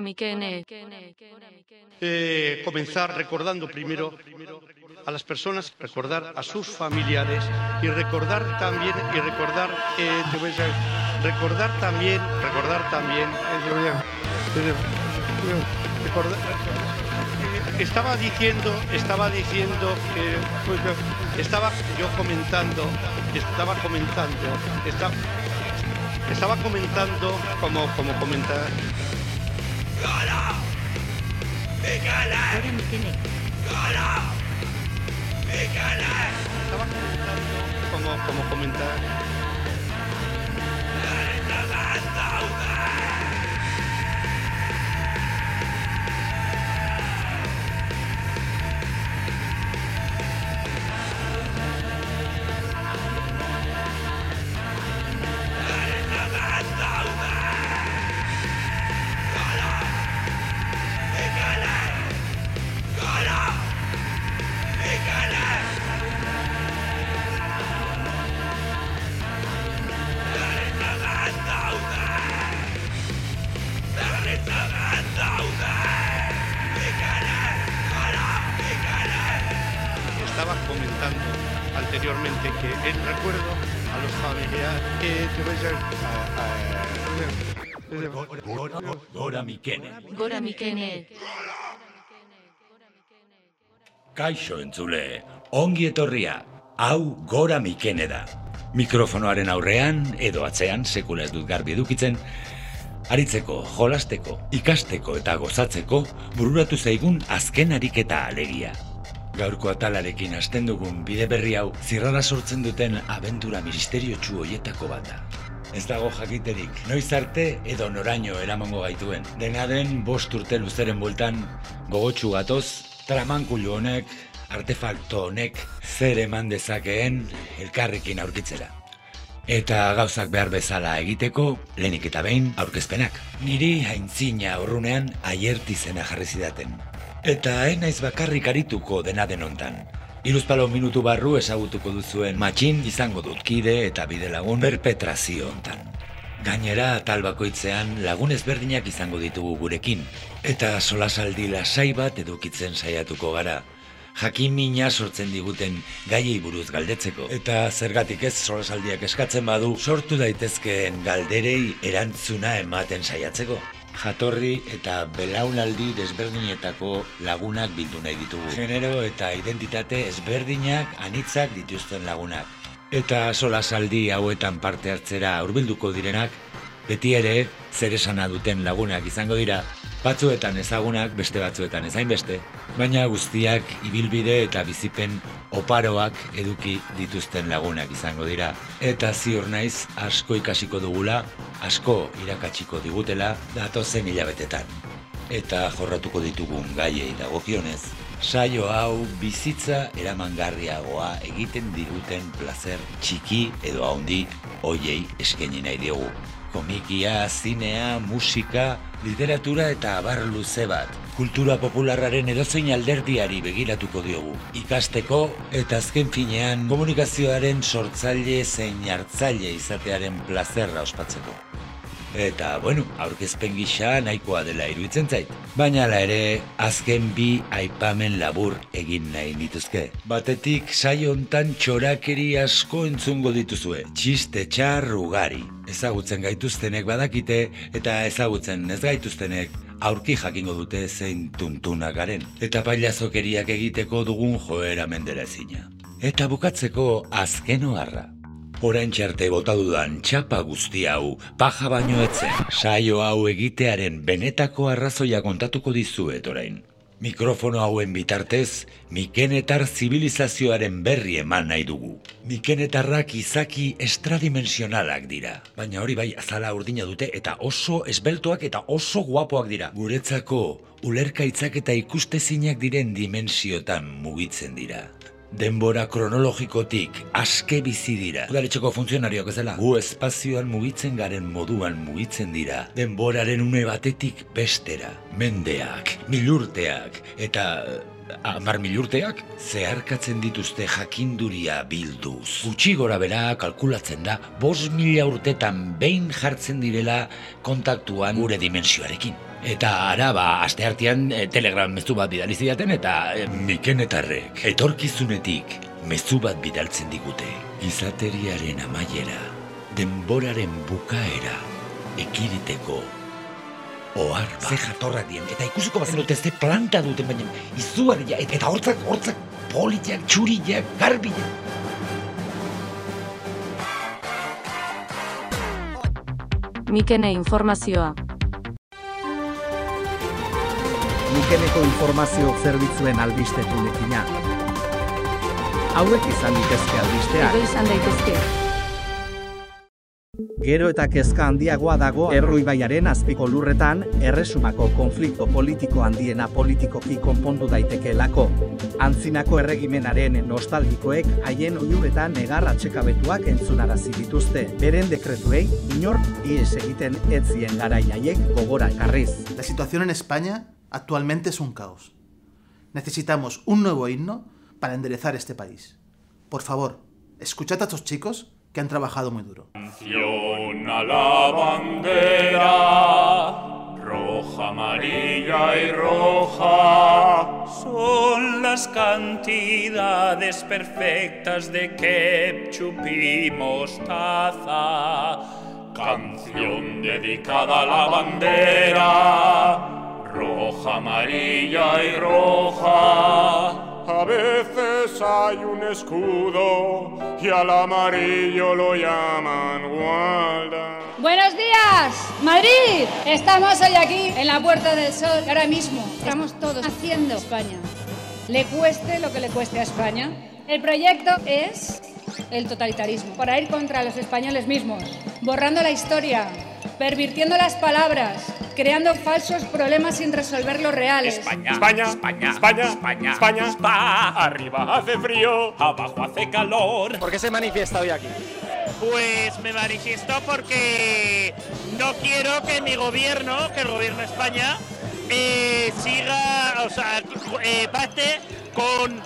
Mikene. Eh, comenzar recordando primero a las personas, recordar a sus familiares y recordar también y recordar eh, recordar también recordar también eh, eh, estaba diciendo estaba diciendo pues, estaba yo comentando estaba comentando estaba estaba comentando como como comentar Gora Mikene. Estaba comentando como, como comentar. Mikene. Kaixo entzule, ongi etorria, hau Gora Mikene da. Mikrofonoaren aurrean edo atzean sekula ez dut garbi edukitzen, aritzeko, jolasteko, ikasteko eta gozatzeko bururatu zaigun azken ariketa alegia. Gaurko atalarekin hasten dugun bide berri hau zirrara sortzen duten abentura misteriotsu hoietako bat da. Ez dago jakiterik, noiz arte edo noraino eramango gaituen. Dena den bost urte luzeren bueltan gogotsu gatoz, tramankulu honek, artefakto honek, zer eman dezakeen elkarrekin aurkitzera. Eta gauzak behar bezala egiteko, lehenik eta behin aurkezpenak. Niri aintzina urrunean aierti zena jarri zidaten. Eta ez naiz bakarrik arituko dena den hontan. Iruzpalo minutu barru ezagutuko duzuen matxin izango dut kide eta bide lagun perpetrazio hontan. Gainera, tal bakoitzean lagun ezberdinak izango ditugu gurekin. Eta solasaldi lasai bat edukitzen saiatuko gara. Jakin mina sortzen diguten gaiei buruz galdetzeko. Eta zergatik ez solasaldiak eskatzen badu, sortu daitezkeen galderei erantzuna ematen saiatzeko. Jatorri eta belaunaldi desberdinetako lagunak bildu nahi ditugu. Genero eta identitate ezberdinak anitzak dituzten lagunak. Eta solasaldi hauetan parte hartzera hurbilduko direnak, beti ere zer esana duten lagunak izango dira, batzuetan ezagunak, beste batzuetan ezainbeste, baina guztiak ibilbide eta bizipen oparoak eduki dituzten lagunak izango dira. Eta ziur naiz asko ikasiko dugula, asko irakatsiko digutela datozen hilabetetan. Eta jorratuko ditugun gaiei dagokionez, saio hau bizitza eramangarriagoa egiten diguten placer txiki edo handi hoiei eskaini nahi diogu. Komikia, zinea, musika, literatura eta abar luze bat. Kultura popularraren edozein alderdiari begiratuko diogu. Ikasteko eta azken finean komunikazioaren sortzaile zein hartzaile izatearen plazerra ospatzeko. Eta, bueno, aurkezpen gisa nahikoa dela iruditzen zait. Baina ala ere, azken bi aipamen labur egin nahi nituzke. Batetik, saio hontan txorakeri asko entzungo dituzue. Txiste txar ugari. Ezagutzen gaituztenek badakite eta ezagutzen ez gaituztenek aurki jakingo dute zein tuntunak garen. Eta pailazokeriak egiteko dugun joera mendera ezina. Eta bukatzeko azken oharra. Orain txarte bota dudan txapa guzti hau, paja baino etzen, saio hau egitearen benetako arrazoia kontatuko dizuet orain. Mikrofono hauen bitartez, mikenetar zibilizazioaren berri eman nahi dugu. Mikenetarrak izaki estradimensionalak dira. Baina hori bai azala urdina dute eta oso esbeltoak eta oso guapoak dira. Guretzako, ulerkaitzak eta ikustezinak diren dimensiotan mugitzen dira. Denbora kronologikotik aske bizi dira. Udaletxeko funtzionarioak ezela. Gu espazioan mugitzen garen moduan mugitzen dira. Denboraren une batetik bestera. Mendeak, milurteak eta amar mil urteak, zeharkatzen dituzte jakinduria bilduz. Gutxi gora bera kalkulatzen da, bos mila urtetan behin jartzen direla kontaktuan gure dimensioarekin. Eta ara, ba, aste hartian e, telegram mezu bat bidali zidaten eta e, mikenetarrek etorkizunetik mezu bat bidaltzen digute. Izateriaren amaiera, denboraren bukaera, ekiriteko ohar bat. Ze jatorrak dien, eta ikusiko bazen dute ze planta duten, baina izugarria, et- eta hortzak, hortzak politiak, txuriak, garbiak. Mikene informazioa. Mikeneko informazio zerbitzuen albiste bulekina. Hauek izan litezke albisteak. Edo izan daitezke. Gero eta kezka handiagoa dago Erruibaiaren azpiko lurretan erresumako konflikto politiko handiena politikoki konpondu daitekeelako. Antzinako erregimenaren nostalgikoek haien oiuretan negar atxekabetuak entzunarazi dituzte. Beren dekretuei inor ies egiten etzien garai haiek gogora ekarriz. La situación en España actualmente es un caos. Necesitamos un nuevo himno para enderezar este país. Por favor, escuchad a estos chicos que han trabajado muy duro. Canción a la bandera, roja, amarilla y roja. Son las cantidades perfectas de ketchup y mostaza. Canción dedicada a la bandera, roja, amarilla y roja. A veces hay un escudo y al amarillo lo llaman. Buenos días, Madrid. Estamos hoy aquí en la Puerta del Sol. Ahora mismo estamos todos haciendo España. Le cueste lo que le cueste a España. El proyecto es el totalitarismo, para ir contra los españoles mismos, borrando la historia, pervirtiendo las palabras, creando falsos problemas sin resolver los reales. España, España, España, España, España, España, España. Arriba hace frío, abajo hace calor. ¿Por qué se manifiesta hoy aquí? Pues me manifiesto porque no quiero que mi gobierno, que el gobierno de España, eh, siga, o sea, eh, con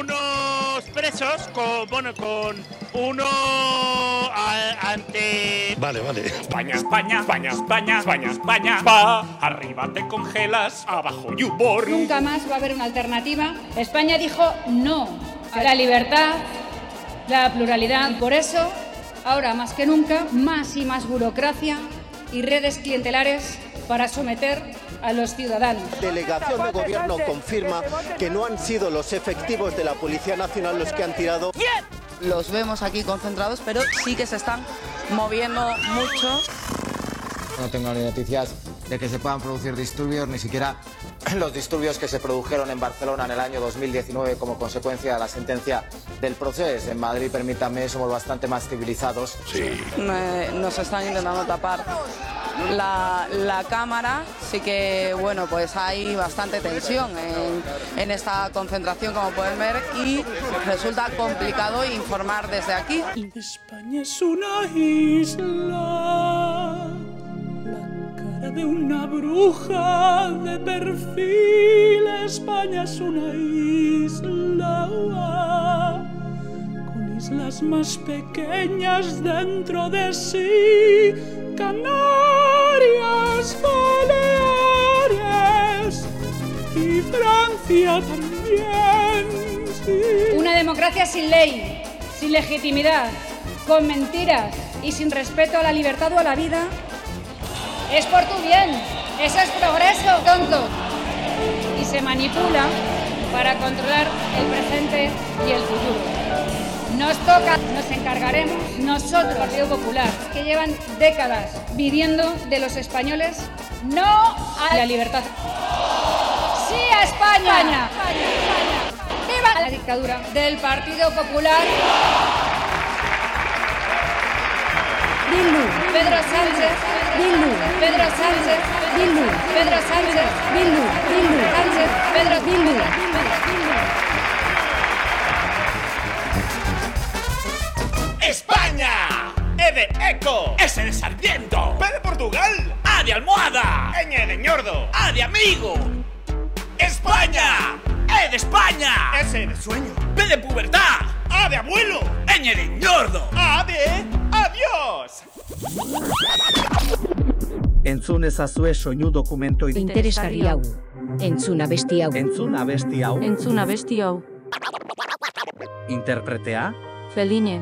unos presos, con, bueno, con uno a- ante... Vale, vale. España, España, España, España, España, España. Pa, arriba te congelas, abajo yubor. Nunca más va a haber una alternativa. España dijo no a la libertad, la pluralidad. Y por eso, ahora más que nunca, más y más burocracia y redes clientelares para someter a los ciudadanos. Delegación de gobierno confirma que no han sido los efectivos de la Policía Nacional los que han tirado. Los vemos aquí concentrados, pero sí que se están moviendo mucho. No tengo ni noticias de que se puedan producir disturbios, ni siquiera los disturbios que se produjeron en Barcelona en el año 2019 como consecuencia de la sentencia del proceso. En Madrid, permítanme, somos bastante más civilizados. Sí. Nos están intentando tapar la, la cámara. Sí que, bueno, pues hay bastante tensión en, en esta concentración, como pueden ver, y resulta complicado informar desde aquí. España es una isla, de una bruja de perfil. España es una isla, con islas más pequeñas dentro de sí. Canarias, Baleares y Francia también. Una democracia sin ley, sin legitimidad, con mentiras y sin respeto a la libertad o a la vida es por tu bien. Eso es progreso, tonto. Y se manipula para controlar el presente y el futuro. Nos toca, nos encargaremos nosotros, Partido Popular, que llevan décadas viviendo de los españoles, no a la libertad. ¡Sí a España! ¡Viva la dictadura del Partido Popular! Bildu, Pedro Sánchez, Bildu, Pedro Sánchez, Bildu, Pedro Sánchez, Bildu, Bildu, Sánchez, Pedro Bildu. España, E de Eco, S de Sarmiento, P de Portugal, A de Almohada, Ñ de Ñordo, A de Amigo. España, de España! S de sueño. ¡P de pubertad! A de abuelo. ¡Ñ de ñordo! A de adiós. Entzun ezazue soinu dokumentu Interesgarri hau. Entzun abesti hau. Entzun abesti hau. Entzun abesti hau. Interpretea. Feline.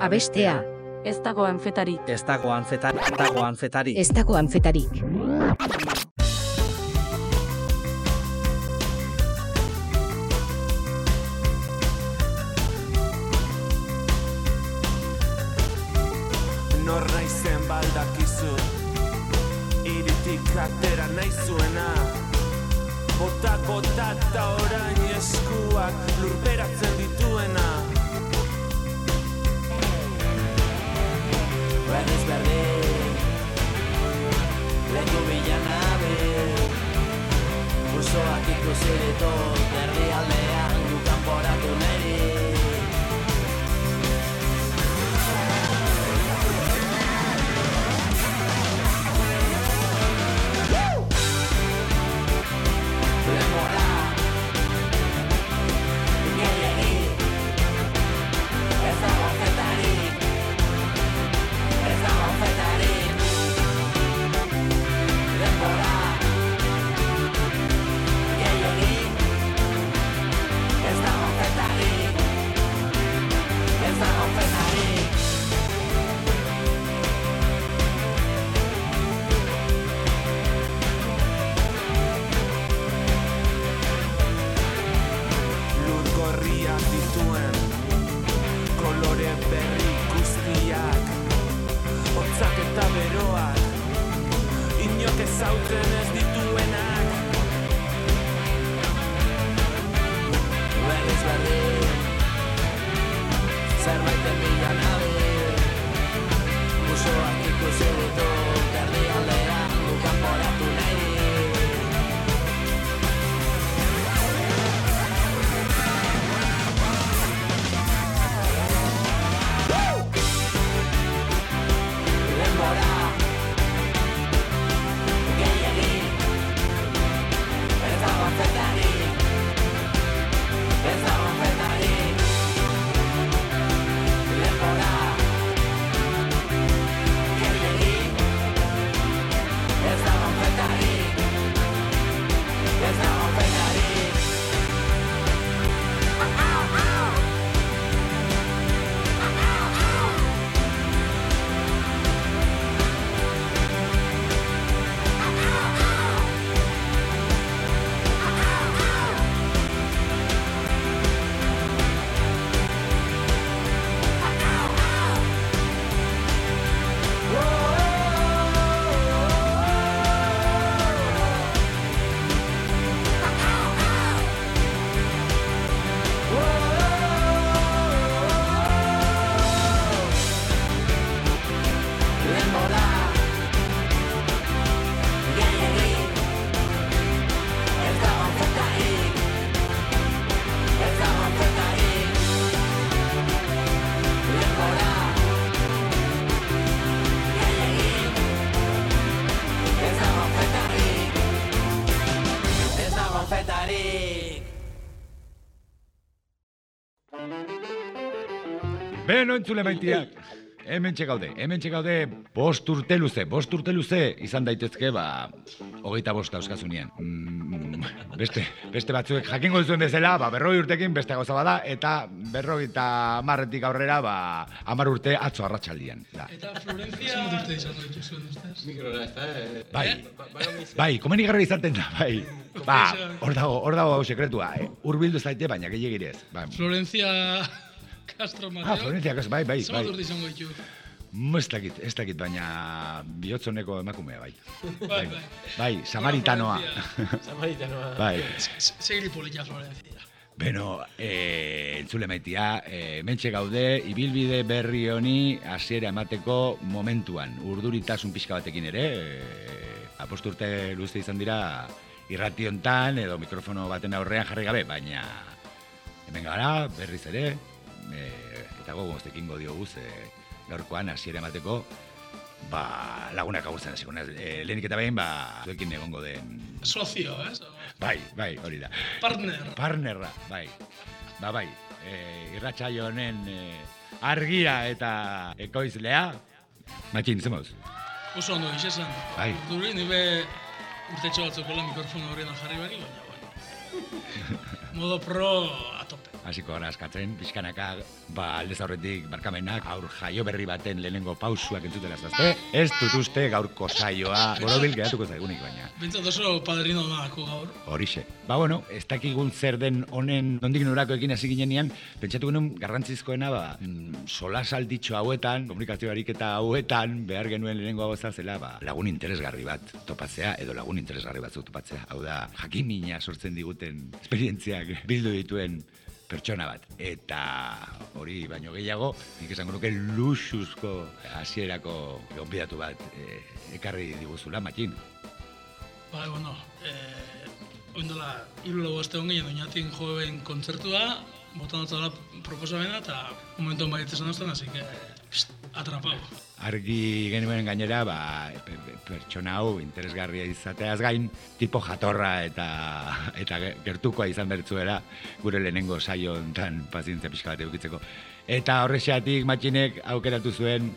Abestea. Ez dago anfetarik. Ez dago anfetarik. Ez dago anfetarik. Ez dago anfetarik. Atera naizuena Botak botat eta orain eskuak lurperatzen dituena. Berriz berdin Leku bila nabe. Usoak ikusi ditut Erdi aldean gu kanporatu Beno entzule maitiak. Hemen gaude, hemen gaude bost urte luze, bost urte luze izan daitezke, ba, hogeita bost dauzkazunean. Mm, beste, beste batzuek jakingo duzuen bezala, ba, berroi urtekin beste gauza bada, eta berrogeita marretik aurrera, ba, amar urte atzo arratsaldian. Da. Eta Florencia... Zenbat urte izango dituzuen, ustez? Mikrora, ez da? eh? Bai, Ba- bai, komenigarra izaten da, bai. Ba, hor dago, hor dago sekretua, eh? Urbildu zaite, baina gehiagirez. Ba, Florencia Castro Mateo. Ah, Florencia Castro, bai, bai, Zenbat bai. izango ditu? Mm, Ez dakit, ez dakit, baina bihotzoneko emakumea, bai. Bai, bai. Bai, samaritanoa. Samaritanoa. bai. Segri polita Florencia. Beno, e, entzule maitia, e, mentxe gaude, ibilbide berri honi hasiera emateko momentuan, urduritasun pixka batekin ere, e, apostu urte luze izan dira irrati hontan edo mikrofono baten aurrean jarri gabe, baina hemen gara, berriz ere, e, eta gogo ekin diogu ze gaurkoan hasiera emateko ba, lagunak agurtzen hasiko naiz. E, lehenik eta behin, ba, zuekin egongo den... Sozio, ez? Bai, bai, hori da. Partner. Partnerra, bai. Ba, bai, e, irratsaio honen e, argia eta ekoizlea, matxin, zemoz? Oso ondo gisa esan. Bai. Duri, nire urtetxo batzuk hola mikrofono horrean jarri bani, baina, bueno. Modo pro a tope. Hasiko gara askatzen, pixkanaka, ba, aldez aurretik barkamenak, aur jaio berri baten lehenengo pausuak entzutela zazte. Ez dut uste gaurko saioa, borobil geratuko zaigunik baina. Bintzat oso padrino nolako gaur. Horixe. Ba, bueno, ez dakigun zer den honen nondik norako ekin hasi ginenean, pentsatu genuen garrantzizkoena, ba, mm, solas alditxo hauetan, komunikazio ariketa hauetan, behar genuen lehenengo hau zela, ba, lagun interesgarri bat topatzea, edo lagun interesgarri batzuk topatzea. Hau da, jakimina sortzen diguten esperientziak bildu dituen pertsona bat. Eta hori baino gehiago, nik esango nuke luxuzko hasierako gonbidatu bat e, ekarri diguzula, matxin. Ba, bueno, eh, oindola, hiru lau aste hon gehien oinatin joven kontzertua, botan dut proposamena, eta momentu baiet esan ozten, así que, atrapau. Argi genuen gainera, ba, pe- pe- pertsona hau interesgarria izateaz gain, tipo jatorra eta eta ge- gertukoa izan bertzuera, gure lehenengo saio hontan pazientzia pixka bat edukitzeko. Eta horrexeatik matxinek aukeratu zuen,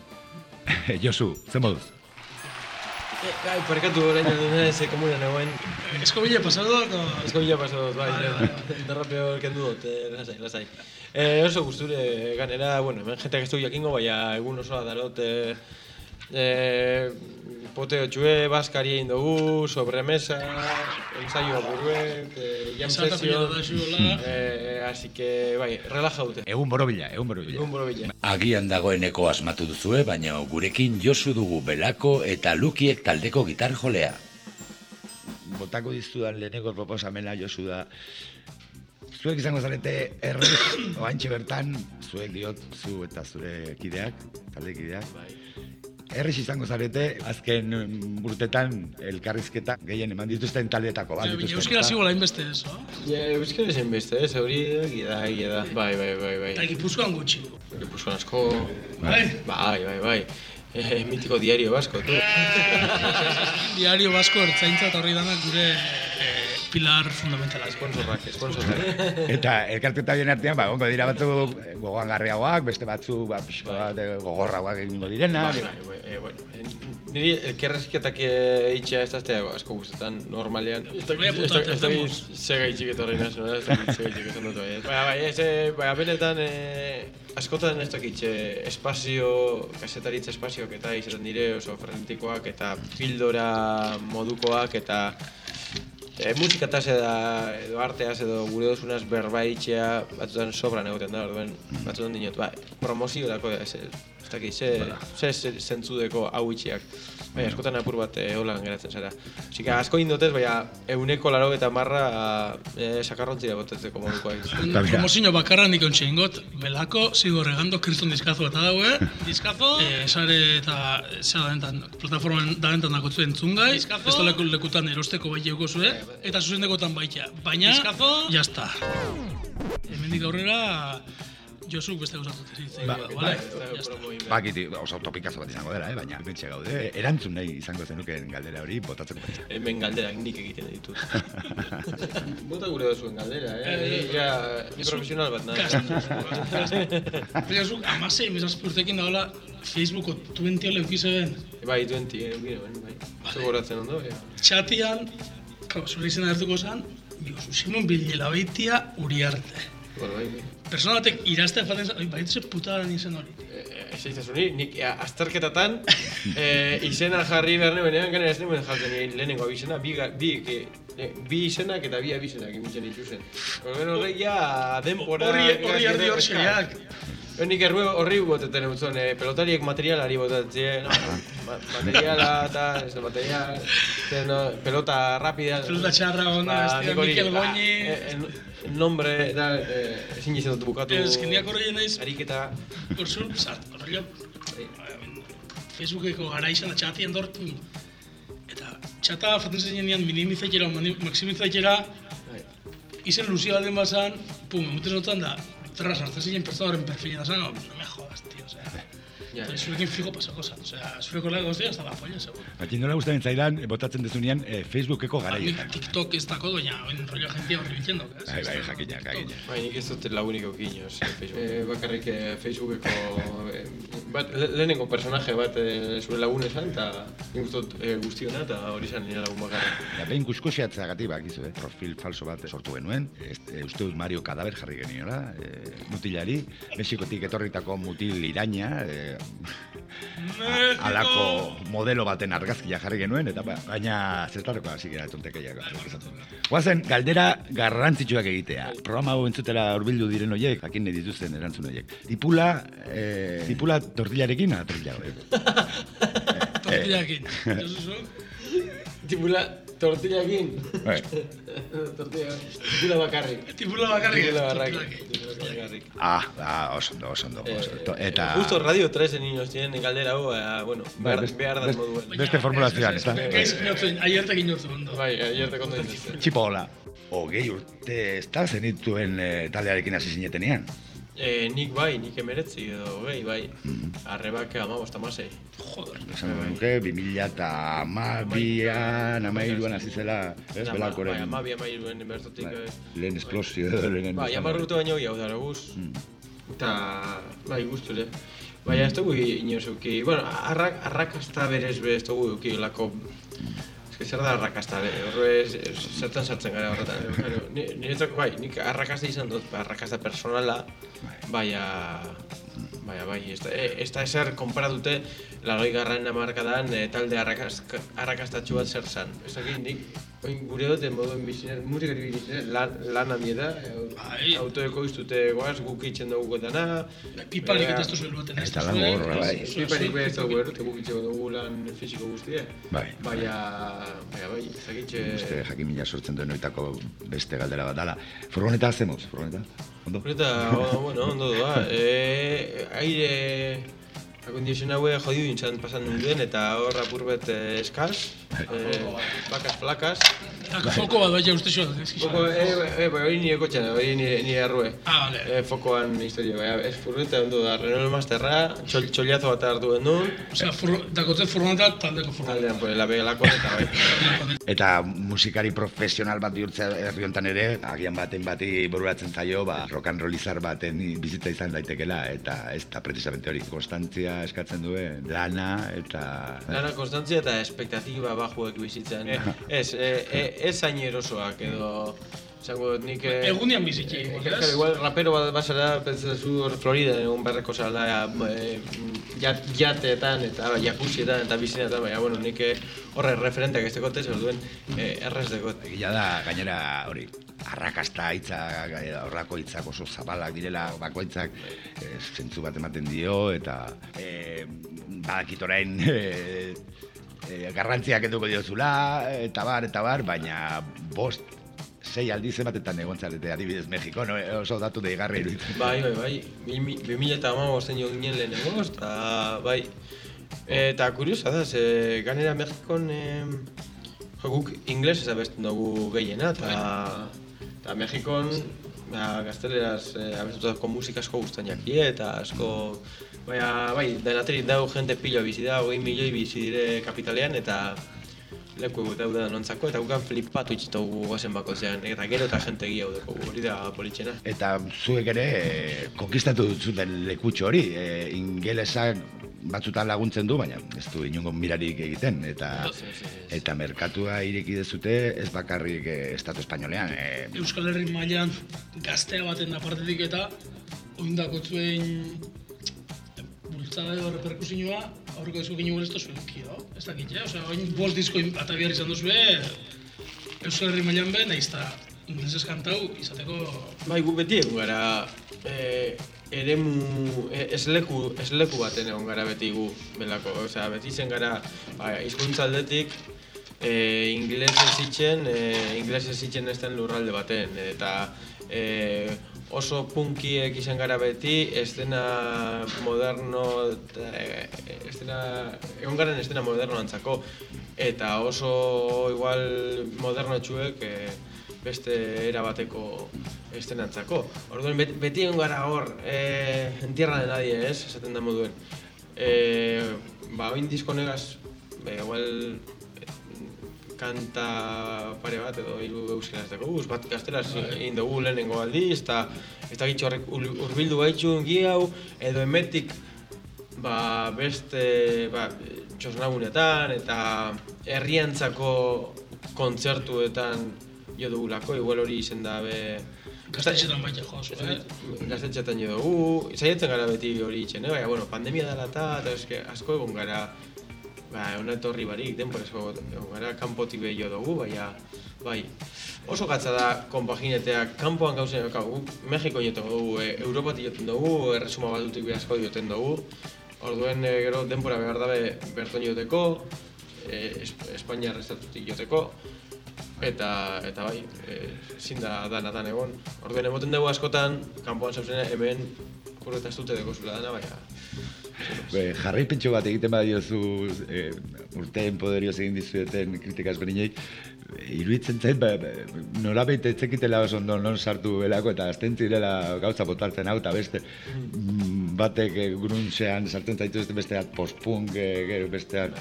Josu, zen moduz? Gai, parkatu orain alduen ze komunan egoen. Eskobila pasatu edo... Eskobila pasatu, bai, Vale, bai, derrapeo kendu dut, lasai, lasai. Eh, oso gusture ganera, bueno, hemen jenteak ez du jakingo, baina egun osoa darot, eh, eh, poteo txue, baskari egin dugu, sobremesa, ensaio buruek, eh, jam xuela. eh, así que, bai, relaja dute. Egun borobila, egun borobila. Egun borobila. Agian dagoeneko asmatu duzue, baina gurekin Josu dugu belako eta lukiek taldeko gitar jolea. Botako dizudan leheneko proposamena Josu da, zuek izango zarete errez, oantxe bertan, zuek diot, zu eta zure kideak, talde kideak, Errez izango zarete, azken mm, urtetan elkarrizketa gehien eman dituzten taldeetako bat. Dituzten, Euskara ezta? zigo lain beste ez, no? Ja, euskara zen beste, ez, hori da, egia da. Bai, bai, bai, bai. Eta Gipuzkoan gutxi. Gipuzkoan asko... Bai. Bai, bai, bai. Eh, mitiko diario basko, tu. Diario Basko ertzaintza eta horri danak gure eh, pilar fundamentala. Esponsorrak, esponsorrak. Eta elkarteta bien artean, ba, gongo dira batzuk gogoan garriagoak, beste batzuk ba, pixko bat eh, gogorragoak egingo direnak. Bai, bai, bai, eh, bueno. Eh, Niri elkerrezketak eh, itxea ez daztea asko gustetan, normalean. Ez da, Vaya ez puta, da, ez da, estamos. zega itxik etorri nazo, ez da, zega itxik esan dut, ez. Baina, bai, ez, eh, baina, benetan, eh, askotan ez dakit, eh, espazio, kasetaritza espazioak eta izaten dire oso frenetikoak eta pildora modukoak eta E, musikataz edo, edo arteaz edo gure dozunaz berbaitxea batzutan sobran egoten da, orduen batzutan dinot, ba, promoziorako ez, ez dakit, ze, ze, ze zentzudeko hau itxiak. Bai, askotan apur bat e, holan geratzen zara. Osik, asko indotez, baina euneko laro eta marra e, sakarrontzira botetzeko modukoa. Promozio bakarra nik ontsi ingot, belako, sigo regando kriston diskazo eta daue. Diskazo. Eh, sare eta zera daentan, plataforman daentan dakotzu entzungai. Diskazo. Leku lekutan erosteko bai jeuko zue. Eta zuzendekotan baita. Baina, jazta. Hemendik aurrera, Josuk beste gauzatu zitzen. Ba, vale? Bakiti, oso topikazo bat izango dela, eh? baina pentsa gaude, erantzun nahi izango zenukeen galdera hori botatzeko pentsa. Hemen galderak nik egiten ditut. Bota gure dozuen galdera, eh? Ni ja, ni profesional bat nahi. Josuk, amasei, mesazpi urtekin dagoela, Facebooko 20 ole eukizeben. Bai, 20, eh, bai. Zogoratzen ondo, ja. Txatian, zure izena hartuko zen, Josu Simon Bilela baitia Uriarte. Bueno, bai. Persona batek irazten faten zen, baitu ze putada izen hori. Ez eitzazuni, nik eh, azterketatan eh, izena jarri behar nebenean, gana ez nemen jartzen lehenengo abizena, bi, bi, que, eh, bi izenak eta bi abizenak imintzen dituzen. Horren horrek ja denpora... Horri- horri erdi hor. Nik erru horri boteten eutzen, eh, pelotariek materialari botatzen, no, ma, materiala eta, ez da, material, ez, no, pelota rapida. Pelota txarra ona, Ba, hori, Mikel ba, Goñi. eh, el- el nombre, eta, eh, ezin izan dut bukatu. Ez, que niak horreien naiz, Ariketa... por sur, zart, horrela, Facebookeko gara izan txatien dortu. Eta txata faten zen jenean minimizaikera, maximizaikera, izen luzia baldin bazan, pum, emuten notan da, tras, hartzen zinen pertsona horren perfilena zan, no me jodas, tío, o sea. Ja. Eta zurekin fijo pasako zan. Osea, zure kolega goztia ez da la polla, segur. Baina nola gustatzen zaidan, botatzen dezunean eh, Facebookeko Nik garaietan. TikTok ez dako, baina oin rollo jentia horri biltzen dok, ez? Bai, bai, jakina, jakina. Bai, nik ez dut lagunik okin, oz, Facebook. Eh, bakarrik eh, Facebookeko... Eh, bat, le, lehenengo personaje bat eh, zure lagun esan, eta nik uste dut eh, guztiona, eta hori zen nire lagun bakarrik. Ja, behin kuskusiatzeagatik bakizu, eh? profil falso bat sortu genuen, e, uste dut Mario Kadaber jarri geniola, e, mutilari, Mexikotik etorritako mutil iraina, e, a- alako modelo baten argazkia jarri genuen, eta ba, baina zertarako hasi gara tontekeiak. Guazen, galdera garrantzitsuak egitea. Programa hau entzutera urbildu diren horiek, jakin nahi dituzten erantzun horiek. Tipula, e, tipula tortillarekin, atrillago, eh? Tortillakin. Tipula, tortillakin. Bai. Tortilla, tipula bakarrik. Tipula bakarrik. Tipula bakarrik. Ah, ah, oso ondo, oso ondo. oso ondo. Eta... Justo Radio 3 en niños tienen galdera hau, eh, bueno, Bai, behar, behar da moduen. beste formulazioan, ez da? Aiertek inotzen ondo. Bai, aiertek ondo dituzte. Txipola. Hogei urte ez da zenituen e, taldearekin hasi zinetenean. Eh, nik bai, nik emeretzi edo gehi, bai. Arrebak amabost amasei. Joder. Esan nuke, 2000 eta amabian, amairuan hasi zela, ez, Bai, belakoren. amabi amairuen bertotik. Bai, eh, lehen esplosio lehen... Bai, amar urte baino gehiago dara guz. Mm. Eta, bai, guzture. Baina ez dugu inoz euki. Bueno, arrak, arrakasta berez be ez dugu euki lako... Zer da arrakasta, be? horre ez- ez- zertan sartzen gara horretan. Claro, ni- Niretzako bai, nik arrakasta izan dut, ba, arrakasta personala, baina... Baina, bai, ez da, e- ez da ezer konparatute laroi garran amarkadan e, talde arrakast, arrakastatxu bat zer zan. Ez dakit, nik oin gure dut moduen bizinen, musikari bizinen, lan, lan handi da, Bai. autoeko iztute goaz, guk itxen dugu dana. Piparik eta ez duzu helbuten, ez Eta duzu gorra, bai. Piparik be ez dugu erute guk itxen dugu lan fisiko guztie. Bai. Baina, baina, bai, ez dakit, Beste jakin mila sortzen duen oitako beste galdera bat dala. Furgoneta hacemos, furgoneta? Ondo? Eta, o- bueno, ondo doa. E, aire akondizion haue jodiu dintzan pasan nuen eta hor apurbet eh, eskaz, eh, bakas flakas. Foko bat bai uste ez Foko, e, e, bai, hori nire kotxan, hori nire, nire arrue. Ah, vale. E, fokoan historia, bai, ez furgoneta ondo da, Renault Masterra, txol, txoliazo bat hartu genuen. Osea, fur, dakote furgoneta taldeko furgoneta. Taldean, pues, la begelakoan eta bai. Eta musikari profesional bat bihurtzea herri honetan ere, agian baten bati bururatzen zaio, ba, rock and rollizar baten bizitza izan daitekela, eta ez da precisamente hori, konstantzia eskatzen duen, lana, eta... Lana konstantzia eta espektatiba bajuek bizitzen. E, ez, e, e, ez zain erosoak edo... Zango dut nik... eh, Egunean biziki, eh, igual, rapero bat basara, pentsatzen hor Florida egon berreko zala eh, jat, jateetan eta jakusietan eta bizinetan, baina bueno, nik eh, horre referenteak ez dekote, zer duen eh, errez dekot. Egia da, gainera hori, arrakasta hitza, gai- horrako hitzak oso zabalak direla, bakoitzak e, zentzu bat ematen dio, eta e, badakit orain e, e, garrantziak eduko diozula, eta bar, eta bar, baina bost, sei aldiz ematetan egon zarete adibidez Mexiko, no? oso datu deigarri iruditzen. Bai, bai, bai, bi mi- bi mila eta hamabosten jo ginen lehenengo, eta bai. Eta kuriosa da, ze ganera Mexikon jo, guk inglesez abesten dugu gehiena, eta eta Mexikon ba, gazteleraz eh, abestutako musika asko guztan jakie, eta asko Baina, bai, denaterik dago jente pilo bizi da, hogei milioi bizi dire kapitalean, eta leku daude nontzako, eta gukan flipatu itxitugu gozen bakozean, eta gero eta jente gehiago dugu, hori da politxena. Eta zuek ere eh, konkistatu zuten lekutxo hori, e, ingelesak batzutan laguntzen du, baina ez du inongo mirarik egiten, eta eta merkatua ireki dezute ez bakarrik eh, Estatu Espainolean. E, Euskal Herri mailan gaztea baten apartetik eta oindako zuen bultzada edo reperkusioa aurreko disko ginen ez zuen kio. Ez dakit, ja? Osea, oin bost disko bata behar izan duzue Euskal Herri mailan be, nahiz eta inglesez kantau izateko... Bai, gu beti egon gara e, eremu, e, esleku, esleku baten egon gara beti gu belako. Osea, beti zen gara ba, hizkuntza aldetik e, inglesez itzen, e, inglesez itzen ez den lurralde baten. Eta e, oso punkiek izan gara beti, estena moderno, e, estena, egon garen estena moderno antzako. Eta oso igual moderno txuek, e, beste era bateko estenantzako. Orduan beti, egon gara hor, e, en tierra de nadie, ez, esaten da moduen. E, ba, oin disko negaz, be, igual, kanta pare bat edo hiru euskaraz dago, uz, bat gaztelaz egin dugu lehenengo aldiz, eta ez da gitxo horrek ul- hurbildu gaitxun gi hau, edo emetik ba, beste ba, txosnagunetan eta herriantzako kontzertuetan jo dugulako, igual hori izen da be... Gaztetxetan baita jo, eh? Gaztetxetan jo dugu, saiatzen gara beti hori itxen, eh? baina, bueno, pandemia dela eta, eta eske asko egon gara, ba, ona etorri barik, denbora asko egon gara, kanpotik behi jo dugu, baina, bai, oso gatza da konpagineteak, kanpoan gauzen daukagu, Mexiko joten dugu, e, Europatik joten dugu, erresuma bat dutik asko joten dugu, orduen e, gero denbora behar dabe berton joteko, e, Esp- Espainiar estatutik joteko, eta eta bai, e, ezin da dana dan egon. Orduen emoten dugu askotan, kanpoan zauzene hemen kurreta ez dute deko zula dana, baina Be, jarraipentxo bat egiten badiozu e, urteen poderioz egin dizueten kritika ezberdinei, iruditzen zait, ba, ba, norabait etzekitela oso ondo non sartu belako eta azten zirela gauza botartzen hau eta beste. Mm, batek e, gruntzean sartzen zaitu beste besteak postpunk, e, gero besteak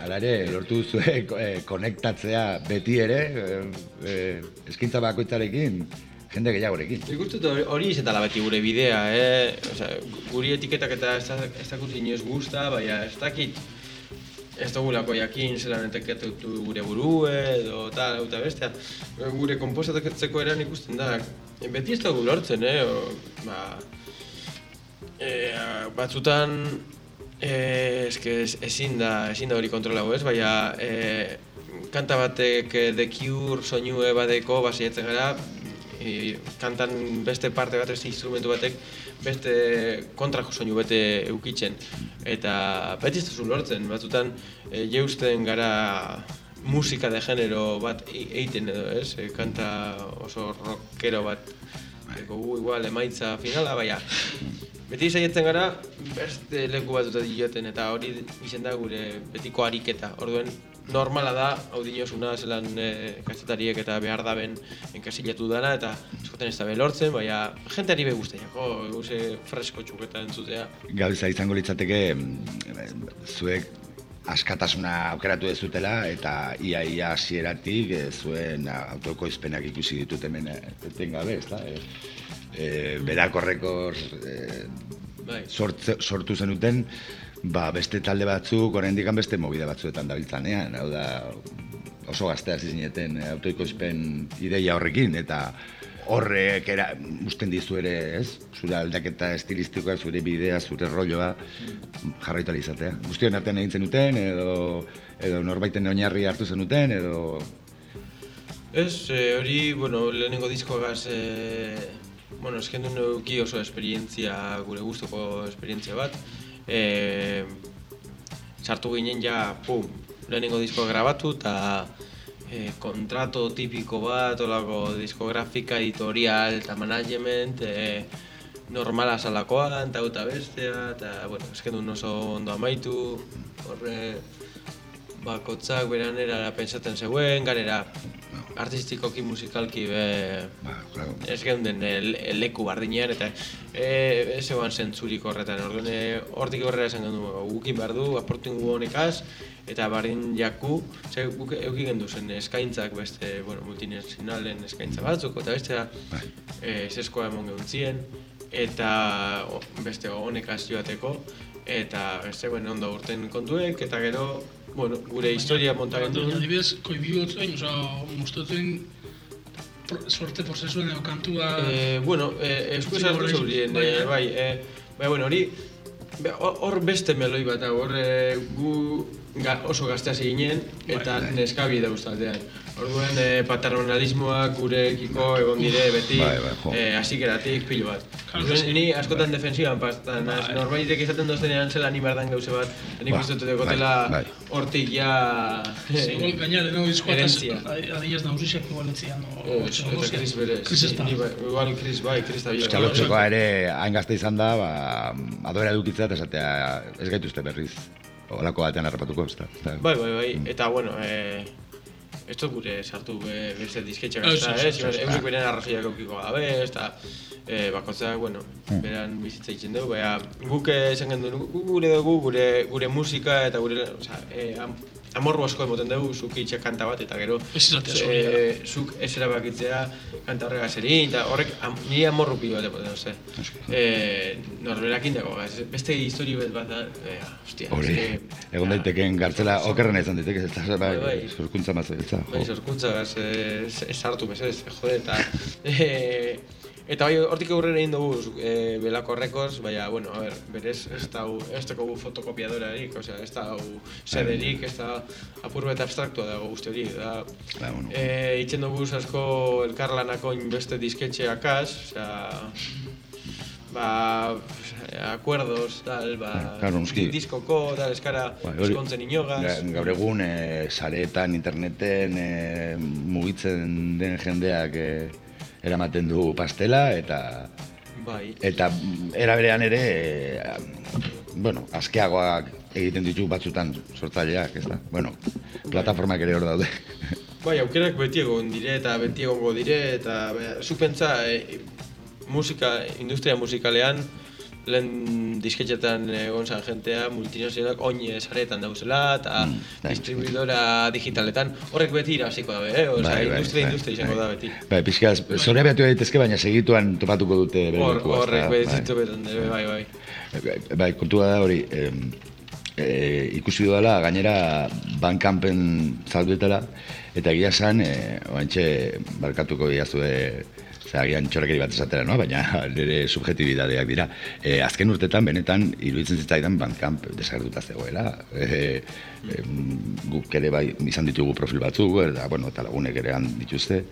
Hala ere, lortu duzu e, konektatzea beti ere, e, e, eskintza bakoitzarekin, jende gehiagorekin. Nik uste hori- dela beti gure bidea, eh? Osea, guri etiketak eta ez, da- ez dakut inoiz guzta, baina ez dakit ez dugulako jakin zelan etiketatu gure burue edo tal, eta bestea. Gure komposatzeko eran ikusten da, beti ez dugu lortzen, eh? O, ba, e, batzutan e, eske ez- ezin da, ezin da hori kontrolau ez, baina e, kanta batek eh, The Cure soinue badeko basietzen gara, e, kantan beste parte bat, beste instrumentu batek beste kontrako soinu bete eukitzen. Eta beti ez lortzen, batzutan e, jeusten gara musika de genero bat e- egiten edo, ez? E, kanta oso rockero bat Eko gu igual emaitza finala, baina beti saiatzen gara beste leku batuta dioten eta hori izen da gure betiko ariketa. Orduen normala da audinosuna zelan e, kazetariek eta behar daben enkasilatu dana eta eskoten ez da lortzen, baina jenteari be guztiako, guze fresko txuketa entzutea. Gauza izango litzateke zuek askatasuna aukeratu ez dutela eta ia ia hasieratik eh, zuen autokoizpenak ikusi ditut hemen eh, etengabe, ezta? E, e, berakorrekor e, Bai. sortze, sortu zenuten ba, beste talde batzuk oraindik beste mobide batzuetan dabiltzanean, hau da oso gaztea hasi zineten eh, autoikoizpen ideia horrekin eta horrek era, usten dizu ere, ez? Zure aldaketa estilistikoa, zure bidea, zure rolloa jarraitu izatea. Guztion artean egin zenuten edo edo norbaiten oinarri hartu zenuten edo Ez, eh, hori, bueno, lehenengo diskoagaz, eh, bueno, eskendu neuki oso esperientzia, gure gustoko esperientzia bat. Eh, sartu ginen ja, pum, lehenengo diskoa grabatu eta eh, kontrato tipiko bat, olako diskografika, editorial eta management, eh, normala salakoa, eta eta bestea, eta, bueno, eskendu oso ondo amaitu, horre, bakotzak beran erara pensaten zegoen, ganera artistikoki musikalki be ez geunden el, leku bardinean eta e, ez egoan zentzurik horretan. Orduan e, hortik horrela esan gendu gukin behar du, aportin gu honekaz eta bardin jaku ze guk euki gendu zen eskaintzak beste bueno, multinazionalen eskaintza batzuk eta beste e, zeskoa emon geuntzien eta o, beste honekaz joateko eta ez zegoen ondo urten kontuek eta gero bueno, gure historia monta gendu Baina, adibidez, koibi gotzen, oza, mustatzen pro- sorte prozesuen edo kantua... Eh, bueno, eh, esku Utzi esartu gora zeurien, bai, eh, eh? bai, eh, bai, bueno, hori, hor beste meloi bat hau, hor eh, gu ga, oso gaztea ginen eta neskabi dauz taldean. Orduen eh, paternalismoak gurekiko egon dire beti Bai, bai, jo. eh, hasikeratik pilo bat. Sí. ni askotan defensiban pastan, naz, norbaitek izaten doztenean zela ni berdan gauze bat, nik Ba, uste dut egotela bai, hortik ja... Gaina lehenengo diskoa eta herentzia. adilaz nagusiak igual etzian. Eh, eta Chris berez. Bai, Igual Chris bai, Chris da Euskal Lotzekoa ere hain gazte izan da, ba, adorea edukitzea eta esatea ez gaituzte berriz. Olako batean harrapatuko, ez da. Bai, bai, bai. Eta, bueno, e, ez dut gure sartu be, beste disketxak Ez, ez, ez, ez. eusik beren arrazoiak eukiko gabe, ez da, e, bakotzak, bueno, Hmm. beran bizitza itzen dugu, bea, guk eh, esan gendu, gu- gure dugu, gure, gure musika eta gure, oza, e, amorru asko emoten dugu, zuk itxek kanta bat, eta gero, Ez izatea ze- e, zuk ez erabakitzea kanta horregaz erin, eta horrek, am, nire amorru pilo bat emoten, oze. E, norberakin dago, ez, beste historio bat bat da, e, hostia, Hori, egon daiteken gartzela okerrena izan daiteke, ez da, bai, Bai, bai. sorkuntza mazabitza. Bai, sorkuntza, ez, ez, ez hartu mesedez, jode, eta... E, eta bai, hortik aurrera egin dugu e, Belako Records, baina, bueno, a ber, berez, ez da hu, ez dago fotokopiadorarik, osea, ez da hu sederik, ez da apur bat abstraktua dago guzti hori, da... Ba, bueno. E, itzen dugu asko elkarlanako beste disketxeakaz, osea, ba, acuerdos, tal, ba, Claro, diskoko, tal, eskara, hori- eskontzen inogaz. Ga- Gaur egun, e, saretan, interneten, e, mugitzen den jendeak e, eramaten du pastela, eta Bai. eta mm, era berean ere, e, bueno, askeagoak egiten ditu batzutan sortzaileak, ez da? Bueno, plataformak ere hor daude. Bai, aukerak beti egon dire eta beti egongo dire eta bea, zuk pentsa e, musika, industria musikalean lehen disketxetan egon zan jentea multinazionalak oin saretan dauzela eta bai. distribuidora digitaletan horrek beti irabaziko dabe, eh? Osea, Bai, bai, industria, bai, industria izango bai. da beti. Bai, pixka, zore beatu daitezke, baina segituan topatuko dute bere Hor, lekua, horrek Bai. bezitu betan bai, bai. Bai, Bai, kontua da hori, em, e, ikusi dudala, gainera bankampen zaldetela, eta egia esan, e, oantxe, barkatuko diazue, agian txorakeri bat esatera, no? baina nire subjetibidadeak dira. E, azken urtetan, benetan, iruditzen zitzaidan Bandcamp desagertuta zegoela. E, e, guk ere bai izan ditugu profil batzuk, eta, bueno, eta lagunek ere dituzte.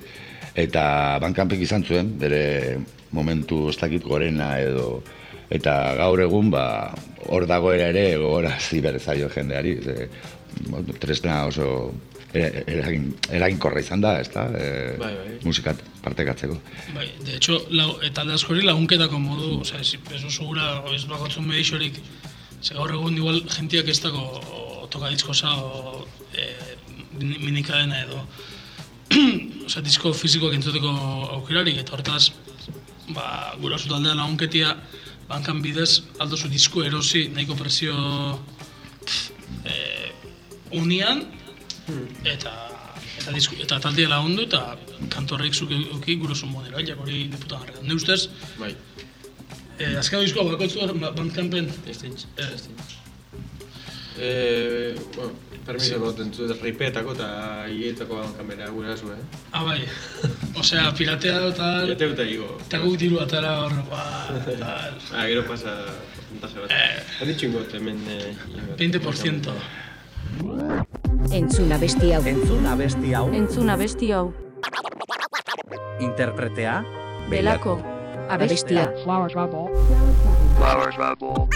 Eta Bandcampek izan zuen, bere momentu ez dakit gorena edo eta gaur egun ba hor dagoera ere gogorazi berzaio jendeari ze, tresna oso eragin, eraginkorra izan da, ezta? E, Bai, bai. Musikat partekatzeko. Bai, de hecho, lau, eta alde askori lagunketako modu, oza, ez, ez oso gura, ez bakotzun behixorik, ze gaur egun igual jentiak ez dago toka diskosa o e, minikadena edo oza, disko fizikoak entzuteko aukerarik, eta hortaz, ba, gura taldea lagunketia, bankan bidez, aldozu disko erosi, nahiko presio pff, e, unian, eta eta disku, eta taldea lagundu eta kantorrek zuk euki gurosu modelo, jak hori diputan harretan. Ne ustez, bai. eh, azken diskoa bakotzu ba- bandkampen, Ez dintz, eh, ez dintz. Eh, bueno, permiso bat entzu ripetako eta hietako kamera gure azu, eh? ah bai, osea, piratea eta Jate eta igo. eta guk diru atara hor, ba, tal. Ah, gero pasa porcentaje bat. Eh. Aditxu ingot hemen... Eh, 20%. Entzun abesti hau. Entzun abesti hau. Entzun abesti hau. Interpretea. Belako. Abestia. Flowers Rebel. Flowers Rebel.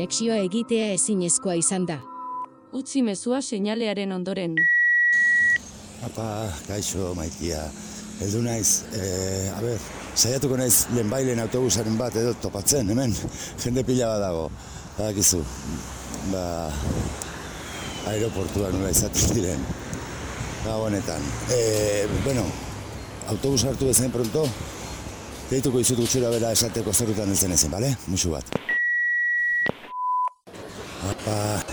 Konexioa egitea ezinezkoa izan da. Utzi mezua seinalearen ondoren. Apa, kaixo, maitia. Eldu naiz, e, a ber, saiatuko naiz lehenbailen autobusaren bat edo topatzen, hemen, jende pila bat dago. Badakizu, ba, aeroportuan nola izaten diren. Ba, honetan. E, bueno, autobus hartu bezen pronto, deituko izut gutxura bera esateko zerutan ez denezen, bale? Musu bat.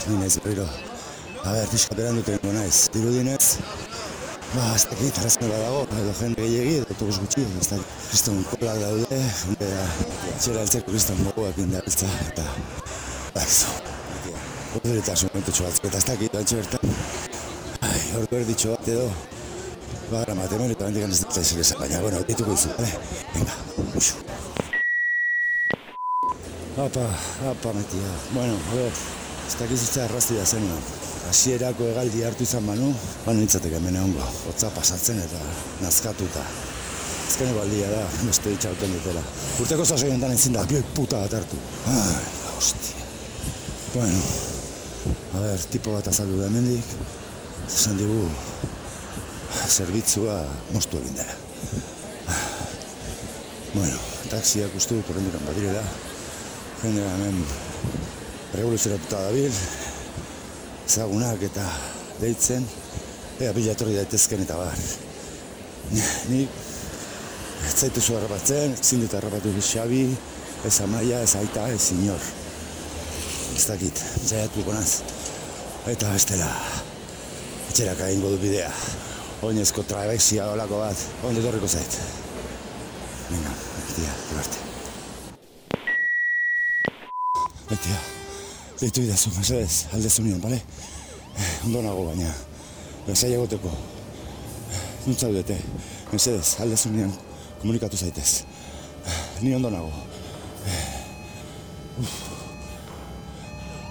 Apa, ninez berriro. A ber, pixka berandu tengo naiz. Dirudinez, ba, ez dakit, arrazme badago, edo jende gehiagi, edo autobus gutxi, ez dakit. Kriston kolak daude, jende da, txera eltzeko kriston mogoak indabiltza, eta, ba, ez Oduritasun momentu batzuk, eta ez dakit, bantxe bertan. Ai, ordu erditxo bat edo, ba, gara matemen, eta handik ez dut ezer esan, baina, bueno, dituko izu, bale? Venga, usu. Apa, apa, metia. Bueno, a ver, ez dakit zutza errazti da zenuen. Hasierako hegaldi hartu izan banu, banu nintzateke hemen egongo, hotza pasatzen eta nazkatuta. Azkene baldia da, beste itxauten dutela. Urteko sasoien dan entzin da, bioi puta bat hartu. Ai, hostia. Bueno, a ver, tipo bat azaldu da hemendik, esan digu, zerbitzua moztu egin dela. Bueno, taxiak uste dut horrendikan badirela, jende hemen revoluzionatuta dabil, ezagunak eta deitzen, ea bila etorri daitezken eta bar. Ni ez zaituzu harrapatzen, ezin dut harrapatu Xabi, ez amaia, ez aita, ez inor. Ez dakit, zaiatuko naz. Eta bestela, etxeraka egingo du bidea. Oinezko trabexia olako bat, oin etorriko zait. Venga, tia, arte. Betia, deitu idazu, mesedez, alde zunion, bale? Ondo nago baina, lasai egoteko. Nuntza dudete, mesedez, alde zunion, komunikatu zaitez. Ni ondo nago. Uf.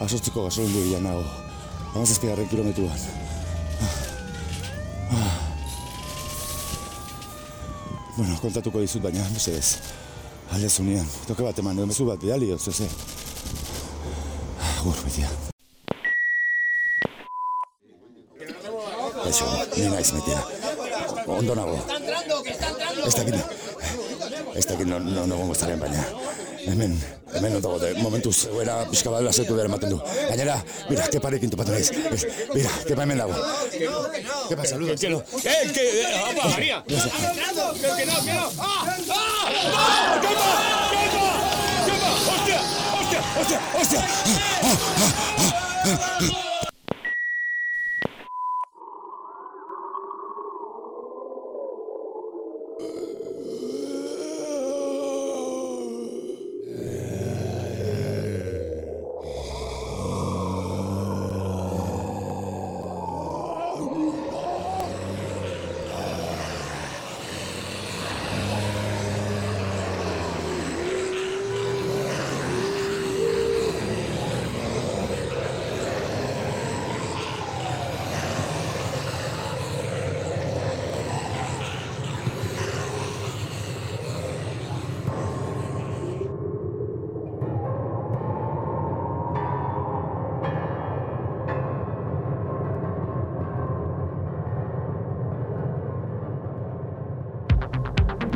Asortziko gasolun du nago. Amazazpigarren kilometruan. Bueno, kontatuko dizut baina, mesedez. Alde zunian, toke bat eman, mezu bat bidali, oz, betia. Eso. Ondo nago. Dakit no, no, no gongo zaren baina. Hemen, hemen ondo gote, momentuz, egoera pixka bat lasetu dara ematen du. Gainera, mira, keparekin topatu naiz. Ez, mira, kepa hemen dago. Kepa, saludos. Que no. ¡Eh, que! eh, ¡Apa, María! ¡Que no, que no! ¡Ah! ¡Ah! ¡Ah! ¡Kepa! ¡Hostia! ¡Hostia!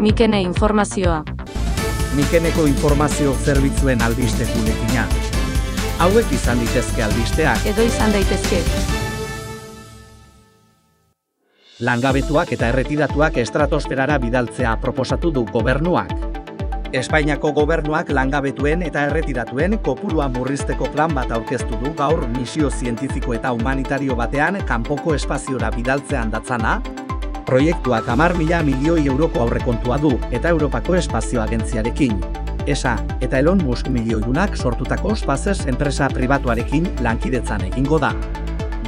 Mikene informazioa. Mikeneko informazio zerbitzuen albiste bulekina. Hauek izan ditezke albisteak. Edo izan daitezke. Langabetuak eta erretiratuak estratosferara bidaltzea proposatu du gobernuak. Espainiako gobernuak langabetuen eta erretiratuen kopurua murrizteko plan bat aurkeztu du gaur misio zientifiko eta humanitario batean kanpoko espaziora bidaltzean datzana, proiektuak amar mila milioi euroko aurrekontua du eta Europako Espazio Agentziarekin. ESA eta Elon Musk milioidunak sortutako spazes enpresa pribatuarekin lankidetzan egingo da.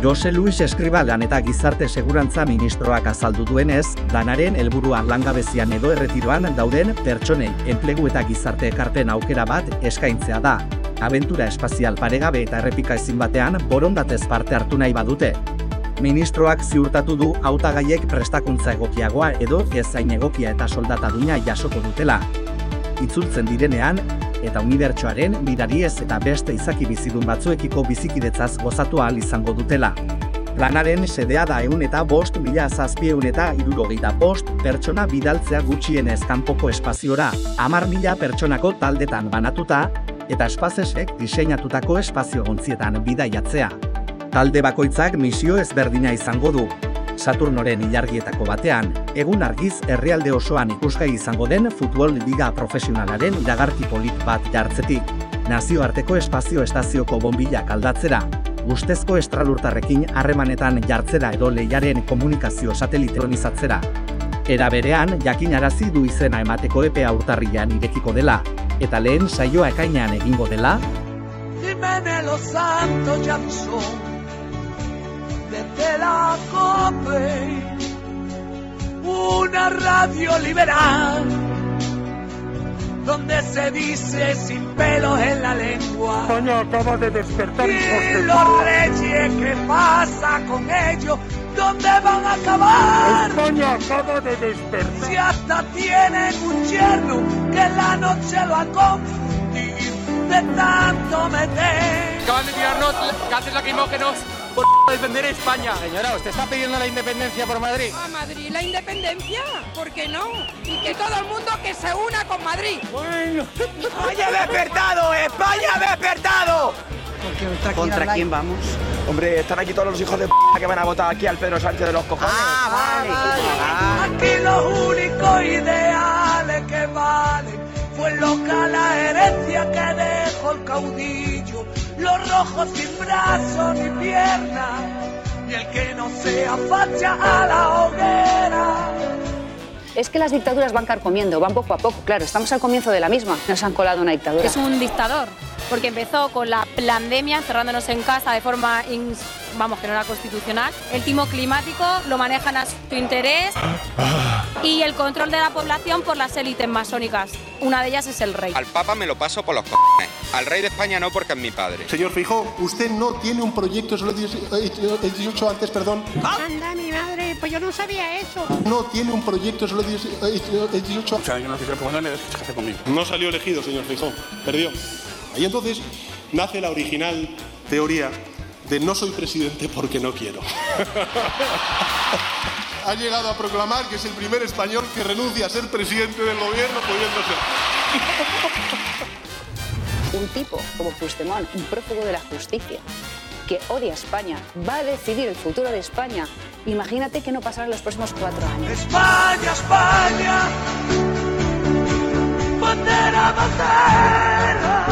Jose Luis Escribalan eta Gizarte Segurantza Ministroak azaldu duenez, lanaren helburua langabezian edo erretiroan dauden pertsonei enplegu eta gizarte ekarpen aukera bat eskaintzea da. Abentura espazial paregabe eta errepika ezin batean borondatez parte hartu nahi badute. Ministroak ziurtatu du hautagaiek prestakuntza egokiagoa edo ezain egokia eta soldata duina jasoko dutela. Itzultzen direnean, eta unibertsoaren mirariez eta beste izaki bizidun batzuekiko bizikidetzaz gozatu ahal izango dutela. Planaren sedea da eun eta bost mila zazpieun eta irurogeita bost pertsona bidaltzea gutxienez kanpoko espaziora, amar mila pertsonako taldetan banatuta, eta espazesek diseinatutako espazio gontzietan bidaiatzea. Talde bakoitzak misio ezberdina izango du. Saturnoren ilargietako batean, egun argiz herrialde osoan ikusgai izango den futbol liga profesionalaren iragarki polit bat jartzetik, nazioarteko espazio estazioko bombilak aldatzera, ustezko estralurtarrekin harremanetan jartzera edo lehiaren komunikazio sateliteonizatzera. Era berean, jakinarazi du izena emateko epea urtarrian irekiko dela, eta lehen saioa ekainean egingo dela, Jiménez Los Santos desde la COPE una radio liberal donde se dice sin pelos en la lengua. España acaba de despertar Y de los reyes, ¿qué pasa con ellos? ¿Dónde van a acabar? España acaba de despertar. Si hasta tienen un yerno que en la noche lo ha confundido de tanto meter. Acaban de tirarnos gases lacrimógenos por defender España. Señora, ¿usted está pidiendo la independencia por Madrid? A Madrid la independencia, ¿por qué no? Y que todo el mundo que se una con Madrid. Bueno. ¡España ha despertado! ¡España ha despertado! ¿Contra quién vamos? Hombre, están aquí todos los hijos de p que van a votar aquí al Pedro Sánchez de los cojones. Ah, Aquí los únicos ideales que valen fue loca la herencia que dejó el caudillo, los rojos sin brazos ni piernas, y el que no sea facha a la hoguera. Es que las dictaduras van carcomiendo, van poco a poco. Claro, estamos al comienzo de la misma. Nos han colado una dictadura. Es un dictador, porque empezó con la pandemia, encerrándonos en casa de forma, ins- vamos, que no era constitucional. El timo climático lo manejan a su interés y el control de la población por las élites masónicas. Una de ellas es el rey. Al Papa me lo paso por los cojones. Al rey de España no porque es mi padre. Señor Fijó, usted no tiene un proyecto, se lo he dicho antes, perdón. Anda, mi madre, pues yo no sabía eso. No tiene un proyecto, se lo he dicho O sea, yo no conmigo. No salió elegido, señor Fijó. Perdió. Y entonces nace la original teoría de no soy presidente porque no quiero. ha llegado a proclamar que es el primer español que renuncia a ser presidente del gobierno pudiendo ser. Un tipo como Puigdemont, un prófugo de la justicia, que odia a España, va a decidir el futuro de España. Imagínate que no pasará en los próximos cuatro años. España, España, bandera, bandera.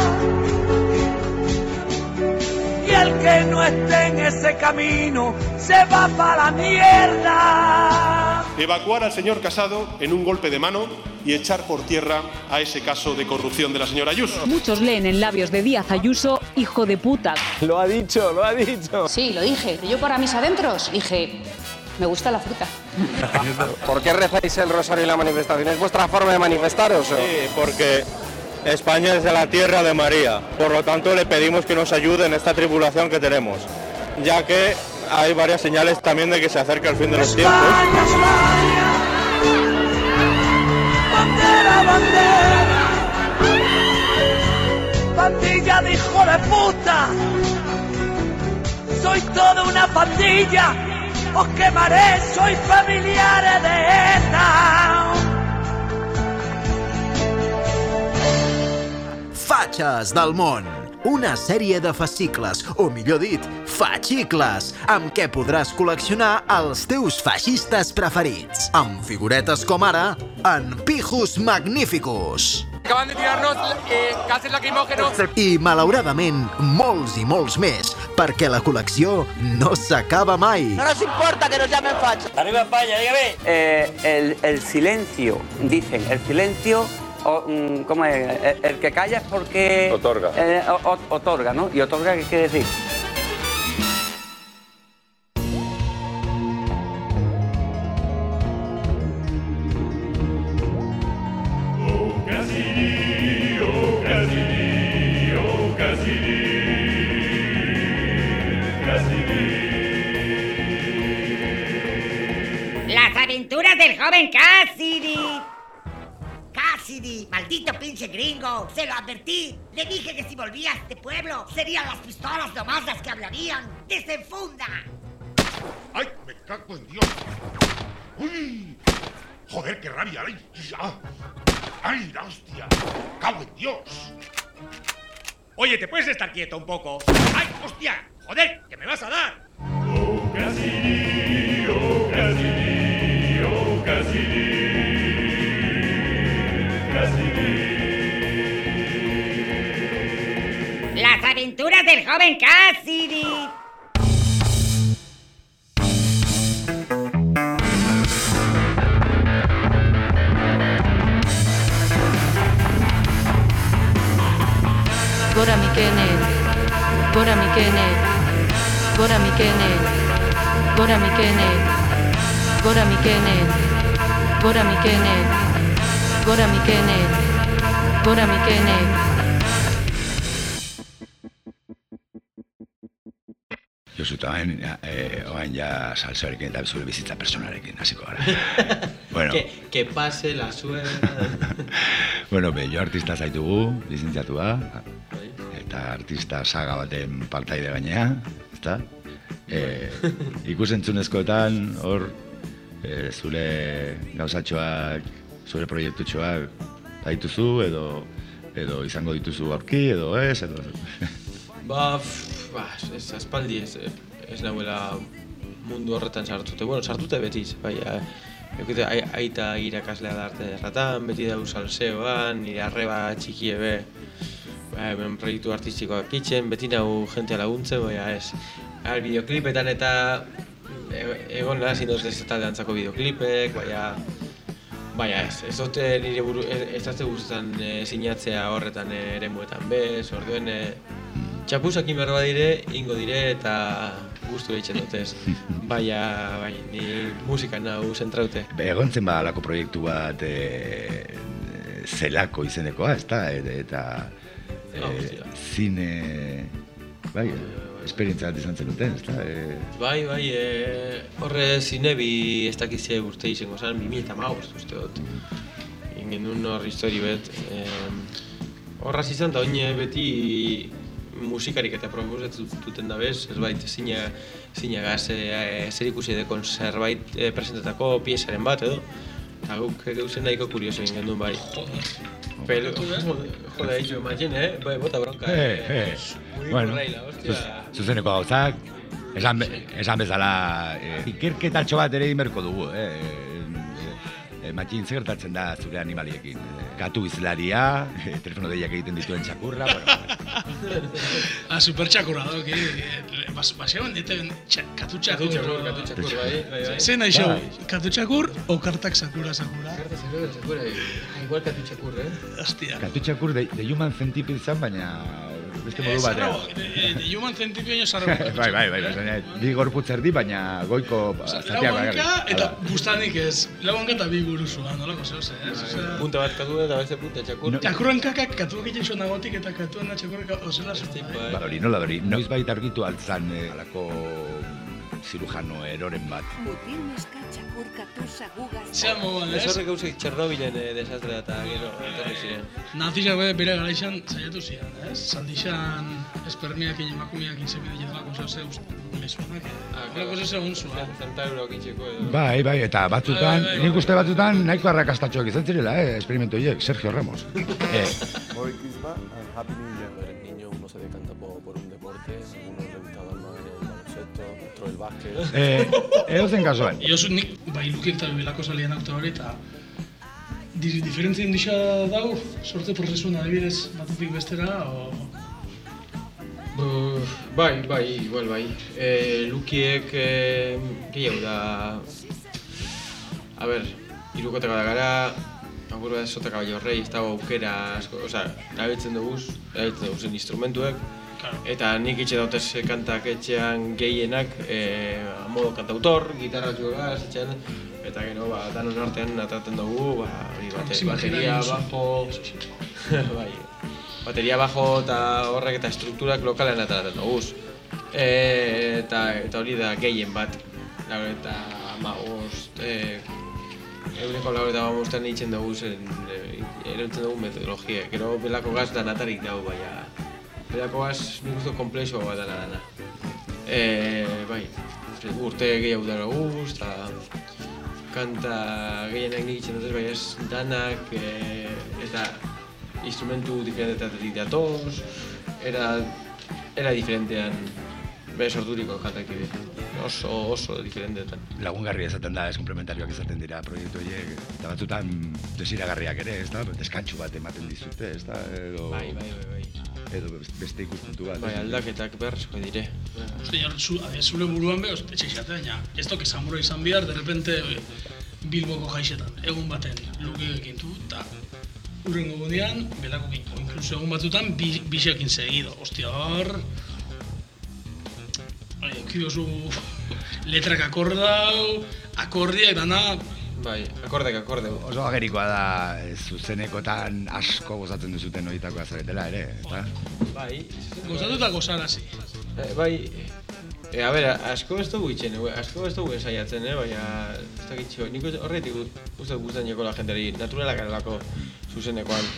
Que no esté en ese camino se va para la mierda. Evacuar al señor Casado en un golpe de mano y echar por tierra a ese caso de corrupción de la señora Ayuso. Muchos leen en labios de Díaz Ayuso, hijo de puta. Lo ha dicho, lo ha dicho. Sí, lo dije. Yo para mis adentros dije, me gusta la fruta. ¿Por qué rezáis el rosario en la manifestación? ¿Es vuestra forma de manifestaros? Sí, porque España es la tierra de María. Por lo tanto, le pedimos que nos ayude en esta tribulación que tenemos, ya que hay varias señales también de que se acerca el fin de los tiempos. Bandera, bandera. Pandilla de hijo de puta. Soy toda una pandilla. Os quemaré, soy familiares de ETA. Fatxes del món. Una sèrie de fascicles, o millor dit, fatxicles, amb què podràs col·leccionar els teus feixistes preferits. Amb figuretes com ara, en Pijus Magnificus. Acaban de tirarnos eh, gases lacrimógenos. I, malauradament, molts i molts més, perquè la col·lecció no s'acaba mai. No nos importa que nos llamen fachos. ¡Arriba España, dígame! Eh, el, el silencio, dicen, el silencio, o, mm, ¿cómo es? El, el que calla es porque... Otorga. eh, o- otorga, ¿no? ¿Y otorga qué quiere decir? Las aventuras del joven Cassidy. Maldito pinche gringo, se lo advertí. Le dije que si volvía a este pueblo, serían las pistolas nomás las que hablarían. ¡Desenfunda! ¡Ay, me cago en Dios! ¡Uy! ¡Joder, qué rabia! ¡Ay, ya! ¡Ay, la hostia! ¡Cago en Dios! Oye, ¿te puedes estar quieto un poco? ¡Ay, hostia! ¡Joder, que me vas a dar! Oh, Cassidy, oh, Cassidy, oh, Cassidy, aventuras del joven Cassidy. Gora Mikenen, Gora Mikenen, Gora Mikenen, Gora Mikenen, Gora Mikenen, Gora Mikenen, Gora Mikenen, Gora Mikenen. Josu, eta orain, eh, orain ja salsoarekin eta zure bizitza personarekin hasiko gara. bueno, Que, que pase la suerte. bueno, be, jo artista zaitugu, lizentziatua, eta artista saga baten partaide gainea, ezta? E, ikusentzunezkoetan, hor, e, zure gauzatxoak, zure proiektutxoak baituzu, edo edo izango dituzu aurki, edo ez, edo... Ba, pff, ba, ez aspaldi ez, ez nahuela mundu horretan sartute. Bueno, sartute betiz, bai, Eukite, ai, aita irakaslea da arte erratan, beti dau salseoan, nire arreba txikie be, ba, hemen proiektu artistikoak itxen, beti nahu jentea laguntzen, baina ez. Ar, bideoklipetan eta e- egon nahi zindoz ez eta dantzako bideoklipek, baina Baina ez, ez dute nire buru, ez, ez dazte guztetan e, sinatzea horretan e, eremuetan bez, orduen e, txapusakin behar badire, ingo dire eta guztu egiten dutez. Baina, bai, ni musikan nahu zentraute. Be, egontzen badalako proiektu bat e, zelako izenekoa, ezta? Eta, eta e, zine, bai, esperientzia bat izan zenuten, ezta? E, Bai, bai, e, horre zinebi ez dakitze urte izango zen, 2000 eta maus, uste dut. Ingen duen hor histori bet. E, horraz izan da oine beti musikarik eta proposatzen duten da bez, ez bait, zina, zina gaz, e, zer ikusi dekon zerbait e, presentatako piezaren bat edo. Eta guk gauzen nahiko kurioso ingen duen bai. Pero, joder, jo, imagine, eh? Bai, bota bronka, Eh, eh. Muy Bueno, hostia. zuz- zuzeneko gauzak, esan, esan bezala, eh, ikerketatxo bat ere inberko dugu, eh? E, e, matxin zer gertatzen da zure animaliekin. E, gatu izlaria, e, telefono deiak egiten dituen txakurra, bueno, Ah, super txakurra da, ki. Bas, basean diten txa- katu txakur. Katu txakur, katu txakur, bai, bai, bai. Zer nahi xau, Bai. katu txakur o kartak sakura sakura? Kartak sakura sakura, igual katu txakur, eh? Hostia. Gatu txakur de, de human centipede zan, baina beste modu Eh, batean. zarrago, de, de human centipio ino zarrago. bai, bai, bai, bai, bi gorputz erdi, baina goiko Lau zatiak hanka bakarrik. eta bustanik ez. Lau hanka eta bi buruzua, nolako zeu ze, ez? Osea, Punta bat katu eta beste punta txakur. Txakurren kakak katuak egiten zuen nagotik eta katuen da txakurrek ozela zuen. Ba, hori nola hori, noiz baita argitu altzan eh, alako zirujano eroren bat. Zea moduan, Ez ez? horrek gauzek Txernobilen eh, desastre eta gero etorri ziren. Nazizak be, bere garaixan saiatu ziren, ez? Zaldixan espermiak emakumeak inzebide jedalako zeu ze uste. Mesuanak, eh? Lako zeu segun zua. Zenta euro kitxeko edo. Bai, bai, eta batzutan, Bai, bai, bai. nik uste batzutan nahiko arrakastatxoak izan zirela, eh, experimento horiek, Sergio Ramos. eh, Merry Christmas and Happy New Year. Niño uno se decanta por, por un deporte, uno momento eh, dentro del básquet. Eh. eh, edo zen kasuan? Eh? Iosu nik bailukik eta bilako salian akta hori eta diferentzia indisa dago, sorte prozesuan adibidez batetik bestera, o... Uh, bai, bai, igual bai. Eh, e, lukiek, e, gehiago da... A ber, irukoteko da gara, agurra esoteko bai horrei, ez dago aukera asko, oza, sea, nabitzen dugu, nabitzen dugu instrumentuek, eta nik itxe dautez kantak etxean gehienak, e, modo kantautor, gitarra jugaz, etxean, eta gero, ba, danon artean atraten dugu, ba, hori, bate, bateria, bajo, bai, bateria bajo eta horrek eta estrukturak lokalean ateratzen duguz. E, eta, eta hori da gehien bat, lau eta hamabost, e, Eguneko lau eta bamostan itzen dugu zen, e, dugu metodologia. Gero belako gaz danatarik dago, baina belako gaz nik uste komplexo bat dana dana. E, bai, urte gehiago dara guz, eta kanta gehienak nik itzen dut, bai ez danak, e, eta instrumentu diferentetatik datoz, era, era diferentean be sorturiko kantak dira. Oso, oso diferentetan. Lagungarria izaten da, ez komplementarioak izaten dira proiektu horiek, eta batzutan desiragarriak ere, ez da, deskantxu bat ematen dizute, ez da, edo... Bai, bai, bai, bai. Edo beste ikuspuntu bat. Bai, aldaketak beharrezko dire. Uste, ja, zu, ver, zure buruan behoz, etxeixate, baina ez toki zamuro izan bihar, de repente Bilboko jaixetan, egun baten, lukeekin du, eta urrengo gunean, belako gintu. Inkluso egun batzutan, bi, bisekin segido. Ostia, hor... Bai, Kiozu letrak akordau, akordiak dana... Bai, akordek akorde. Oso agerikoa da eh, zuzenekotan asko gozatzen duzuten horietako azaretela ere, eta? Bai. Gozatu eta gozarazi. Eh, bai, e, a ber, asko ez dugu itxen, asko ez dugu ensaiatzen, eh, baina ez dakit txo, nik horretik uste guztan joko la jenteri, naturalak garelako zuzenekoan.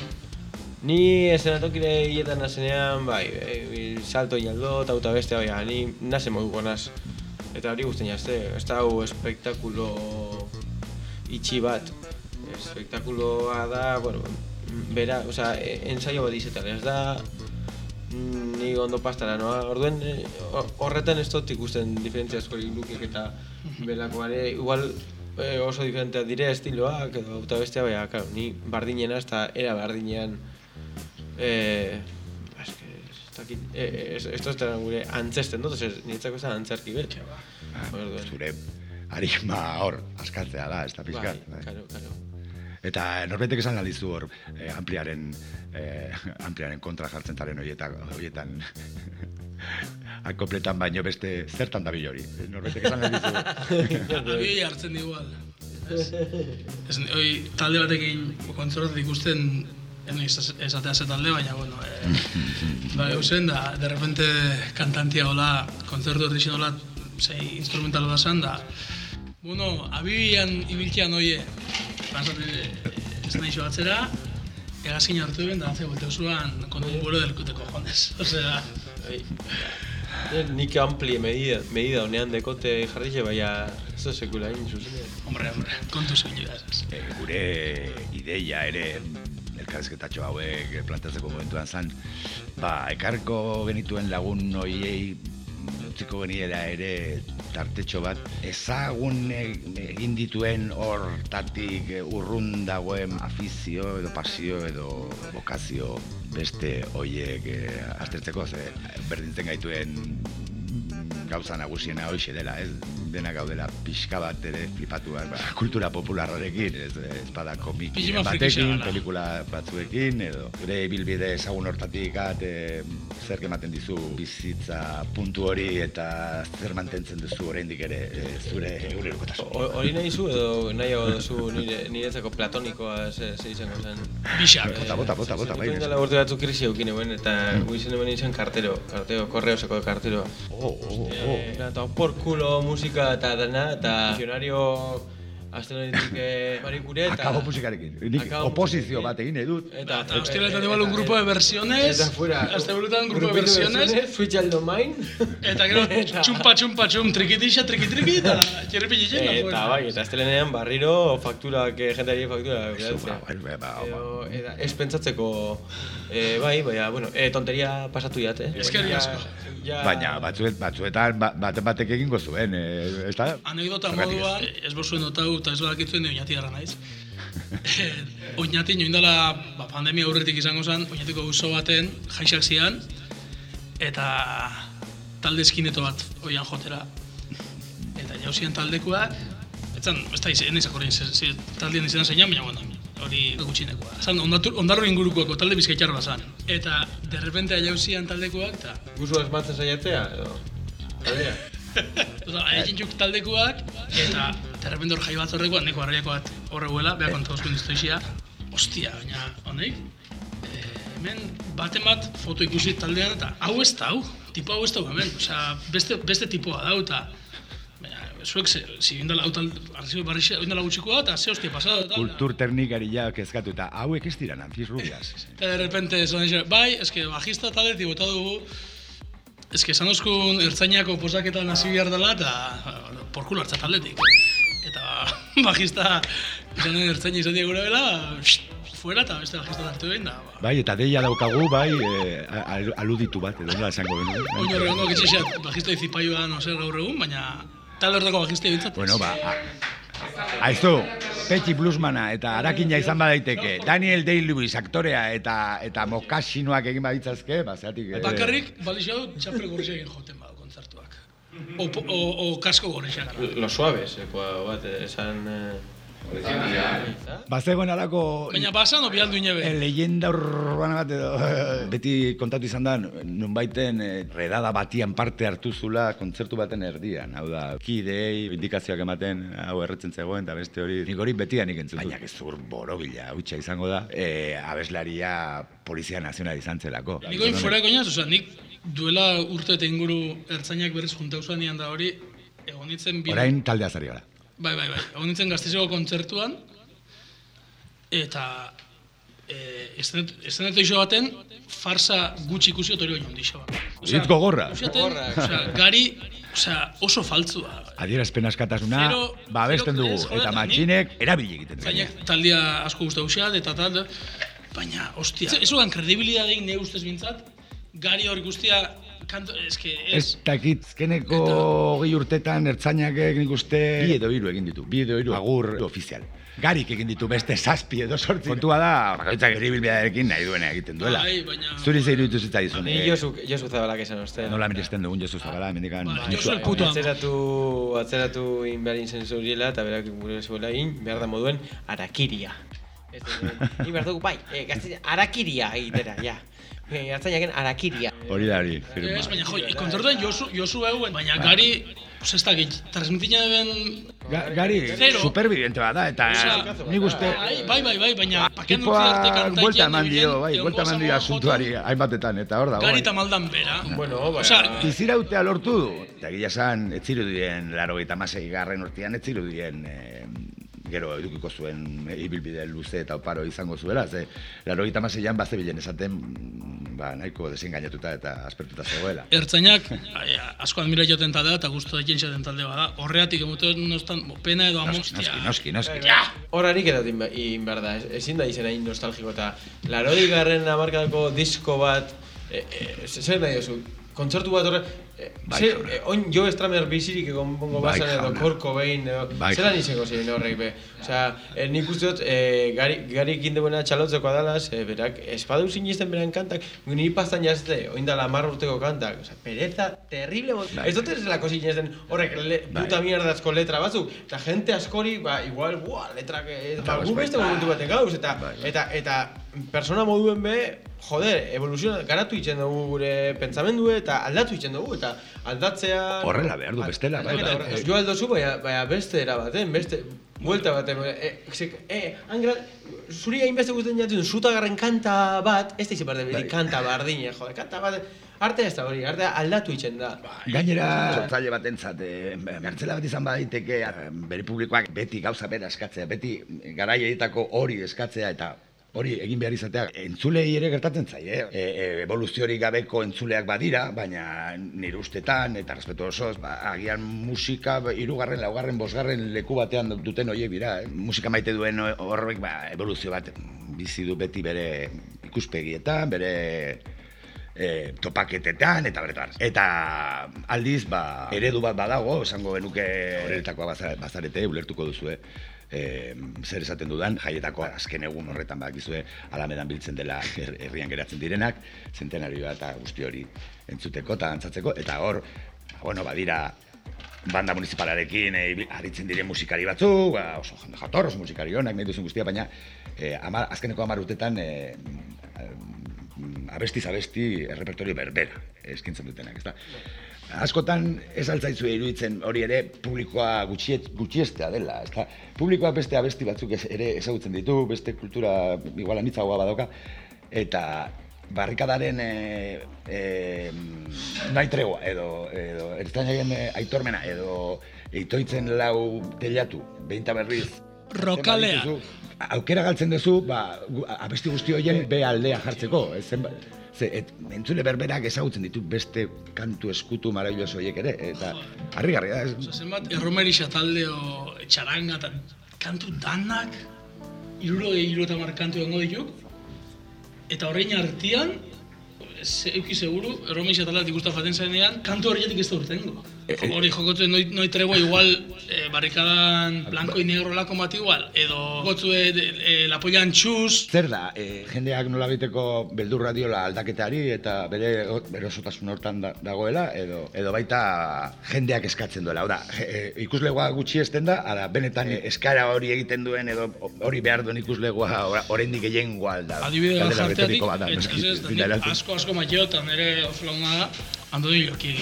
Ni esenatokire hietan nazenean, bai, e, salto inaldo, eta uta bestea, baina ni nase moduko naz. Eta hori guztien jazte, ez da hau espektakulo itxi bat. Espektakuloa da, bueno, bera, osea, e- ensaio bat izetan, ez da mm, ni ondo pastara, noa? Orduen, eh, horretan ez dut ikusten diferentzia asko lukek eta belakoare, igual eh, oso diferenteak dire estiloak edo auta bestea, baina, claro, ni bardinena eta era bardinean eh, eske, ez dakit, eh, ez, ez dut gure antzesten dut, ez niretzako ez da antzerki bet. Orduen. Zure arima hor, askatzea da, ez da pizkat. Bai, karo, karo. Eta norbaitek esan aldizu hor, eh, ampliaren, eh, ampliaren kontra jartzen zaren horietan, horietan akopletan baino beste zertan dabil hori. Norbaitek esan aldizu. Abi hartzen igual. Ez, ez, oi, talde batekin kontzertat ikusten eno esatea ze talde, baina, bueno, e, ba, eusen da, de repente kantantia hola, kontzertu erdixen hola, zei instrumental da zan, da, bueno, abian ibiltzean oie, pasate, ez nahi atzera, egazkin hartu ben, da, hace volteo zuan, con un vuelo del de cojones, osea, Bai. Eh, Nik ampli medida, medida honean dekote jarrize, baina ez da sekula egin zuzenean. Hombre, hombre, kontu zein Eh, gure ideia ere elkarrezketatxo hauek plantatzeko momentuan zan, ba, ekarko genituen lagun hoiei utziko geniera ere tartetxo bat ezagun e- egin dituen hortatik urrun dagoen afizio edo pasio edo bokazio beste hoiek eh, aztertzeko ze berdintzen gaituen gauza nagusiena hoxe dela, ez? Dena gaudela pixka bat ere flipatuak, ba, kultura popularrarekin, ez, ez bada komik batekin, pelikula batzuekin, edo gure bilbide ezagun hortatik at, e, zer ematen dizu bizitza puntu hori eta zer mantentzen duzu oraindik ere e, zure egunerokotasun. O- Hori nahi zu edo nahiago duzu nire, niretzako platonikoa ze, ze izango zen? Bixak. Bota, bota, bota, bota, bai. Bai, dela urte batzuk krisi eukin eguen, eta gu izen hemen izan kartero, kartero, korreoseko kartero. Oh, oh, oh. Eta por culo musika eta dana, eta funtzionario astelenetik eh, barikure eta... Akabo musikarekin. Nik oposizio bat egin nahi dut. Eta, Eta hostilaletan igual un grupo de versiones, Eta fuera. hasta burutan un grupo de versiones, Switch al domain. eta gero txumpa txumpa txum, trikitixa, triki triki, eta txerrepi jitxen da Eta bai, eta astelenean barriro fakturak, eh, jendeari faktura bidaltzea. Ba, ba, Edo, eta ez pentsatzeko, eh, bai, baina, bueno, eh, tonteria pasatu jat, eh? Eskerrik Ja- asko. Ja, Baina batzuet, batzuetan ba, baten batek egingo zuen, eh, ez da? Anekdota ez? moduan, ez bozuen notau eta ez badakitzuen oinati gara naiz. oinati noindala ba, pandemia aurretik izango zen, oinatiko auzo baten jaixak zian, eta talde eskineto bat oian jotera. Eta jauzian taldekoak, etzan, ez da izan izakorrien, ze, ze, taldean izan zeinan, baina bueno, hori gutxinekoa. Zan, ondatu- ondarro ingurukoako talde bizkaitarra zan. Eta, derrepente jauzian taldekoak, eta Guzu asmatzen saiatzea, edo? Taldea? Osa, aietxintxuk taldekoak, eta derrepende hor jai bat horrekoa, neko harriako bat horreguela, beha kontauzko diztoizia. Ostia, baina, honek, eh, hemen baten bat foto ikusi taldean, eta hau ez da, hau, tipo hau ez da hemen, osea, beste, beste tipoa dau, eta zuek ze, zi indala autal, arzibe barrixe, indala gutxikoa, eta ze hostia pasada, eta, Kultur teknikari ja kezkatu eta hauek ez dira nantiz rubias. eta de repente esan dixe, bai, eske bajista taletik bota dugu, eske esan duzkun ertzainako posaketan hasi behar dela, eta bueno, por culo hartza taletik. Eta bajista, izan den ertzaina izan gure bela, fuera, eta beste bajista hartu egin da. Bai, eta deia daukagu, bai, eh, al- aluditu bat, edo nola esango genuen. Oino horrengo kitxixeat, bajista izipaioa, no ser, gaur egun, baina tal horretako bajista bintzat. Bueno, ba, Aizu, Petty Bluesmana eta Arakina izan badaiteke, Daniel Day-Lewis aktorea eta eta mokasinoak egin baditzazke, ba, zeatik... eh, Bakarrik, balixo dut, txapel gorrexekin joten badu kontzertuak. O, o, o kasko gorrexak. Los suaves, eh, bat, esan... Eh, Bazegoen alako... Baina basan obi aldu inebe. Eh, leyenda urbana bat edo beti kontatu izan da nunbaiten eh, redada batian parte hartu zula kontzertu baten erdian. Hau da, kidei, indikazioak ematen hau erretzen zegoen eta beste hori nik hori betian entzun. Baina gezur borobila hutsa izango da, eh, abeslaria polizia nazional izan zelako. Nik hori fuera oza, nik duela urte eta inguru ertzainak berriz junta usan da hori, egon nintzen bi... Orain taldea zari gara. Bai, bai, bai. Egon nintzen gaztizeko kontzertuan, eta e, estenetu iso baten, farsa gutxi ikusi otori baino handi bat. Hitz gogorra. Osea, gari, osea, oso faltzua. Adierazpen askatasuna, babesten zero dugu, eta matxinek erabili egiten du. Zainak taldia asko guztau xeat, eta tal, baina, ostia, ez ugan kredibilidadeik ne ustez bintzat, gari hori guztia, kanto, eske, Ez ez, dakit, azkeneko gehi urtetan ertzainak nik uste bi edo hiru egin ditu, bi edo hiru agur ofizial. Garik egin ditu beste zazpi edo sortzi. Kontua da, bakoitzak eribilbidearekin nahi duena egiten duela. Bai, baina- Zuri zeiru ditu zitzaizun. Ni eh, Josu, Josu Zabalak esan oste. Nola miresten dugun Josu Zabala, mendikan. Josu el puto. Atzeratu, atzeratu inberin zen zuriela, eta berak gure zuela egin, behar da moduen, arakiria. Ez bai, eh, gazte, arakiria egitera, ja. Eh, Artzainaken arakiria. Hori da hori, firma. ez, baina, jo, kontzertuan Josu, Josu egun, baina gari, pues ez dakit, transmitina den... Ga, gari, Zero. superviviente bat da, eta Osea, nik uste... Bai, bai, bai, bai, baina Tipoa buelta eman dio, bai, buelta eman dio asuntuari hainbatetan, eta hor dago. Gari bai. eta maldan bera. Bueno, Osea, Bizirautea lortu du. Eta gila esan, ez zirudien, laro gaita garren urtean, ez zirudien, eh, gero edukiko zuen ibilbide luze eta oparo izango zuela, ze laro gaita maseian bazebilen esaten, mm, ba, nahiko desengainatuta eta aspertuta zegoela. Ertzainak, ai, asko admira joten taldea eta gustu da jaten talde bada. Horreatik emoten nostan pena edo amostia. Noski, noski. Ja! Hor harik edat egin behar da, ez- ezin da izan hain nostalgiko eta larodi garren amarkadako disko bat, e, e, zer nahi duzu, kontzertu bat horre, e, Bai, ze, jauna. e, oin jo Stramer bizirik egon bongo Bai, bazan edo korko behin, edo, Bai, zelan izango ziren horrek be. Osea, e, nik uste dut, e, gari, gari egin duena txalotzeko adalaz, e, berak, espadu sinisten beran kantak, niri pastan jazte, oin dala mar urteko kantak, osea, pereza terrible, mot- Bai. ez dut ez lako sinisten horrek le, puta mierdazko letra batzuk, eta jente askori, ba, igual, buah, letrak, ba, Bai, gu bai. beste momentu baten gauz, eta, eta, eta, persona moduen be, joder, evoluzioa, garatu itzen dugu gure pentsamendue, eta aldatu itzen dugu, eta aldatzea... Horrela behar du bestela, bai, Eta, bai. jo aldozu, baina, baina beste era baten, beste, buelta baten, e, e, e, angra, zuri hainbeste guztien jatun, zutagarren kanta bat, ez da izan behar Bai. kanta bardine, joder, kanta bat, arte ez da hori, arte aldatu itzen da. Gainera, sortzaile batentzat, e, mertzela bat izan baditeke, eh, bere publikoak beti gauza bera eskatzea, beti garaietako hori eskatzea eta hori egin behar izatea entzulei ere gertatzen zaie. E, e, evoluziorik gabeko entzuleak badira, baina nire ustetan eta respetu osoz, ba, agian musika hirugarren, laugarren, bosgarren leku batean duten horiek dira. Eh? Musika maite duen horrek ba, evoluzio bat bizi du beti bere ikuspegietan, bere e, topaketetan eta beretar. Eta aldiz, ba, eredu bat badago, esango genuke horretakoa baza- bazarete, ulertuko duzue. E, zer esaten dudan, jaietako azken egun horretan badakizue alamedan biltzen dela her- herrian geratzen direnak, zentenarioa eta guzti hori entzuteko eta dantzatzeko, eta hor, bueno, badira, banda municipalarekin e, aritzen diren musikari batzuk, ba, oso jende jator, oso musikari honak nahi duzun guztia, baina e, ama, azkeneko hamar urtetan e, mm, abestiz abesti errepertorio berbera eskintzen dutenak, ezta? Askotan ez altzaizu iruditzen hori ere publikoa gutxiet, gutxiestea dela, ezta? Publikoak beste abesti batzuk ez- ere ezagutzen ditu, beste kultura igual anitzagoa badauka, eta barrikadaren e, e, nahi tregua, edo, edo ertzainaien e, aitormena, edo itoitzen lau telatu, behinta berriz. Rokalea. Aukera galtzen duzu, ba, abesti guzti horien be aldea jartzeko. Ez zen, ze, et, entzule berberak ezagutzen ditu beste kantu eskutu marabiloso horiek ere, eta harrigarri da. Ez, zenbat erromerixa talde o txaranga eta kantu danak iruro iruro eta mar kantu egongo dituk eta horrein artean ez euki seguru erromerixa taldeak ikusta faten zarenean kantu horietik ez da urtengo. Hori jokotu noi, noi tregua igual eh, barrikadan blanco y negro lako bat igual edo gotzu eh, la polla txuz Zer da, e, jendeak nola biteko beldurra diola aldaketari eta bere bere osotasun hortan da, dagoela edo edo baita jendeak eskatzen duela. Da, e, ikuslegoa gutxi esten da, ala benetan e, eskara hori egiten duen edo hori behar duen ikuslegoa ora- oraindik gehiengo alda. Adibide bat Galdera jarteatik, retoriko bat da, ez, noski, ez, ez, ezin da, da nik erantzun. asko asko nire oso laguna da, andoni joki.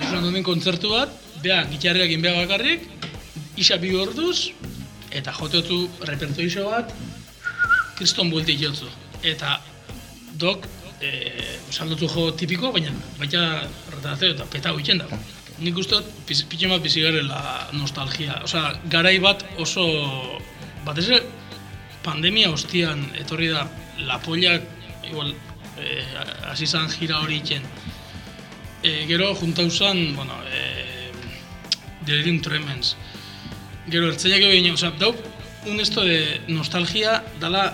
Ez andonin kontzertu bat, bea, gitarriak egin bea bakarrik, isa bi orduz, eta joteotu repertoixo bat, kriston bueltik jotzu. Eta dok, eh, saldotu jo tipiko, baina baita retazio eta peta egiten da. Nik uste dut, pitxen bat bizi garela nostalgia. Osea, garai bat oso, batez ere, pandemia ostian etorri da lapollak, igual, eh, hasi zan jira hori itzen. E, gero juntau zan, bueno, e, Delirium Tremens. Gero ertzaiak egin, oza, dauk, un esto de nostalgia dala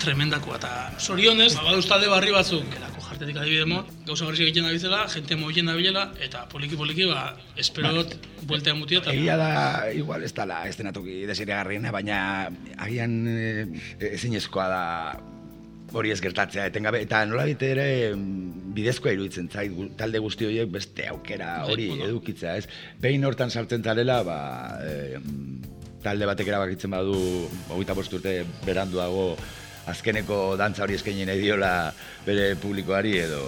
tremendakoa. Eta zorionez, ba, badauz talde barri batzuk, gelako jartetik adibide mo, gauza horrez egiten dabiltzela, jente moien dabilela, eta poliki-poliki, ba, esperot, bueltea mutia, eta... Egia da, igual ez dala estenatoki desiragarriena, baina agian e, ezinezkoa da hori ez gertatzea etengabe eta nolabait ere mm, bidezkoa iruditzen zait talde guzti horiek beste aukera hori ondo. edukitzea, ez? Behin hortan sartzen zarela, ba, e, talde batek erabakitzen badu hogeita bost urte beranduago azkeneko dantza hori eskaini nahi diola bere publikoari edo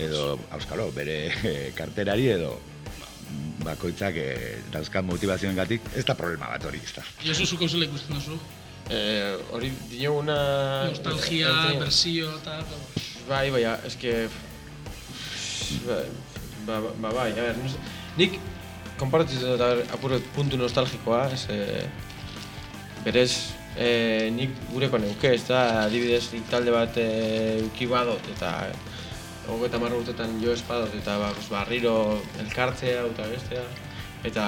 edo auskalo, bere eh, karterari edo mm, bakoitzak e, dauzkan motivazioengatik ez da problema bat hori, ez da. Josu zuko zela ikusten Eh, hori dioguna... Nostalgia, entzien- bersio, eta... Bai, bai, eske... Ba, ba, ba, bai, a ber, nus- nik konparatzen dut a ber, apurret puntu nostalgikoa, ez, e, berez, e, nik gureko neuke, ez da, adibidez, nik talde bat e, uki badot, eta hogo eta marra urtetan jo espadot, eta ba, barriro elkartzea, eta bestea, eta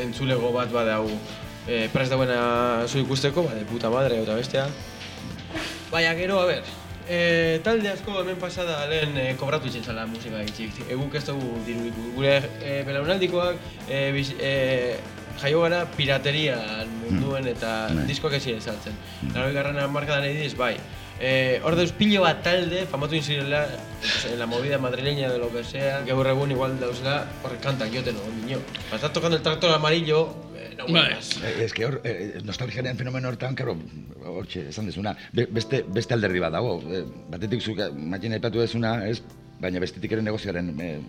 entzulego bat badau e, prest dauena zu ikusteko, ba, de puta madre, eta bestea, Baina gero, a ber, e, talde asko hemen pasada lehen e, kobratu itzen zala musika itxik. Eguk ez dugu dirurik. Gure e, belaunaldikoak e, biz, e, jaio gara piraterian munduen eta diskoak ezin ezaltzen. Laro garrana markadan ediz, bai. E, hor dauz pilo bat talde, famatu inzirela, en la movida madrileña de lo que sea, gaur egun igual dauzela horrek kantak joten egon dino. Ba, está tocando el tractor amarillo, eh, no Bai. vuelvas. Eh, Ez que hor, eh, nostalgiaren fenomeno hortan, karo, hortxe, esan dezuna, be, beste, beste alderdi bat dago. Eh, batetik zuk, eh, matxina aipatu dezuna, ez, baina bestetik ere negozioaren eh,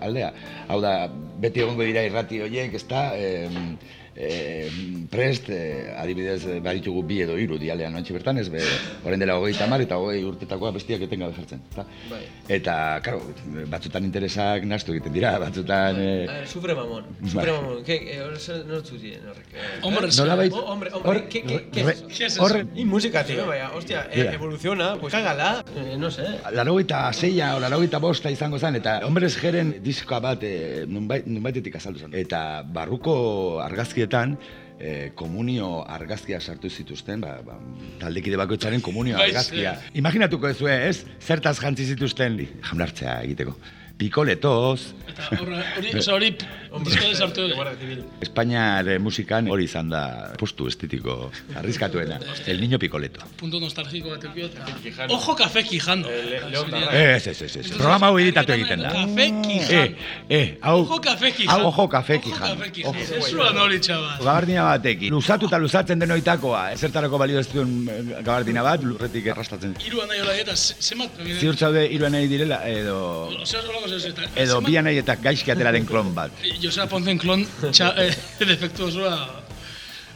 aldea. Hau da, beti egongo dira irrati horiek, ez da, eh, eh, prest, eh, adibidez, eh, baditugu bi edo hiru dialean nontxe bertan, ez, be, orain dela hogei tamar eta hogei urtetakoa bestiak etengabe jartzen. Eta, Bai. eta, karo, batzutan interesak nastu egiten dira, batzutan... Eh, A ver, sufre mamón, Bai. sufre mamón. ¿Qué, eh, ahora se- nortzuk diren horrek? eh? Hombre, Eh? nolabait- Oh, hombre, hombre, hor- ¿qué, qué, qué re- es eso? ¿Qué es horre- Y música, tío, vaya, hostia, eh, Mira. evoluciona, pues cágala, eh, no sé. Laurogeita seia o laurogeita bosta izango zen, eta hombres jeren diskoa bat e, nunbait, nunbaitetik azaldu zen. Eta barruko argazkietan, e, komunio argazkia sartu zituzten, ba, ba, taldekide bakoitzaren komunio argazkia. Imaginatuko ez ez? Zertaz jantzi zituzten jaunartzea egiteko. Pikoletoz, Eta hori, hori disko desartu ere. Guardia Civil. Espainiar eh, musikan hori izan da postu estetiko arriskatuena. El niño picoleto. Punto nostalgiko bat eukio, eta... Ojo Café Darra. Ez, ez, ez, ez. Programa hau editatu egiten da. Café Quijano. Eh, eh, hau... Ojo Café Hau, Quijano. ojo kafe Ojo kijano. Café Quijano. Zesuan hori, txabal. Gabardina batekin. Luzatu eta luzatzen denoitakoa. Zertarako balio ez duen eh, gabardina bat, lurretik errastatzen. Hiru nahi hola eta ze- zenbat... Ziur zaude hiru nahi direla, edo... Edo zenbat- bi nahi eta gaizki atera den klon bat. Josea Ponzen klon txa, eh, defektuosoa...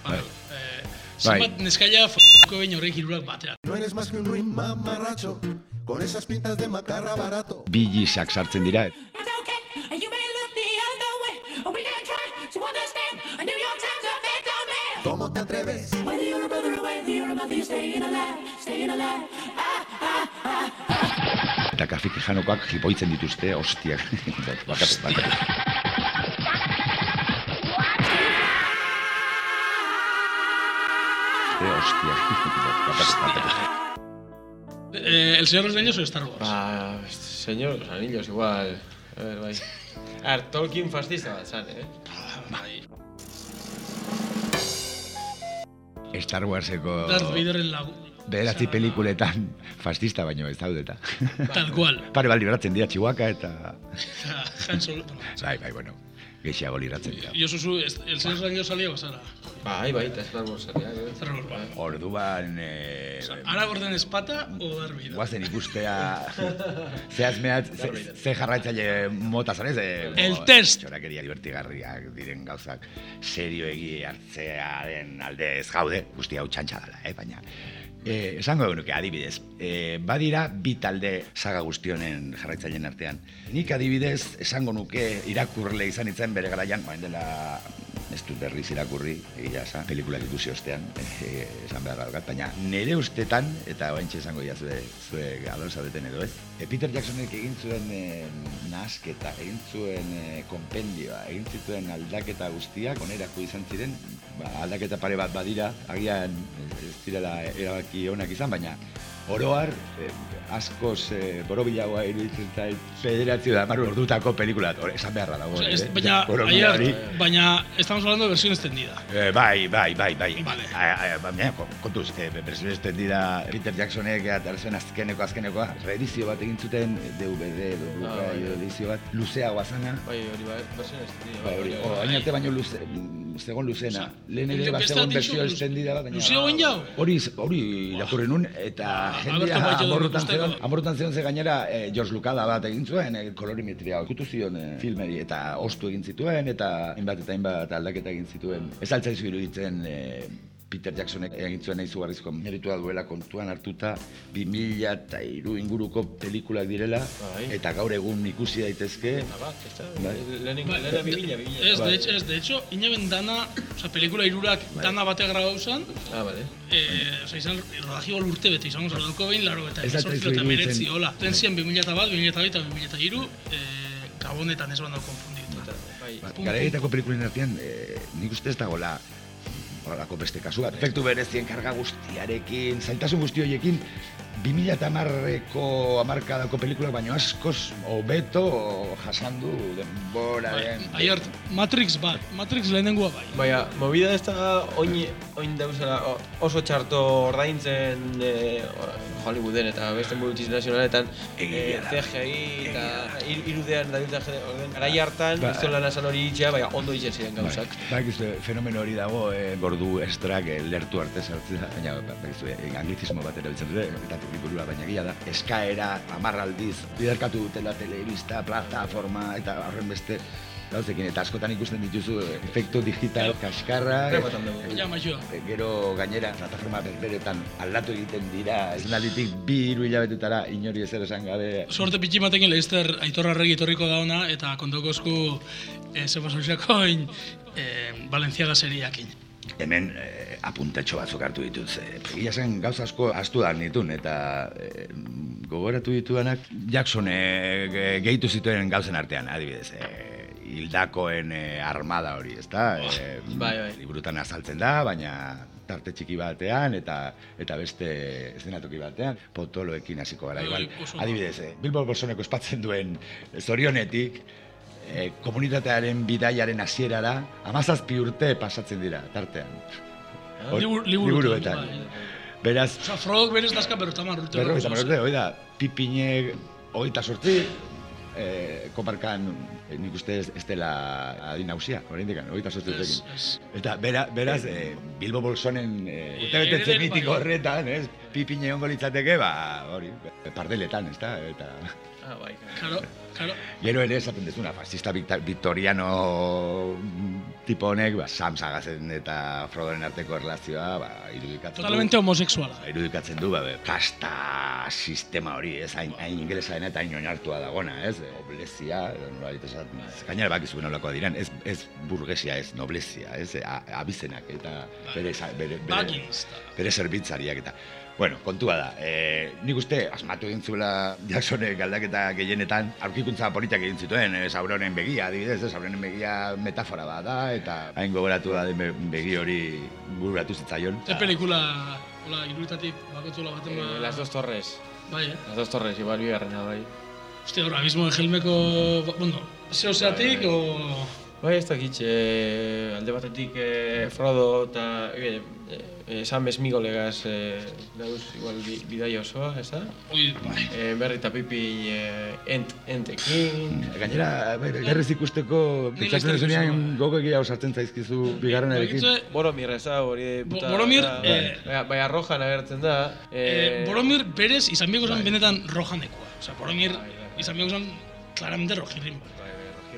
Bueno, eh, Zenbat neskaila f***ko behin horrek hirurak batera. No eres más que un ruin mamarracho, con esas pintas de macarra barato. Bi gisak sartzen dira. ¿Cómo te atreves? Eta kafik janokoak jipoitzen dituzte, hostiak. bakatu, bakatu. Hostiak. bakatu, bakatu. Eh, el Señor de los Anillos o Star Wars? Ba, señor, los anillos igual. A ver, bai. A ver, Tolkien fascista bat zan, eh? Star Warseko... Darth Vaderren lagu. Bederatzi pelikuletan fascista baino ez daudeta. Tal cual. Pare bat libratzen dira Chihuahua eta... Han Solo. Bai, bai, bueno. Gehiago libratzen dira. Yo susu, el los Anillos salía basara. Bai, bai, eta Star Wars saria, eh? Star Wars, bai. Orduan... Eh, Ara gorden espata o Vader? Guazen ikustea... Zehaz mehat, ze, jarraitzaile mota zanez, eh, El test. Txorakeria divertigarriak diren gauzak serio egi hartzearen alde ez gaude, guzti hau txantxa dela, eh, baina... Eh, esango genuke adibidez, eh, badira bi talde saga guztionen jarraitzaileen artean. Nik adibidez esango nuke irakurle izan itzen bere garaian, bain dela ez dut berriz irakurri, egia esan, pelikulak ikusi ostean, eh, esan behar daukat, baina nire ustetan, eta oaintxe esango ia zue, zue ados zaudeten edo ez, e, Peter Jacksonek egin zuen e, nahasketa, egin zuen e, konpendioa, egin zituen aldaketa guztiak, onerako izan ziren, ba, aldaketa pare bat badira, agian ez direla erabaki onak izan, baina oroar, eh, askoz eh, borobilagoa iruditzen zait federazio da maru ordutako pelikula, esan beharra dago. O sea, es- eh, baina, ayer, baina, estamos hablando de versión extendida. Eh, bai, bai, bai, bai. Vale. Baina, ko- kontuz, eh, versión extendida Peter Jacksonek atarzen azkeneko azkenekoa, reedizio bat egin zuten DVD, Ah, ah, bai. edizio bat, luzeagoa zana. Bai, hori bai, versión extendida. Bai, hori, o, hain arte baino luze, zegon luzena. Lehen ere bat zegon versio ditxu, extendida bat, baina... luzeo egin jau? Hori, hori irakurri nun, eta jendea Bayo amorrutan ikusteko. zegoen, amorrutan zegoen ze gainera eh, George Lucada bat egin zuen, eh, kolorimetria okutu zion eh, filmeri, eta ostu egin zituen, eta hainbat eta hainbat aldaketa egin zituen. Ez altzaizu iruditzen eh, Peter Jacksonek egin zuen izugarrizko meritua duela kontuan hartuta 2003 inguruko pelikulak direla Bai. eta gaur egun ikusi daitezke Bat, ez da, Bai. Bai, bimila, bimila. Ez, Bai. de hecho, ez, de hecho, inaben dana, o sea, pelikula irurak dana bate grabau zan, Ah, vale. eh, o sea, izan rodaji hor urte bete, izango zarduko behin, laro eta altzaizu eta meretzi, hola. Ten zian 2000 eta bat, 2000 eta eta 2000 eta iru, eh, gabonetan ez bandau konfunditu. Bai. Ba, Garaietako pelikulen artean, eh, nik uste ez dagoela horrelako beste kasu bat. Efektu berezien karga guztiarekin, zailtasun guzti horiekin, 2000 eta amarreko amarkadako pelikulak baino askoz hobeto jasandu denboraren... Aiort, Matrix bat, Matrix lehenengoa bai. Baina, movida ez da oin, oin dauzela oso txarto ordaintzen eh, Hollywooden eta beste multinazionaletan eh, CGI eta ir- irudean da dut orden. Garai hartan, Ba- ba, lan hori itxea, baina ondo itxen ziren gauzak. Ba, egizu, fenomeno hori dago, eh, gordu estrak lertu arte sartzea, baina ba, eh, anglizismo bat erabiltzen dute, liburua baina gila da. Eskaera, amarraldiz, biderkatu dutela telebista, plataforma, eta horren beste gauzekin, eta askotan ikusten dituzu eh, efektu digital kaskarra, eh, gero gainera plataforma berberetan aldatu egiten dira, esnalditik bi hiru hilabetetara inori ezer esan gabe. Suerte pitxi batekin leizter Aitor Arregi etorriko da ona, eta kontokozku eh, zepa soziakoin eh, Valenciaga seriakin. Hemen eh, apuntatxo batzuk hartu ditut. Ze, egia zen gauza asko astu da nitun, eta eh, gogoratu ditudanak Jackson eh, gehitu zituen gauzen artean, adibidez. Eh, hildakoen eh, armada hori, ezta? Eh, bai, bai. Liburutan azaltzen da, baina tarte txiki batean eta eta beste eszenatoki batean potoloekin hasiko gara igual. Adibidez, eh, Bilbo Bolsoneko espatzen duen zorionetik eh, komunitatearen bidaiaren hasierara amazazpi urte pasatzen dira tartean. Hor- Libur- liburuetan, liburuetan. bai. Beraz, Osa, Frodok berez dazka berrotamar urte. hamar urte, hoi da, pipinek hogeita sortzi, eh, komarkan eh, nik uste ez, ez dela adin hausia, hogeita Ez, sortzetekin. ez. Eta bera, beraz, eh, Bilbo Bolsonen eh, urtebetetze mitiko bai. horretan, ez? Pipine hongo litzateke, ba, hori, pardeletan, ez da? Eta... Ah, bai, Claro, claro. Gero ere esaten dezuna, fascista victoriano mm, tipo honek, ba, Sam Sagazen eta Frodoren arteko erlazioa, ba, irudikatzen Totalmente du. homosexuala. Ba, irudikatzen du, ba, be, kasta sistema hori, ez, hain, hain ingelesaena eta hain oinartua dagona, ez, noblezia, edo nola esaten, ez, gainera bakizu nolakoa diren, ez, ez burgesia, ez noblezia, ez, a, abizenak, eta bere, sa- bere, bere, Bagista. bere zerbitzariak eta Bueno, kontua da, e, nik uste asmatu egin zuela Jacksonek galdaketa gehienetan aurkikuntza politak egin zituen, e, Sauronen begia, adibidez, e, Sauronen begia metafora bat da, eta hain gogoratu da begi hori bururatu zitzaion. Ze pelikula, hola, iruditatik bakotzula baten ba... Eh, las dos torres. Bai, eh? Las dos torres, igual bigarrena, bai. Hostia, hor, abismo de Helmeko, ba- bueno, zeo zeatik, o... Bai, ez dakit, eh, alde batetik eh, Frodo eta eh, eh, Sam Esmigolegaz eh, dauz igual bi, bidai osoa, ez da? Ui, bai. Eh, berri eta pipi eh, ent, entekin. Gainera, bai, gerrez ikusteko, Nik pentsatzen ez duzunean gogo egia osartzen zaizkizu bigarrenarekin. Bakitze- Boromir ez da, hori... Bo- puta- Boromir, da, eh, bai, bai, arrojan agertzen da. Eh, Boromir berez izan bieko bai. zen benetan rojanekoa. Osea, Boromir izan bieko zen claramente rojirrin.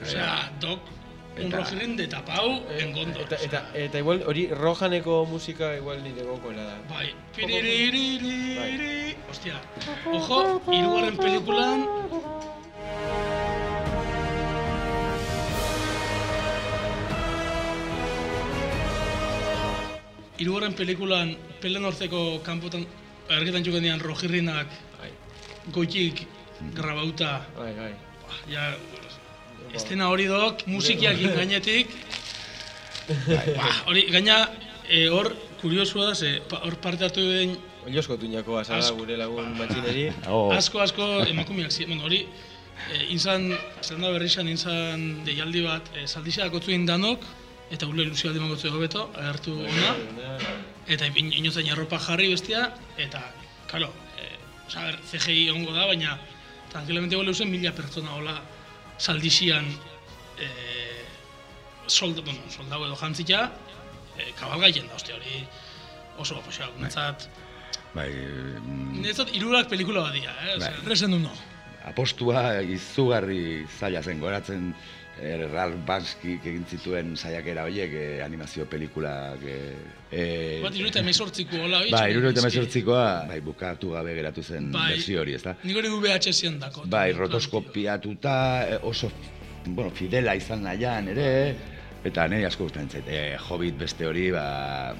Osea, Doc, un Eta- rojirrin de tapau en Gondor. Eta, eta, eta igual hori rojaneko musika igual nire gokoela da. Bai, piririririri, hostia, ojo, irugarren pelikulan, irugarren pelikulan pelen hortzeko kanpotan argitan txuken dian rojirrinak goitik grabauta. Bai, bai. Ja, estena hori dok, musikiakin gainetik. Ba, hori, gaina, eh, hor, kuriosua da, ze, hor parte hartu den Oiosko tuñakoa zara Asko. gure lagun matxineri. asko asko emakumeak ziren, bueno, hori, e, inzan, zer da berri izan, inzan deialdi bat, e, zaldizia dakotzuen danok, eta ule luzio aldi magotzu hobeto, agertu ona, eta in- inozain arropa jarri bestia, eta, karo, e, oza, CGI ongo da, baina, tranquilamente gole usen mila pertsona hola saldizian e, solda, bueno, soldau edo jantzita, e, kabalgaien da, ostia, hori oso aposia, gunetzat, Bai, mm, Niretzat hirurak pelikula bat dira, eh? Bai. Bai. Resen du no. apostua izugarri zaila zen goratzen eh, Ralph Bakskik egin zituen saiakera horiek eh, animazio pelikulak eh, eh, Bat iruita emezortziko hola. Bai, irurogeita bizki. hemezortzikoa, bai, bukatu gabe geratu zen Bai. berzio hori, ezta? Nik hori VHS-ean dako. Bai, rotoskopiatuta, eh, oso, bueno, fidela izan nahian ere, eta niri asko gustatzen zait. Eh, Hobbit beste hori, ba,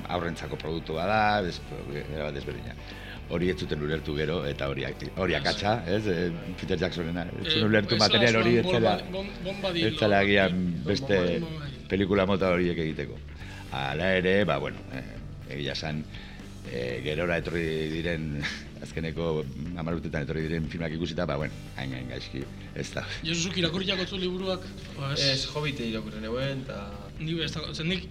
aurrentzako produktu bada, bat desberdina. Hori ez zuten ulertu gero, eta hori, hori akatsa, ez? Eh, Peter Jacksonena, ez Eh, zuen ulertu material hori, ez zela, ez zela agian beste pelikula mota horiek egiteko. Hala ere, ba, bueno, eh, egia esan, eh, gerora etorri diren, azkeneko hamar urtetan etorri diren filmak ikusita, ba, bueno, hain hain gaizki, ez da. Josuzuk irakurriak otzu liburuak, ba, ez. Hobbit irakurren eguen, eta... Ni ez da, zen nik,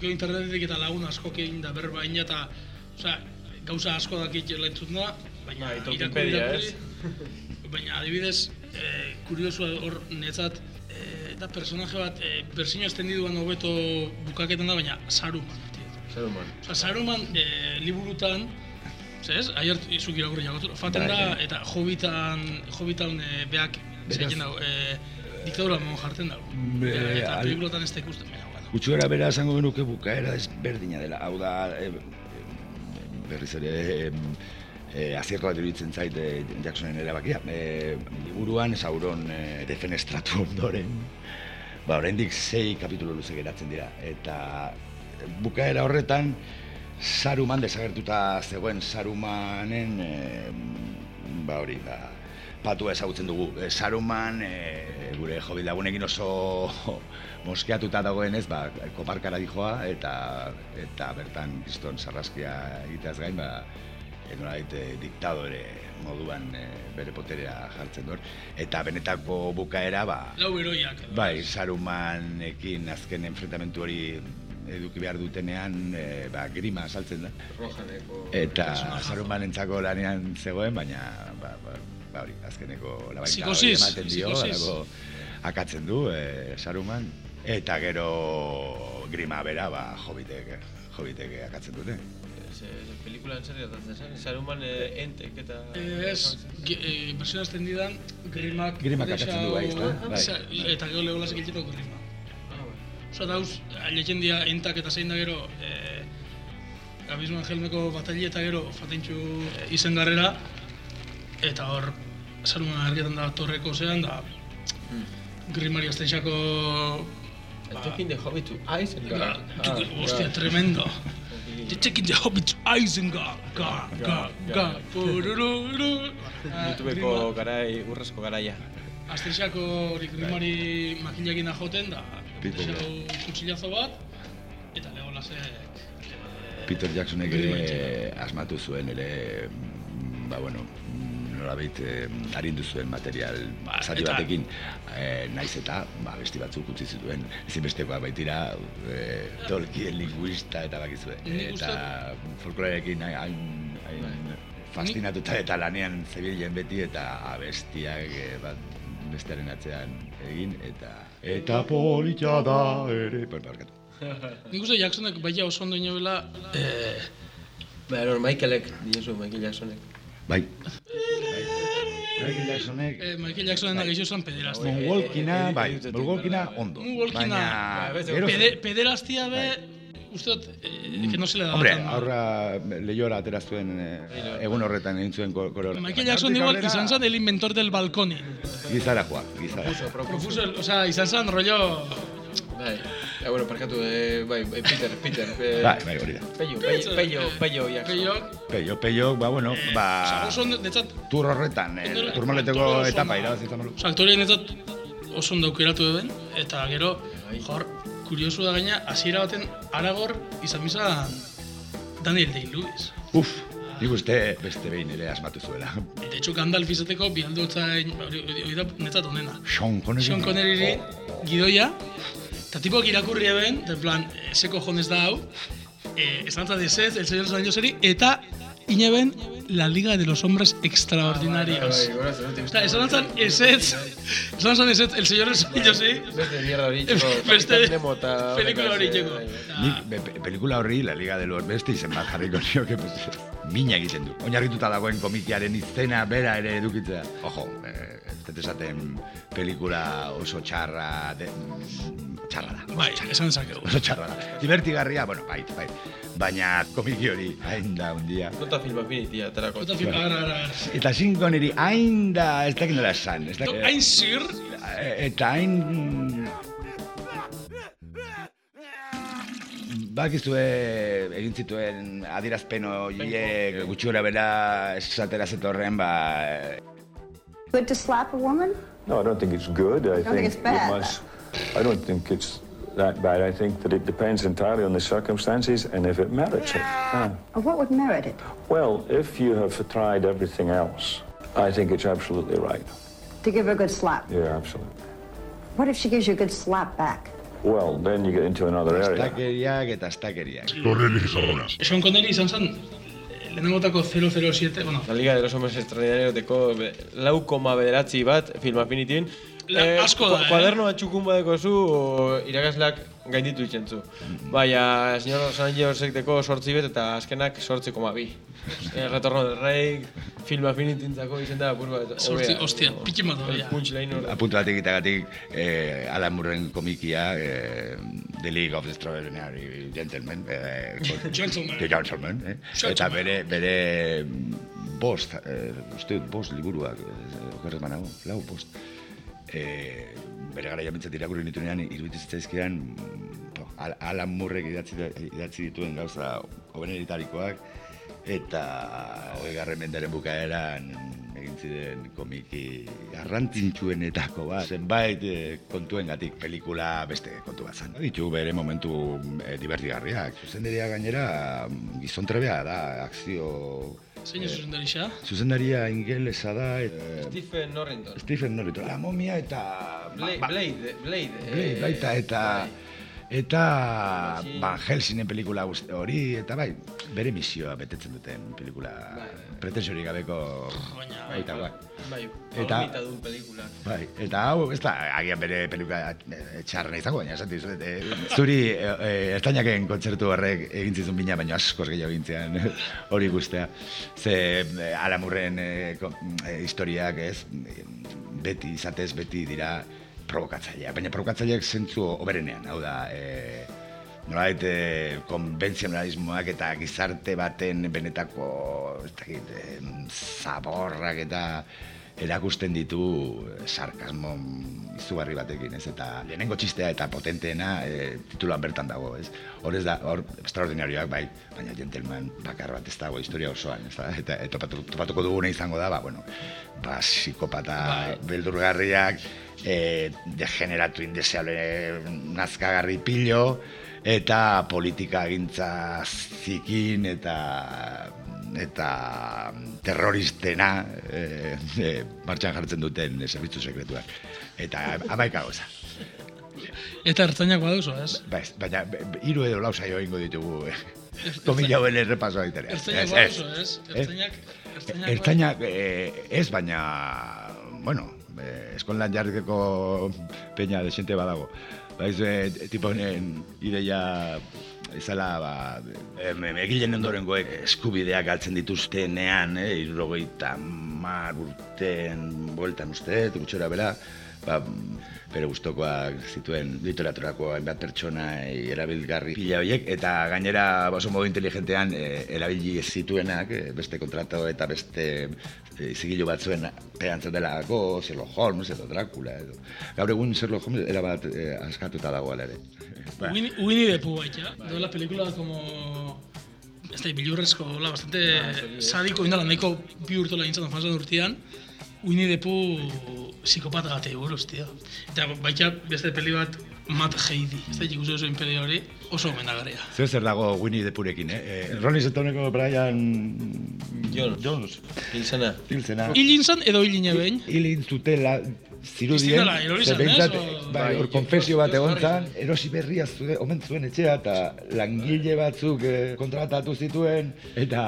internetetik eta lagun asko egin da berba eta, osea, gauza asko dakit jela entzutna, baina Bai, irakurri irakurri, baina adibidez, eh, kuriosua hor netzat, eh, da personaje bat, eh, berzino estendiduan hobeto bukaketan da, baina Saruman. Saruman. Osa, Saruman eh, liburutan, zez, aier izuk irakurri jagotu, faten Bai, da, bai. eta Hobbitan, Hobbitan eh, beak, zeiken dago, eh, diktadura mon jartzen dago. Be- Eta- eta pelikulotan ez da ikusten, baina, bueno. Gutxu gara bera esango genuke bukaera ezberdina dela. Hau da, e, berriz ere, e, azierto bat iruditzen zait e, Jacksonen erabakia. E, liburuan Sauron e, defenestratu ondoren, ba, oraindik sei kapitulo luze geratzen dira. Eta bukaera horretan, Saruman desagertuta zegoen Sarumanen, e, ba hori, ba, patua ezagutzen dugu. E, Saruman, e, gure jobi lagunekin oso moskeatuta dagoenez, ba, komarkara dijoa, eta, eta bertan kriston sarraskia egiteaz gain, ba, e, nolabait diktadore moduan e, bere poterea jartzen dut. Eta benetako bukaera, ba, Lau heroiak. edo. Bai, Sarumanekin azken enfrentamentu hori eduki behar dutenean e, ba, grima saltzen da. Rojaneko... Eta sarumanentzako lanean zegoen, baina ba, ba, ba hori, azkeneko labaita hori ematen dio, halako akatzen du e, saruman. Eta gero grima bera, ba, jobitek, jobitek akatzen dute. Ze, ze pelikulan zer gertatzen zen, Saruman eh, entek eta... Ez, ge- eh, versión extendidan, grimak... Grimak akatzen du, bai, ezta? Bai. Osea, Eta gero legolasek egiteko grima. Osa dauz, aletzen dira entak eta zein da gero, eh, Gabismo Angelmeko bataili eta gero fatentxu izen garrera, eta hor, Saruman argietan da torreko zean, da Grimari Astenxako... Taking the Hobbit to Isengard. Ah, Hostia, tremendo. You're taking the Hobbit to Isengard. Ga, ga, ga, purururu. Ah, YouTubeko garai, urrezko garaia. Astenxako hori grimari makinekin joten da, Tipo, Astenxako kutsillazo bat, eta Legolasek... Peter Jacksonek ere asmatu zuen ere, mm, ba bueno, mm, nolabait eh, arindu zuen material zati eta- batekin, eh, naiz eta ba, besti batzuk utzi zituen, ezinbestekoa baitira, eh, Tolkien linguista eta bakizue, eta folklorearekin hain, hain fascinatuta eta lanean zebilen beti eta abestiak eh, bat bestearen atzean egin eta eta polita da ere, Bar- barkatu. Nik uste Jacksonek baina oso ondo inobela, eh, Ba, Michaelek, diezu, Michael Jacksonek. Bai. Michael Jacksonek eh, Michael Jacksonen da gehiago zen pederastia. Moonwalkina, bai, Moonwalkina ondo. Moonwalkina, Baina, gero- pede, pederastia be, uste dut, eh, que no se le da Hombre, aurra lehiora atera zuen eh, egun horretan egin zuen ko- koreografia. Michael Jackson igual izan zen el inventor del balconi. Gizara joa, gizara. Profuso, o sea, izan zen rollo... Bai, ja, bueno, parkatu, eh, bai, bai, Peter, Peter. Eh, Bai, bai, hori da. Peio, Peio, Peio, Peio. Peio, Peio, ba, bueno, ba... oso ondo, netzat, Tur horretan, eh, turmaleteko etapa ona. irabazi izan balu. Osa, aktoreen netzat oso ondo aukeratu eben, eta gero, jor, kuriosu da gaina, hasiera baten Aragor izan bizan Daniel Day-Lewis. Uf, nik uste beste behin ere asmatu zuela. De hecho, Gandalf izateko bi aldotzain, hori hori da netzat onena. Sean Connery. Sean Connery gidoia, eta tipoak irakurri eben, en plan, eh, ze cojones da hau, eh, esantzat de Seth, el señor de los eta ineben la Liga de los Hombres Extraordinarios. Bai, gora zenute. Eta esan zan ezetz, esan zan ezetz, el señor de los anillos eri, Beste mierda hori txeko, pelikula hori txeko. Pelikula horri, La Liga de los beste izen bat jarriko nioke, pues, mina egiten du. Oinarrituta dagoen komikiaren izena bera ere edukitzea. Ojo, eh, ez dut esaten pelikula oso txarra, de, mm, txarra da. bai, esan dezakegu. Oso txarra da. Divertigarria, bueno, bai, bai. Baina komiki hori, hain da un dia. Nota film affinity aterako. Nota film, ara, ara. Eta Sean Connery hain da, ez dakit nola esan. Ez dakit, Hain zir, eta hain... Bakizue egin zituen adierazpen horiek gutxi gora bera esatera zetorren, ba... Good to slap a woman? No, I don't think it's good. I don't think it's bad. It must, I don't think it's that bad. I think that it depends entirely on the circumstances and if it merits it. Ah. Or what would merit it? Well, if you have tried everything else, I think it's absolutely right. To give her a good slap. Yeah, absolutely. What if she gives you a good slap back? Well, then you get into another area. Astakeriak eta astakeriak. Sean Connery izan zen, eh, lehenengotako 007, bueno, La Liga de los Hombres Extraordinarios deko be- lau koma bederatzi bat film affinityin. La- asko da, eh? Kuaderno bat txukun badeko zu, irakasleak gainditu itzen zu. Baina, señor Sanjosek deko sortzi bet eta azkenak sortzi koma bi. Eh, Retorno del Rey, film affinitintzako izen da, apur bat. Sortzi, hobea. hostia, pitxin bat El hobea. punchline hor. Apuntu batik egiteagatik eh, Alan Moorren komikia eh, The League of Extraordinary Gentlemen eh, Gentlemen. The Gentlemen eh? Eta bere, bere mm, bost, eh, uste bost liburuak eh, okerrez banago, lau bost eh, bere gara jamintzat irakurri nituenean iruditzen zitzaizkidan mm, po, Al- Alan Moorrek idatzi, idatzi dituen gauza hobeneritarikoak eta hogei mendaren bukaeran egin ziren komiki garrantzintsuenetako bat. Zenbait eh, kontuengatik pelikula beste kontu bat zen. Ditu bere momentu eh, divertigarriak. Zuzendaria gainera mm, gizon trebea da, akzio... zein ez zuzendari xa? Zuzendaria ingelesa da, eh, Stephen Norrington. Stephen Norrington, la momia eta... Blade, ba- Blade, Blade. Blade, eh, baita eta Eta Van Helsingen pelikula hori, eta bai, bere misioa betetzen duten pelikula pretensiorik gabeko baita, bai. Bai, Eta- eta du pelikula. Bai, eta hau, ez da, agian bere peluka eh, txarra izango, baina esan dizuet, eh, zuri eh, eh, ertainaken kontzertu horrek egin zizun bina, baina askoz gehiago egin hori guztea. Ze eh, alamurren eh, eh, historiak ez, eh, beti, izatez, beti dira provokatzaileak, baina provokatzaileak zentzu oberenean, hau da, eh, nolabait eh, konbentzionalismoak eta gizarte baten benetako ez dakit, eh, zaborrak eta erakusten ditu eh, sarkasmo izugarri batekin, ez? Eta lehenengo txistea eta potenteena e, titulan bertan dago, ez? Hor ez da, hor extraordinarioak bai, baina gentleman bakar bat ez dago historia osoan, ez da? Eta e, topatu, topatuko duguna izango da, ba, bueno, ba, psikopata beldurgarriak, e, degeneratu indeseable nazkagarri pilo, eta politika gintza zikin eta eta terroristena e, e, martxan jartzen duten e, zerbitzu sekretuak. Eta amaika gauza. Eta ertzainak baduzu, ez? Ba, baina hiru edo lau saio egingo ditugu. Eh. Komila hoen errepasoa egiterea. Ertzainak baduzu, ez. Ertzainak, ertzainak eh, ez, baina, bueno, eh, eskolan jarrikeko peña desente badago. Baiz, eh, tipo honen ideia izala, ba, egileen ondorengoek eskubideak galtzen dituztenean, eh, irurogeita mar urten bueltan uste, gutxora bera, ba, bere gustokoak zituen literaturako hainbat pertsona erabilgarri pila horiek, eta gainera oso modu inteligentean eh, erabili ez zituenak, eh, beste kontrato eta beste eh, zigilu batzuen pean delako, Sherlock Holmes edo Dracula edo. Gaur egun Sherlock Holmes erabat eh, askatuta dago ala ere. Ba, Winnie, Winnie the Pooh baita. Dola pelikula como... Ez da, bilurrezko, hola, bastante sadiko indala, nahiko bi urtola gintzen fanzan urtean. Winnie the Pooh psikopata bat buruz, tio. Eta baita beste peli bat Matt Heidi. Ez da, ikusi oso peli hori oso gomendagarria. Zer zer dago Winnie the Poohekin, eh? eh Ronnie Setoneko Brian Jones. Jones. Hilzena. Hilzena. Hilin zan edo hilin ebein? Hilin zutela zirudien, Piztinala, erori ze zen, ez, behintzat, o- bai, hor konfesio bat egon zan, erosi berria zuen, omen zuen etxea, eta langile batzuk eh, kontratatu zituen, eta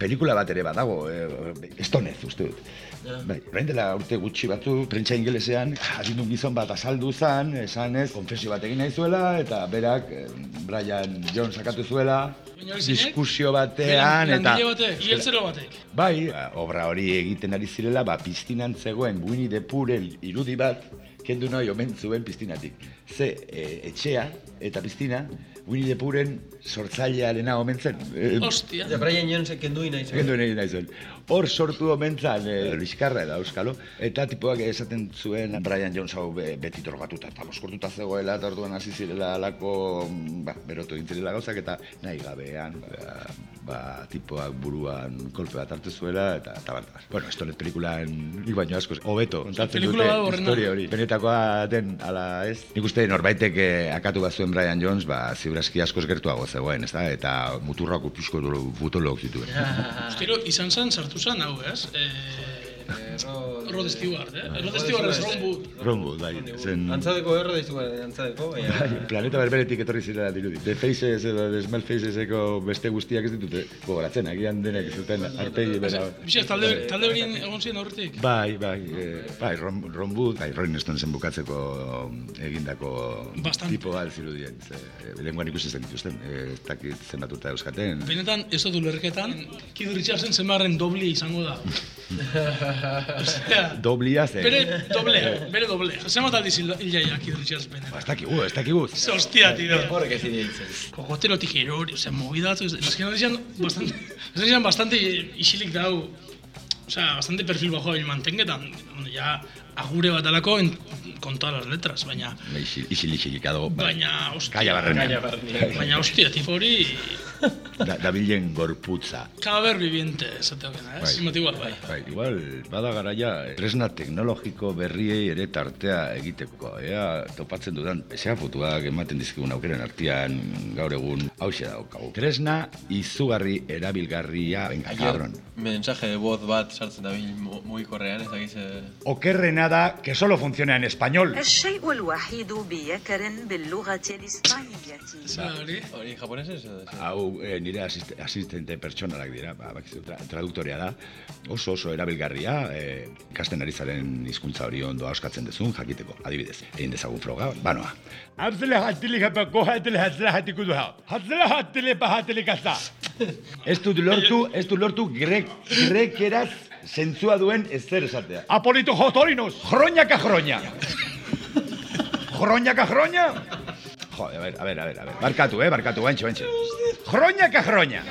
pelikula bat ere badago, eh, estonez, uste dut. Bai, orain dela urte gutxi batzu, prentsa ingelesean, adindun gizon bat azaldu zan, esanez, konfesio bat egin nahi zuela, eta berak, eh, Brian Jones sakatu zuela, diskusio batean, eta... Langile batek. Bai, ba, obra hori egiten ari zirela, ba, piztinan zegoen Winnie the Poohen irudi bat, kendu nahi omen zuen piztinatik. Ze, e, etxea eta piztina, Winnie the Poohen sortzailearena omen zen. E, Ostia. Ja, Brian Jonesek kendu nahi zen. Kendu nahi zuen. Hor sortu omen zan, e, liskarra eta euskalo, eta tipoak esaten zuen Brian Jones hau be, beti drogatuta eta moskortuta zegoela, eta orduan hasi zirela alako, mm, ba, berotu dintzirela gauzak, eta nahi gabean, ba, ba, tipoak buruan kolpe bat hartu zuela, eta eta. Bueno, esto net pelikulan, nik baino askoz, hobeto, kontatzen pelikula dute historia hori. Benetakoa den, ala ez? Nik uste norbaitek eh, akatu bat zuen Brian Jones, ba, ziurazki askoz gertuago zegoen, ez da? Eta muturrako pixko butolok zituen. Ustero, izan zen, sartu zen, hau, ez? Eh, Rod Stewart, eh? Rod Stewart Ron Wood. Ron Wood, bai. Zen... Antzadeko erro dizu, antzadeko, baina... Bai, planeta berberetik etorri zirela dirudi. The Faces edo The Smell Faceseko beste guztiak ez ditute gogoratzen, agian denek zuten arpegi bera. Bizek, talde, talde berien egon ziren aurretik. Bai, bai, eh, bai, Ron, Ron Wood, bai, Rolling Stonesen bukatzeko egindako tipo bat zirudien. Eh, lehenguan ikusi zen dituzten, eh, ez dakit zenbatuta euskaten. Benetan, ez dut ulerketan, Kid Richardsen zenbarren doblia izango da. Osea, Doblia zen. bere doblea, bere doblea. Zenbat aldiz hil- hilaia Kid Richards benetan. Ez dakigu, ez dakigu. Hostia, tío. Horrek ez ditzen. Cocotero tijerori, o sea, movida, es que no decían bastante, no decían bastante isilik dau, o sea, bastante perfil bajo el mantengetan, donde ya agure bat alako en, con todas las letras, baina, Isil, isil, isilik dago. bai. baina, hostia, Kaia barrenean. Baina, hostia, tipo hori, Da, dabilen gorputza. cadáver viviente, esateokena, eh? Bai. Bai. igual, bai. Bai, igual, bada garaia, eh, tresna teknologiko berriei ere tartea egiteko. Ea, topatzen dudan, esea fotuak ematen dizkigun aukeren artean gaur egun hause daukagu. Tresna izugarri erabilgarria, venga, cabron. Mensaje de voz bat sartzen dabil mu- mugikorrean, ez dakiz... Okerrena nada que solo funciona en español. Hori japonesez? Hau, eh, nire asist asistente pertsonalak dira, ba, traduktorea da, oso oso erabilgarria, eh, kasten ari zaren hizkuntza hori ondo auskatzen dezun, jakiteko, adibidez, egin dezagun froga, banoa. Ez dut lortu, ez dut lortu grek, grekeraz zentzua duen ezer esatea. Apolito jotorinos. Jroñaka jroña. Jroñaka jroña. Jo, a ver, a ver, a ver, a ver. Barkatu, eh, barkatu, bantxe, bantxe. Jroñaka jroña.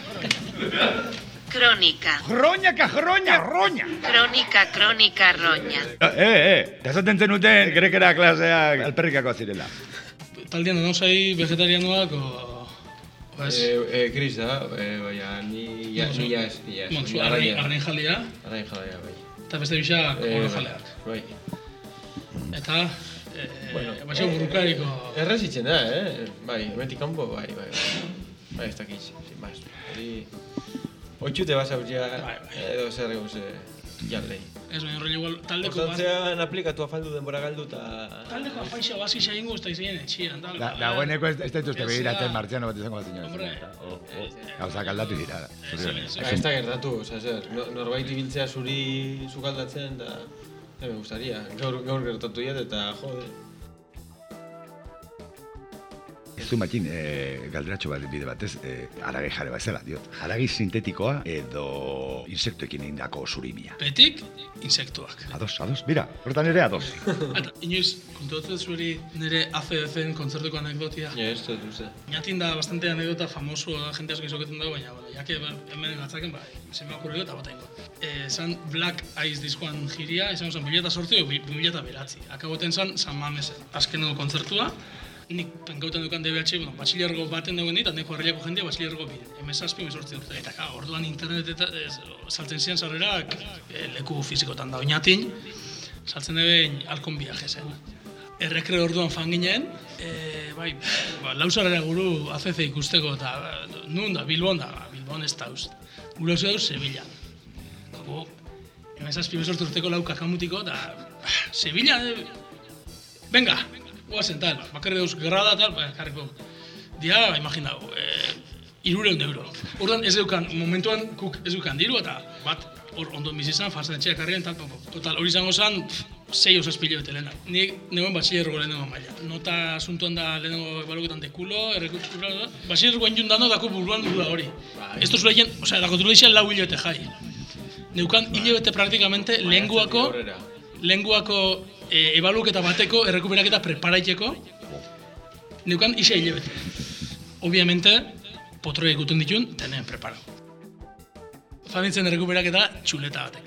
Crónica. Jroñaka jroña, roña. Crónica, crónica, roña. Eh, eh, eta esaten zenuten grekera klaseak alperrikako zirela. Taldean danosai vegetarianoak o... o ez? Eh, eh, Chris da, eh, baina ni ja, ni ja ez, ni ja ez. Bueno, zu Ni arrain, arraina. arrain jalia, bai. eta beste bisak Eh, oro bai, jaleak. Bai. Eta, eh, Bueno, baina burrukariko... Errezitzen da, eh? Bai, hementik kanpo, bai, bai, bai. Bai, ez dakiz, sin más. Hori... Oitxute basa utzia, edo zer gauze, jalei. Ez baina horrela igual taldeko bat... Ostantzean aplikatu afaldu denbora galdu eta... Taldeko afaixa baski xaingo ez da izan etxian, tal. Da, dagoeneko ez, ez dituzte Ez begiratzen da- martziano bat izango bat zinez. Hombre. Gauzak aldatu dira. zorionez. Ez da gertatu, oza, zer, no- norbait ibiltzea zuri zukaldatzen, da... Ja, me gustaría. Gaur, gaur gertatu jat eta, jode. Ez du matin, e, galderatxo bat bide batez, e, aragi jare bezala, diot. Aragi sintetikoa edo insektoekin egindako surimia. Betik, insektuak. Ados, ados, mira, hortan ere ados. Eta, inoiz, kontuatzen zuri nire ACDC-en kontzertuko anekdotia. Ja, ez dut, uste. Ñatin da bastante anekdota famoso da, jente asko izoketan dago, baina, bueno, jake hemen gatzaken, ba, se me ha ocurrido eta bota ingo. Eh, zan Black Eyes diskoan jiria, izan zen 2008 o 2009. Akaboten zan San Mamesen. Azkeneko kontzertua, nik pengauten dukan DBH, bueno, batxilergo baten dagoen dit, neko herriako jendea batxilergo bide. Emezazpi, emezortzi urte. Eta, ka, orduan internet eta ez, saltzen ziren sarrerak eh, leku fizikotan da oinatin, saltzen deben alkon viaje zen. Errekre orduan fan ginen, e, bai, ba, lausarera guru ACC ikusteko, eta nun da, Bilbon da, ba, Bilbon ez dauz. Gure hau dauz, Sevilla. Gu, emezazpi bezortu urteko lau kakamutiko, eta ah, Sevilla, eh, venga, guazen tal, bakarri dauz grada tal, ba, jarriko. Dia, imagina, e, irureun euro. Orduan ez dukan, momentuan kuk ez dukan diru, eta bat, hor ondo bizi izan, fasen etxeak karrien, tal, tal, tal. total, hori izango zen, pff, sei oso espilio bete lehena. Ni neuen batxillerroko lehenengo maila. Nota asuntuan da lehenengo ebaluketan de kulo, errekutxura, batxillerroko enjun dano dako buruan duda hori. Ez duzu lehen, osea, dako duzu lehen lau hilabete jai. Neukan hilabete praktikamente lenguako, lenguako e, ebaluketa bateko, errekuperaketa preparaiteko, neukan isa hilabete. Obviamente, potroa ikuten ditun, tenen preparau. Famitzen errekuperaketa txuleta batek.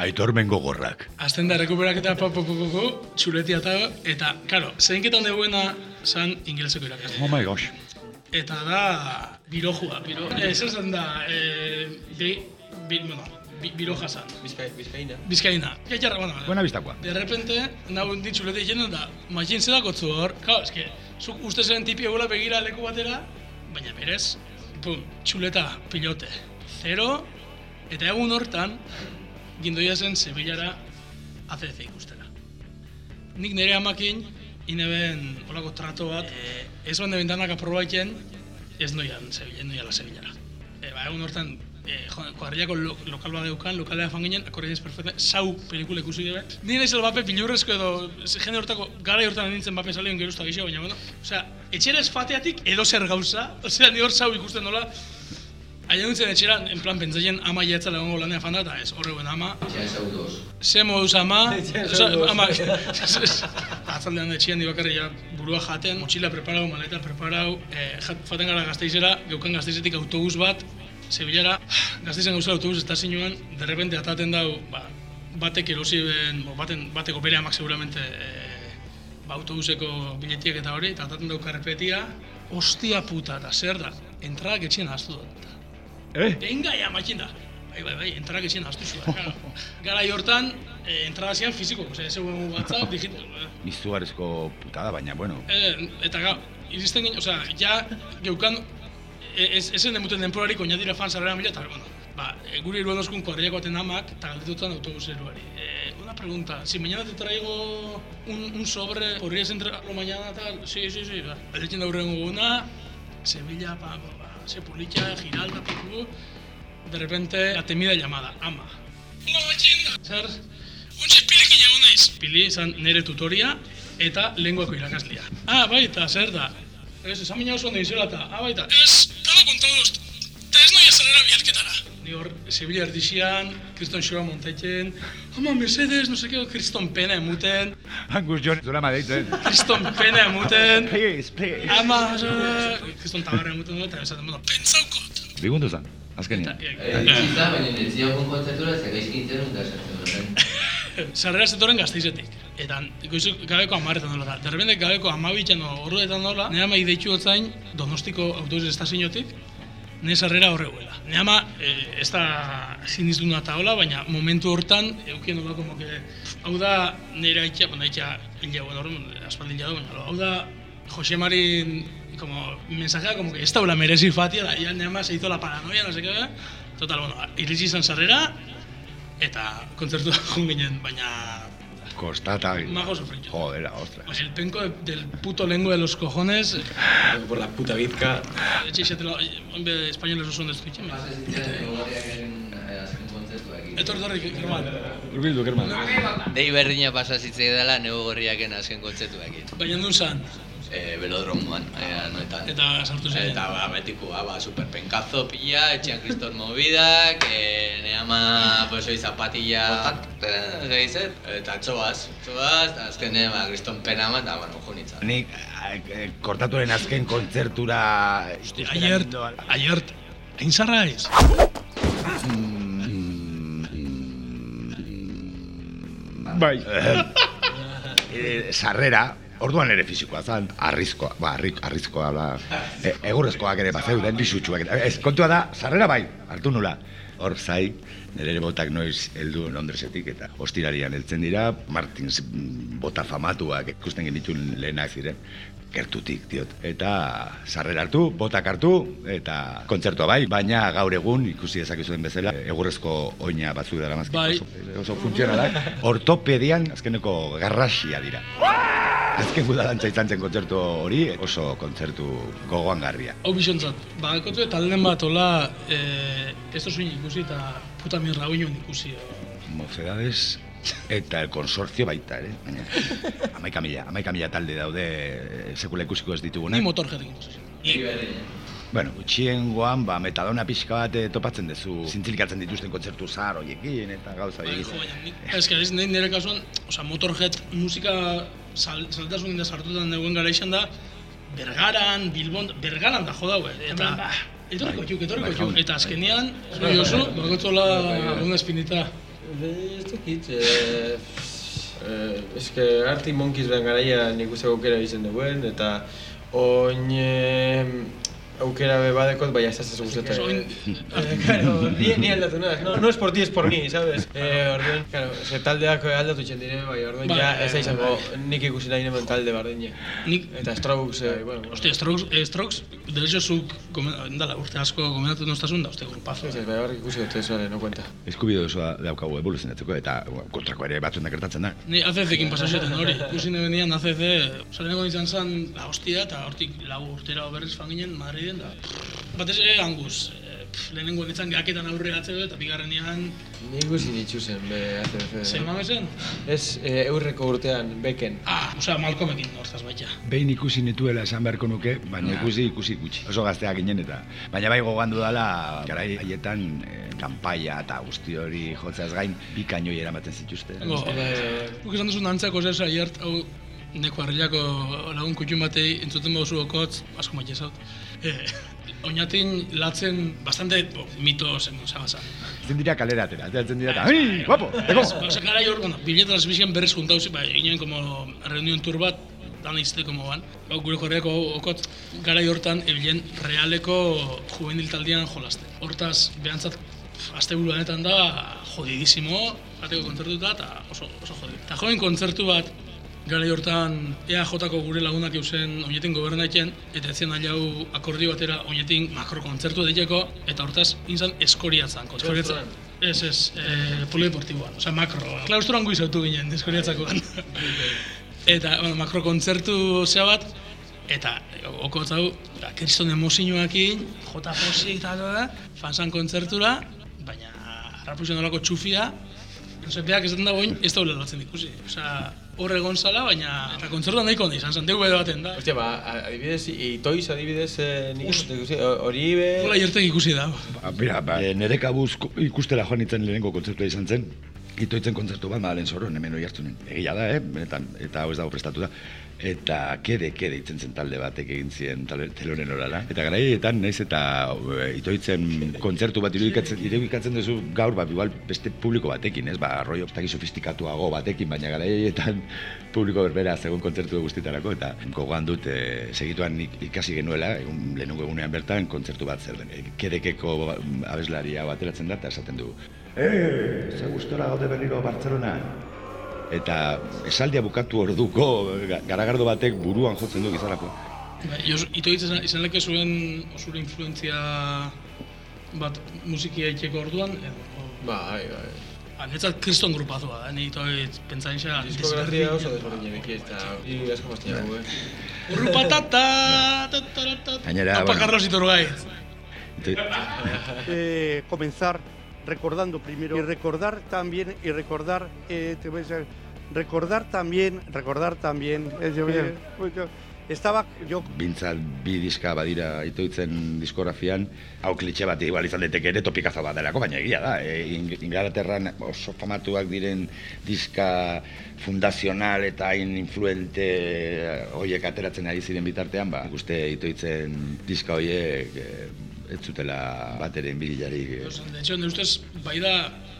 Aitor mengo gorrak. Azten da errekuperaketa pa, pa, pa, pa, pa, txuletia eta, eta, karo, zeinketan deguena zan ingeleseko irakasle. Oh my gosh. Eta da, birojua, biro, ez esan da, e, bi, bi, bueno, biroja zan. Bizkai, bizkaina. Bizkaina. Ja, jarra, bueno, Buena bistakoa. De repente, nahu ditxulete egiten da, matxin zedako zu hor, claro, eske, zuk uste zen tipi egola begira leku batera, baina berez, pum, txuleta, pilote, zero, eta egun hortan, gindoia zen Sevillara ACDC ikustera. Nik nire amakin, ineben olako trato bat, e, ez bande bentanak aprobaiten, ez noian Sevilla, ez noiala Sevillara. E, ba, egun hortan, e, jo, kuadrillako lo, lokal bat deukan, lokalea fan ginen, akordienez perfecta, sau pelikula ikusi debe. Ni naiz el bape pilurrezko edo, jende hortako, gara hortan nintzen bape salion gerusta gixo, baina, bueno, osea, etxera ez fateatik edo zer gauza, osea, ni hor sau ikusten nola, Aia nintzen etxeran, en plan, pentsaien ama jaetzela egongo lanea fan da, eta ez, horreuen ama. Ja ez hau dos. Ze moduz ama, oza, ama, atzaldean etxean di bakarri ja, burua jaten, motxila preparau, maleta preparau, eh, jat, faten gara gazteizera, geukan gazteizetik autobus bat, Sevillara, gazteizen gauzela autobus estazioan, de repente ataten dau, ba, batek erosi ben, bo, baten, bateko bere amak seguramente eh, ba, autobuseko biletiak eta hori, eta ataten dau karpetia, ostia puta, eta zer da, entradak etxien ahaztu dut. Eh? Venga ya, matxinda. Bai, bai, bai, entradak etxien ahaztu zuen. Gara, hortan, eh, entrada zian fiziko, ose, ez egun WhatsApp, digital, eh, Izugarrizko putada, baina, bueno. Eh, eta ga, iristen ginen, osea, ja, geukan, e- ez, ezen demuten denporarik oinatira fan zarrera mila, eta, bueno, ba, e, gure iruan oskun kuadriako baten amak, eta galdetutan autobus eruari. E, una pregunta. Si mañana te traigo un, un sobre, ¿podrías entrarlo mañana tal? Sí, sí, sí. El hecho de una, Sevilla, pa, pa, pa, se publica, Giralda, picu. De repente, la temida llamada, ama. Ondo batxinda! Zer, untxe pilekin egon naiz. Pili izan nire tutoria eta lenguako irakaslia. Ah, baita, zer da? Ez, esan mina oso ondo izela eta, ah, baita. Ez, tala kontadost, eta ez noia zerrera bialketara. Ni hor, Sevilla erdixian, kriston xoa montaiten, ama, Mercedes, no seke, kriston pena emuten, Angus John, zura madeitzen. kriston pena emuten, Please, please. ama, eh, kriston tabarra emuten dut, eta esaten, bueno, pentsaukot. Bigundu zan, azkenian. Itza, baina netzia bon kontzertura, ze gaizki interun da sartzen. Sarrera zetorren gazteizetik. Eta goizu gabeko amaretan dola. De repente gabeko amabitzen orduetan dola, nire ama ideitu otzain Donostiko autobus estaziotik, nire sarrera horre huela. Nire ama eh, ez da siniztuna eta hola, baina momentu hortan, eukien dola como que, hau da nire aitzia, bueno, aitzia hil bueno, horren, aspaldi hil baina, hau da Jose Marin como mensajea como que esta la merezi fatia, da, ya nire ama se hizo la paranoia, no qué, total, bueno, iritsi izan sarrera, eta kontzertua joan ginen, baina Kostata. Mago sufricho. Joder, ostra. Pues el penco de- del puto lengua de los cojones. Por la puta bizca. Etxe izatela, hombre, españoles oso ondo ez dut azken kontzertuak. Etor dorri, Germán. Urbildu, Germán. Dei berdina pasa zitzei dela neu gorriaken azken kontzertuak. Baina nun zan. Eh, velodromoan, eh, noetan. Eta sartu zen. Eta ba, betikoa, ba, superpenkazo pilla, etxean kriston movidak, eh, ne ama, pues, oi zapatilla, eh, geizet, eta txoaz, txoaz, eta azkenean, ba, kriston pena ama, eta, bueno, junitza. Nik eh, eh, kortaturen azken kontzertura... Aier, aier, egin zarra ez? Bai. Eh, sarrera, orduan ere fisikoa zan, arrizkoa, ba, arrizkoa, ba, e, egurrezkoak ere bazeuden, bisutxuak, eta, ez, kontua da, sarrera bai, hartu nula. Hor zai, nire ere botak noiz heldu Londresetik eta ostirarian heltzen dira, Martins mm, bota famatuak ikusten genitun lehenak ziren, gertutik diot. Eta sarrera hartu, botak hartu, eta kontzertua bai, baina gaur egun ikusi dezakezuen bezala, egurrezko oina batzu dara mazki, Bai. oso, oso funtzionalak, ortopedian azkeneko garrasia dira. Azken gudalantza izan zen kontzertu hori, oso kontzertu gogoangarria. Hau bisontzat, badakotu talden bat hola, eh, ez da ikusi eta puta mirra oinoen ikusi. Mocedades eta el consorcio baita ere. Baina, amaika mila, amaika mila talde daude eh, sekula ikusiko ez ditugunak. Ni motorjetik ikusi. Bueno, gutxiengoan, ba, metadona pixka bat eh, topatzen duzu, zintzilikatzen dituzten kontzertu zahar horiekin eta gauza Bai, horiekin. Ez que ez nire kasuan, oza, Motorhead musika sal, saltasun da sartutan deuen gara izan da, Bergaran, Bilbon, Bergaran da jodau, eh, eta etorriko txuk, etorriko Bai, txuk, jaun. eta azkenean, Bai, bai, bai. bakotzola Bai, bai, bai. una espinita. Ez dakit, eh, eh, eske Arctic Monkeys ben garaia nik uste aukera izan duen, eta oin eh, aukera be badekot, baina ez ez gustatzen. Oin- Eh, claro, ni, ni aldatu naz, no, no es por ti, es por ni, sabes? Eh, orduan, claro, ze taldeak aldatu txen dire, bai, orduan Bai, ja bai, ez da izango bai. nik ikusi nahi nemen talde bardine. Nik, Eta Strokes, eh, bueno, Hostia, Strokes, eh, Strokes, derecho zuk, gomen- dala, urte asko gomendatu nostazun da, uste, grupazo. Ez, ez, bai, hor ikusi dut, vale, no cuenta. Eskubide osoa daukagu evoluzionatzeko eta kontrako ere batzuen da gertatzen da. Ni ACC-ekin pasaxeten hori, ikusi nebenian ACC, zareneko izan zen, la hostia, eta hortik lau urtera berriz fan ginen Madriden, da, batez ere Angus, eh, pff, lehenengo nintzen gaketan aurre gatzeko, eta bigarrenean, Ni ikusi nitxuzen, be, ACDC. Zer mame zen? Ez, eh, eurreko urtean, beken. ah, osea, Malcolmekin hortaz baita. Behin ikusi nituela esan beharko nuke, baina ikusi ikusi gutxi. Oso gazteak ginen eta. Baina bai gogoan dudala, garai haietan eh, kanpaia eta guzti hori jotzeaz gain, bi kainoi eramaten zituzten. Go, Guk esan duzun dantzako zer zaiert, hau neko harrilako lagun kutxun batei entzuten bauzu okotz, asko maite zaut. Eh, oinatin latzen bastante bo, mito zen, zabazan. Zen dira kalera atera, ateratzen dira eta, ¡ai, guapo, ego! Basa, gara hor, bueno, bile transmisian berrez juntauzi, ba, ginen como reunion tour bat, dan izte como ban. Ba, gure korreako okot, gara hortan, ebilen realeko juvenil taldean jolaste. Hortaz, behantzat, azte honetan da, jodidísimo, bateko kontzertuta, eta oso, oso jodi. Eta joen kontzertu bat, gara hortan EAJ-ko gure lagunak eusen oinetin gobernatzen, eta etzen hau akordio batera oinetin makro kontzertu diteko, eta hortaz, inzan eskoriatzen, kontzertu. Ez, ez, eh, polideportiboan, osea, makro. Klausturan guiz autu ginen, diskoriatzakoan. eta, bueno, makro kontzertu zea bat, eta, oko hau, ba, kriston emozioakin, jota posik, eta, eta, fanzan kontzertura, baina, harrapuzen nolako txufia, Josepeak ez da boin, ez da lotzen ikusi. Osea, hor egon zala, baina eta kontzertuan nahiko handi izan deu bedo baten da. Hostia, ba, adibidez, itoiz adibidez, eh, nik ikusi, hori be... Hola jertek ikusi da. Ba, mira, ba, e, nere kabuz ikustela joan nintzen lehenengo kontzertua izan zen, itoitzen kontzertu bat, ba, lehen zorron, hemen hori hartu Egia da, eh? Benetan, eta hau ez dago prestatu da. Eta kede, kede itzen zen talde batek egin tale- telonen orala. Eta garaietan, naiz eta e, itoitzen kontzertu bat irudikatzen, irudikatzen duzu gaur, ba, igual beste publiko batekin, ez? Ba, rollo ez sofistikatuago batekin, baina garaietan publiko berbera zegoen kontzertu guztietarako, eta gogoan dut, e, segituan ik- ikasi genuela, egun, lehenengo egunean bertan, kontzertu bat zer den. Kedekeko abeslaria hau ateratzen da, eta esaten du, Eh, ze gustora gaude berriro Bartzelona. Eta esaldia bukatu orduko ga- garagardo batek buruan jotzen du gizarako. Ba, Jos, ito izan, izan leke zuen osura influentzia bat musikia itxeko orduan, edo... Bai, bai. Ba, netzat kriston grupazoa da, ni ito pentsain xa... Diskografia oso desberdinak eta i asko maztia gu, eh. Urru patata, Gainera, bueno. Carlos Iturgaiz. Eh, comenzar recordando primero y recordar también y recordar eh, te voy a decir, recordar también recordar también eh, yo- estaba yo Bintzat bi diska badira itoitzen diskografian, hau klitxe bat igual izan daiteke ere topikazo bat delako, baina egia da. E, Ing- Inglaterran oso famatuak diren diska fundazional eta hain influente hoiek ateratzen ari ziren bitartean, ba, uste itoitzen diska hoiek eh, ez zutela bat ere inbidilarik. eh, De hecho, nire ustez, bai da,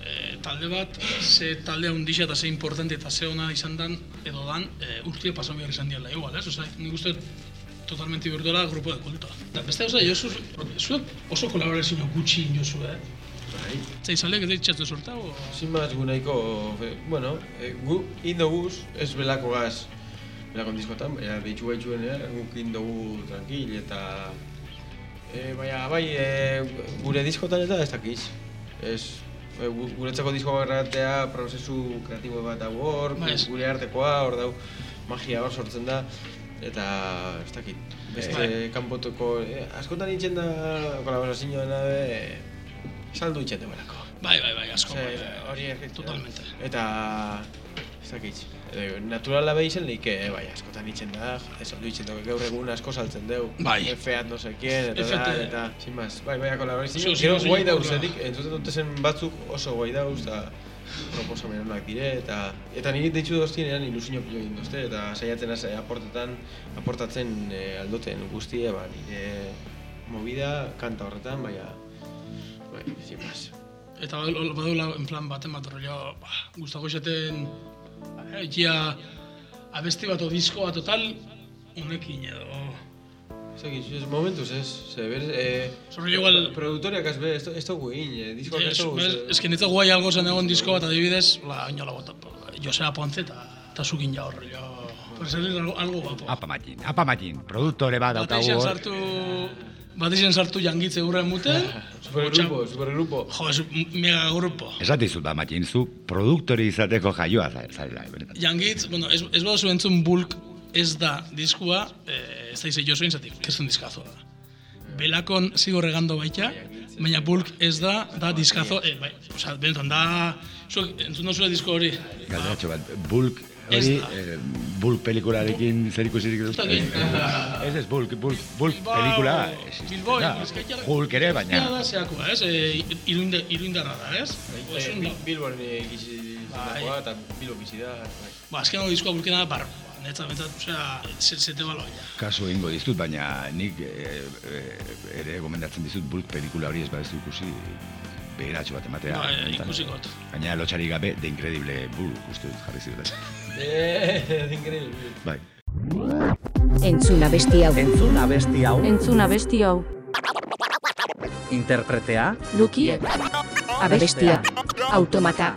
eh, talde bat, ze talde handixa eta ze importante eta ze ona izan dan, edo dan, eh, urtio pasan behar izan diala igual, ez? Osa, nik uste totalmente virtuala grupo de culto. Eta beste gauza, Josu, zuek oso kolaborazio gutxi josu, eh? Bai. Zei zalek ez ditxatu sorta, o... Sin más, gu nahiko, eh, bueno, eh, gu indoguz, ez belako gaz, belako diskotan, baina behitxu behitxuen, eh, guk indogu tranquil eta... E, baina, bai, e, gure diskotan eta ez dakiz. Ez, e, gu- guretzako disko garratea prozesu kreatibo bat dago hor, Bai, gure artekoa, hor dau, magia hor sortzen da, eta ez dakit. Beste Bai. kanpotoko, e, askotan itxen da kolaborazioa be, saldu itxen duelako. Bai, bai, bai, asko. Bai, bai, hori bai, efektu. Totalmente. Eta, ez dakit, e, naturala behizen leike, eh, bai, askotan itxen da, ez ondu itxen dugu, gaur egun asko saltzen deu. Bai. Efeat no sekien, eta da, eta, sin más, bai, bai, kolaborazio. Gero guai dauz, edik, entzuten dutezen batzuk oso guai dauz, eta proposamen onak dire, eta eta niri deitzu doztienean ilusio pilo egin dozte, eta saiatzen az, aportetan, aportatzen e, aldoten guztie, ba, nire movida, kanta horretan, baina, bai, sin más. Eta badula en plan baten bat rollo, ba, gustako izaten ia abesti bat o disko bat total honekin edo Zeki, ez momentuz ez, ze ber, eh, Zorri igual- produktoriak az be, esto esto guin, eh, diskoak Es, esto es, es que netza guai algo zen egon disko bat adibidez, la oinola bota, Josea Ponce eta eta zukin ja horre, jo. Salir algo, algo guapo. Apa matin, apa matin, produktore bat Bateixen hor. sartu, bateixen sartu jangitze urren muten. Supergrupo, supergrupo. Jo, es un mega grupo. Esate dizut, ba, matin, zu produktore izateko jaioa za- zarela. Jangitz, bueno, ez, ez baduzu entzun bulk ez da diskua, eh, ez da izai josoin zatik, keston diskazo da. Belakon zigor egando baita, baina bulk ez da, da diskazo, eh, bai, osea, benetan da, zuek entzun dozue disko hori, Galderatxo bat, bulk Ez hori, eh, bulk pelikularekin zer ikusirik dut? Ez. Ez bulk, bulk, bulk Bilbao, pelikula, Bilbao. Bizkaitarrak- Hulk ere, baina... Ja da zeakoa, ez? E, iruinde, iruindarra da, ez? Eh, Bil- Bilbon eh, gizi zelakoa, eta Bilbo bizi da, bai. Ba, azken hori diskoa bulkena da barro. Netza, betzat, osea, ze- zete baloa ja. Kasu egingo dizut, baina nik eh, eh, ere gomendatzen dizut bulk pelikula hori ez badezu ikusi beheratxo bat ematea. Ba, eh, benetan. ikusikot. Baina lotxari gabe, de incredible bulk uste dut jarri ziduela. Eh, increíble. Bai. Entzuna besti hau. Entzuna besti hau. Entzuna besti hau. Interpretea. Luki. Abestia. Automata.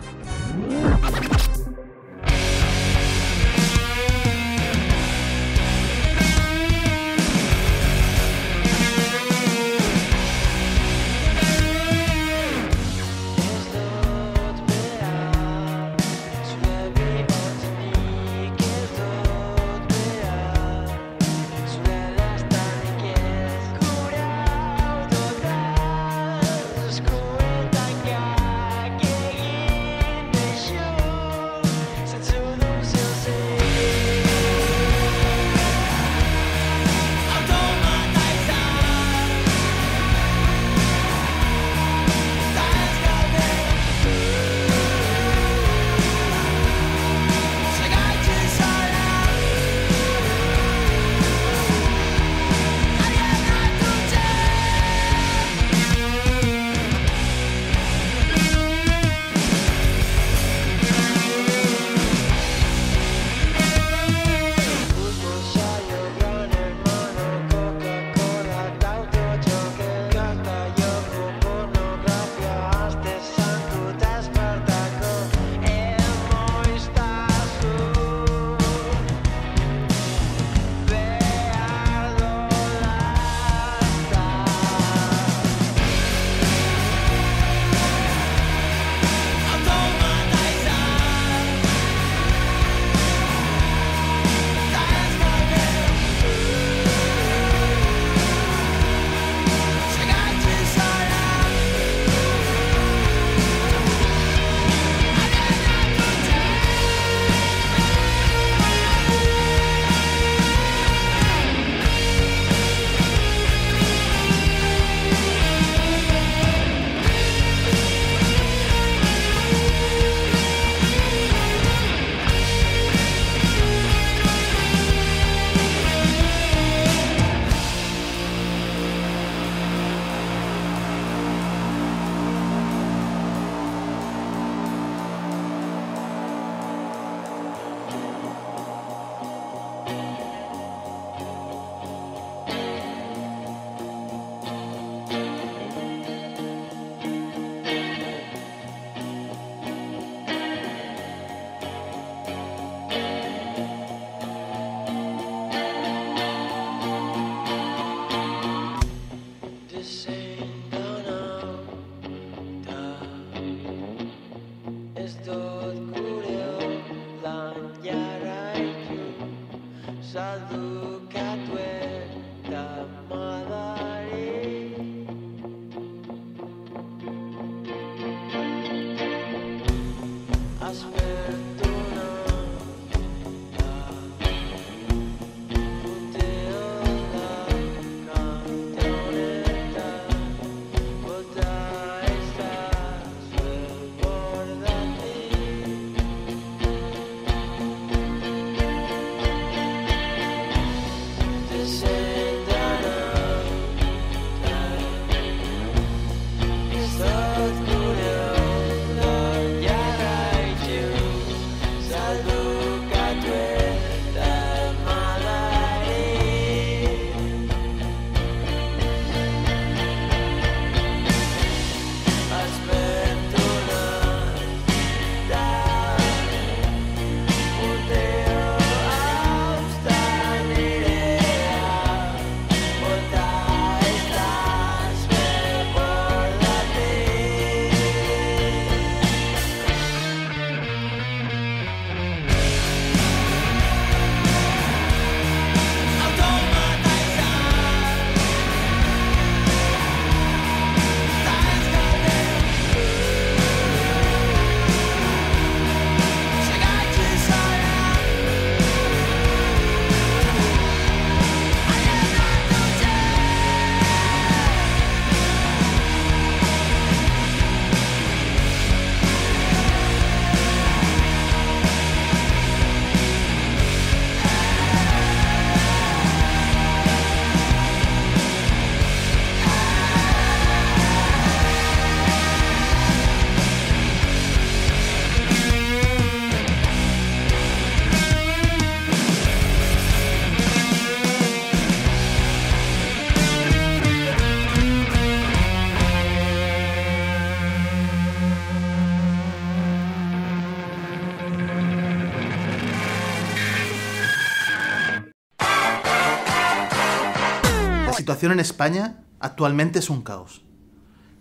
Situación en España actualmente es un caos.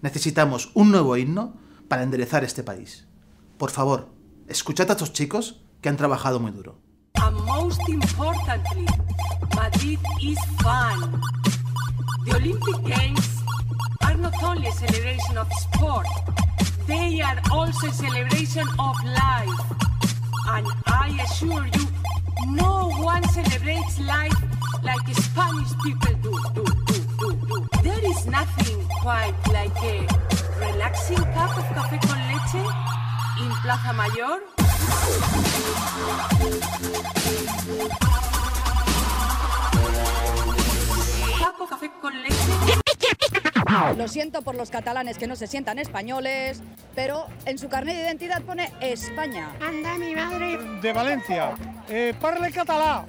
Necesitamos un nuevo himno para enderezar este país. Por favor, escuchad a estos chicos que han trabajado muy duro. And most importantly, Madrid is fun. The Olympic Games are not only a celebration of sport, they are also a celebration of life. And I assure you, no one celebrates life like Spanish people do, do, do, do, do. There is nothing quite like a relaxing cup of café con leche in Plaza Mayor. Cup of café con leche. Lo siento por los catalanes que no se sientan españoles, pero en su carnet de identidad pone España. Anda, mi madre. De Valencia. Eh, parle catalá,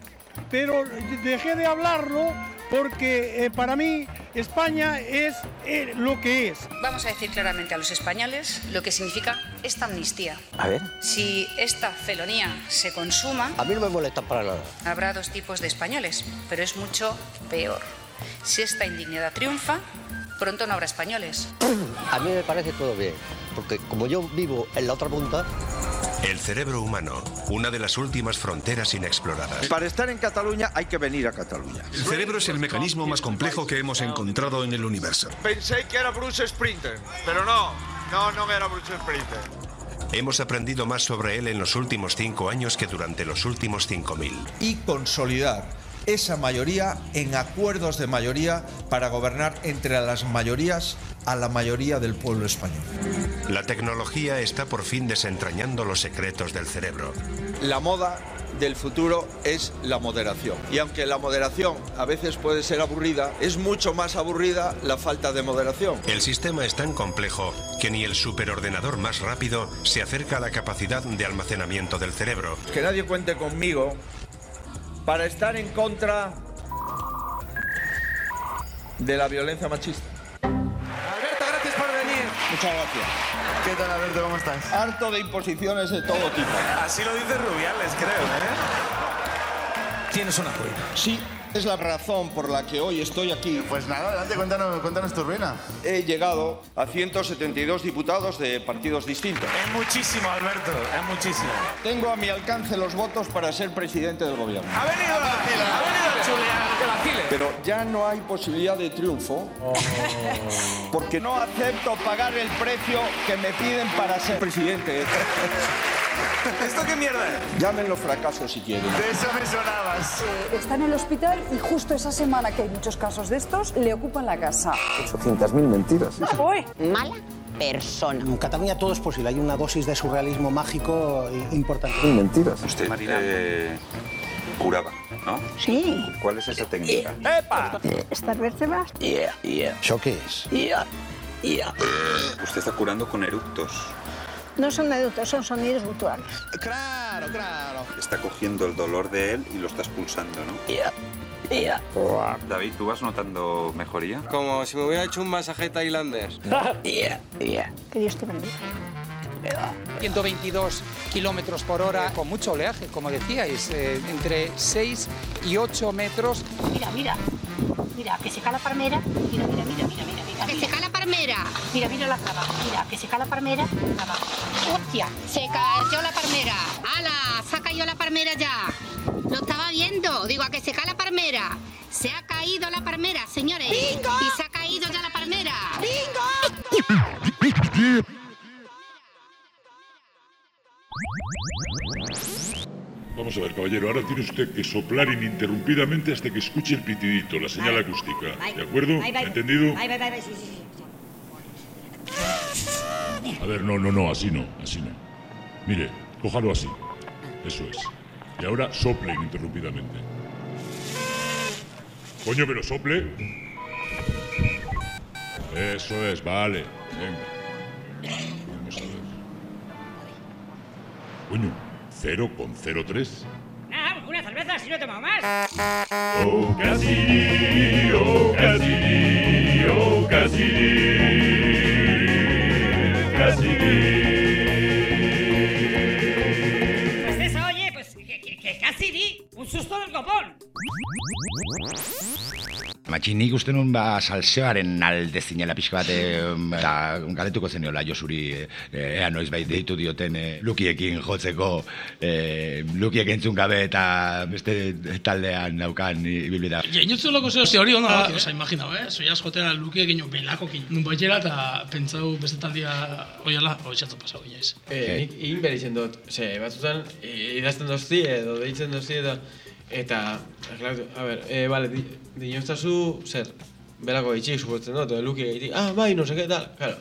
pero dejé de hablarlo porque eh, para mí España es eh, lo que es. Vamos a decir claramente a los españoles lo que significa esta amnistía. A ver. Si esta felonía se consuma, A mí no me molesta para nada. habrá dos tipos de españoles, pero es mucho peor. Si esta indignidad triunfa, pronto no habrá españoles. A mí me parece todo bien, porque como yo vivo en la otra punta, El cerebro humano, una de las últimas fronteras inexploradas. Para estar en Cataluña hay que venir a Cataluña. El cerebro es el mecanismo más complejo que hemos encontrado en el universo. Pensé que era Bruce Sprinter, pero no, no, no era Bruce Sprinter. Hemos aprendido más sobre él en los últimos cinco años que durante los últimos 5.000. y consolidar esa mayoría en acuerdos de mayoría para gobernar entre las mayorías a la mayoría del pueblo español. La tecnología está por fin desentrañando los secretos del cerebro. La moda del futuro es la moderación. Y aunque la moderación a veces puede ser aburrida, es mucho más aburrida la falta de moderación. El sistema es tan complejo que ni el superordenador más rápido se acerca a la capacidad de almacenamiento del cerebro. Que nadie cuente conmigo para estar en contra de la violencia machista. Alberto, gracias por venir. Muchas gracias. ¿Qué tal, Alberto? ¿Cómo estás? Harto de imposiciones de todo tipo. Así lo dice Rubiales, creo, ¿eh? ¿Tienes una prueba? Sí, Es la razón por la que hoy estoy aquí. Pues nada, adelante, cuéntanos, cuéntanos tu ruina. He llegado a 172 diputados de partidos distintos. Es muchísimo, Alberto, es muchísimo. Tengo a mi alcance los votos para ser presidente del gobierno. Ha venido la fila, ha venido el chulear, que vacile. Pero ya no hay posibilidad de triunfo porque no acepto pagar el precio que me piden para ser presidente. ¿Esto qué mierda es? Llámenlo fracaso si quieren. De eso me sonabas. Está en el hospital y justo esa semana que hay muchos casos de estos, le ocupan la casa. 800.000 mentiras. ¡Uy! Mala persona. En Cataluña todo es posible. Hay una dosis de surrealismo mágico importante. Mil mentiras. Usted eh, curaba, ¿no? Sí. ¿Cuál es esa técnica? ¡Epa! Estas vértebras. Yeah, yeah. ¿Eso qué es? Yeah, yeah. Usted está curando con eructos. No son eructos, son sonidos guturales. Claro, claro. Está cogiendo el dolor de él y lo está expulsando, ¿no? Yeah, yeah. David, ¿tú vas notando mejoría? Como si me hubiera hecho un masaje tailandés. Yeah, yeah. Que Dios te bendiga. 122 kilómetros por hora, con mucho oleaje, como decíais, eh, entre 6 y 8 metros. Mira, mira. Mira, que se cae la palmera. Mira, mira, mira, mira, mira. mira Que se palmera. Mira, mira la cama. Mira, que se cae la palmera. Hostia. Se cayó la palmera. ¡Hala! Se ha caído la palmera ya. Lo estaba viendo. Digo, a que se cae la palmera. Se ha caído la palmera, señores. ¡Bingo! Y se ha caído ya la palmera. Vamos a ver, caballero, ahora tiene usted que soplar ininterrumpidamente hasta que escuche el pitidito, la señal Vale. acústica. Bye. ¿De acuerdo? Bye, bye. ¿Entendido? Sí, sí, sí. A ver, no, no, no, así no, así no. Mire, cójalo así. Eso es. Y ahora sople ininterrumpidamente. Coño, pero sople. Eso es, vale. Venga. Vamos a ver. Coño, 0,03. Ah, una cerveza si no tomo más. Oh, Cassidy, oh, Cassidy, oh, Cassidy, Cassidy. Pues eso, oye, pues que casi di un susto del copón. Matxi, nik uste nun ba salseoaren alde zinela pixka bat, eh, eta galetuko zeniola Josuri, eh, ea noiz bai deitu dioten eh, lukiekin jotzeko, eh, lukiek entzun gabe eta beste taldean daukan ibilbidea. Ja, inotzuloko zeo ze hori ondo bat, oza, imaginau, eh? Zoiaz jotea lukiek ino belakokin. Nun baitera eta pentsau beste taldia oiala, oitzatu pasau inoiz. Eh, nik egin behar izan dut, ze, batzutan eh, idazten dozti edo deitzen dozti eta eta, claro, a ber, eh, vale, di, dinoztazu, zer, belako itxik supotzen dut, luki egiti, ah, bai, no seke, tal, claro.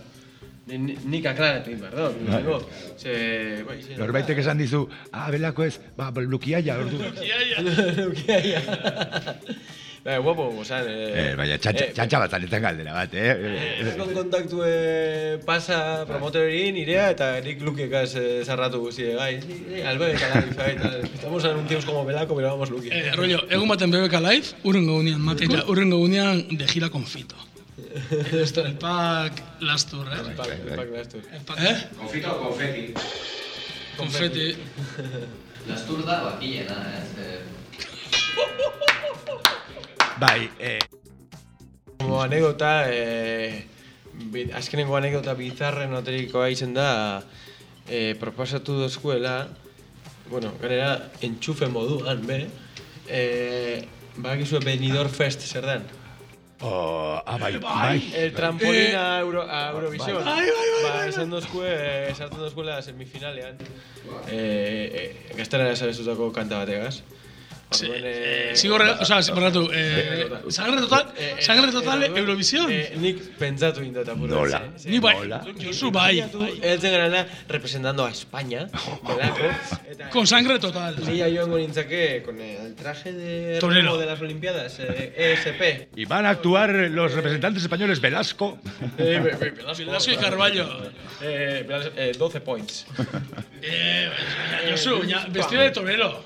Ni- ni- Nik aklaratu egin behar dut, Bai. lehenengo. ze, bai, ze, Norbaitek esan dizu, ah, belako ez, ba, lukiaia, ordu. Lukiaia. Bai, guapo, osan, eh, Eh, baina, txantxa, txantxa bat zanetan galdera bat, eh? Eh, Kon kontaktu eh, pasa promotorekin irea eta nik lukiekaz eh, zarratu guzti gai. Albe eta live, bai. Estamos anunciados como Belaco, pero vamos luki. Eh, rollo, egun baten BBK Live, urrengo gunean, mate, eta urrengo gunean de gira con Fito. Esto, el pack Lastur, eh? El pack, el pack Lastur. El pack, ¿Eh? Confito o confeti? Confeti. Las turda bakilena, eh? Bai, eh, Como anécdota, eh, azkenengo anécdota bizarren oterikoa izen da, eh, proposatu dozkuela, bueno, ganera, entxufe moduan, be, eh, bakizue Benidorm Fest zer den? Oh, ah, bai, bai. El trampolín a, Euro, a Eurovisión. Bai, bai, bai, Ba, esan dozkue, esartzen dozkuela semifinalean. Eh, eh, gaztara sabezutako kanta bategaz. Orduan, eh, Zigorre, o sea, barratu, eh, sangre total, Eh, eh, sangre eh, total, Eurovisión. Eh, nik pentsatu indot apurra. Nola? Ni bai, Josu bai. Eltzen garana representando a España. Belako. Eta, Con sangre total. Ni joango nintzake con el traje de Torero. de las Olimpiadas, eh, ESP. Y van a actuar los representantes españoles Velasco. Eh, Velasco. Y Carballo. Eh, Velas- eh, 12 points. Eh, Josu, vestido de torero.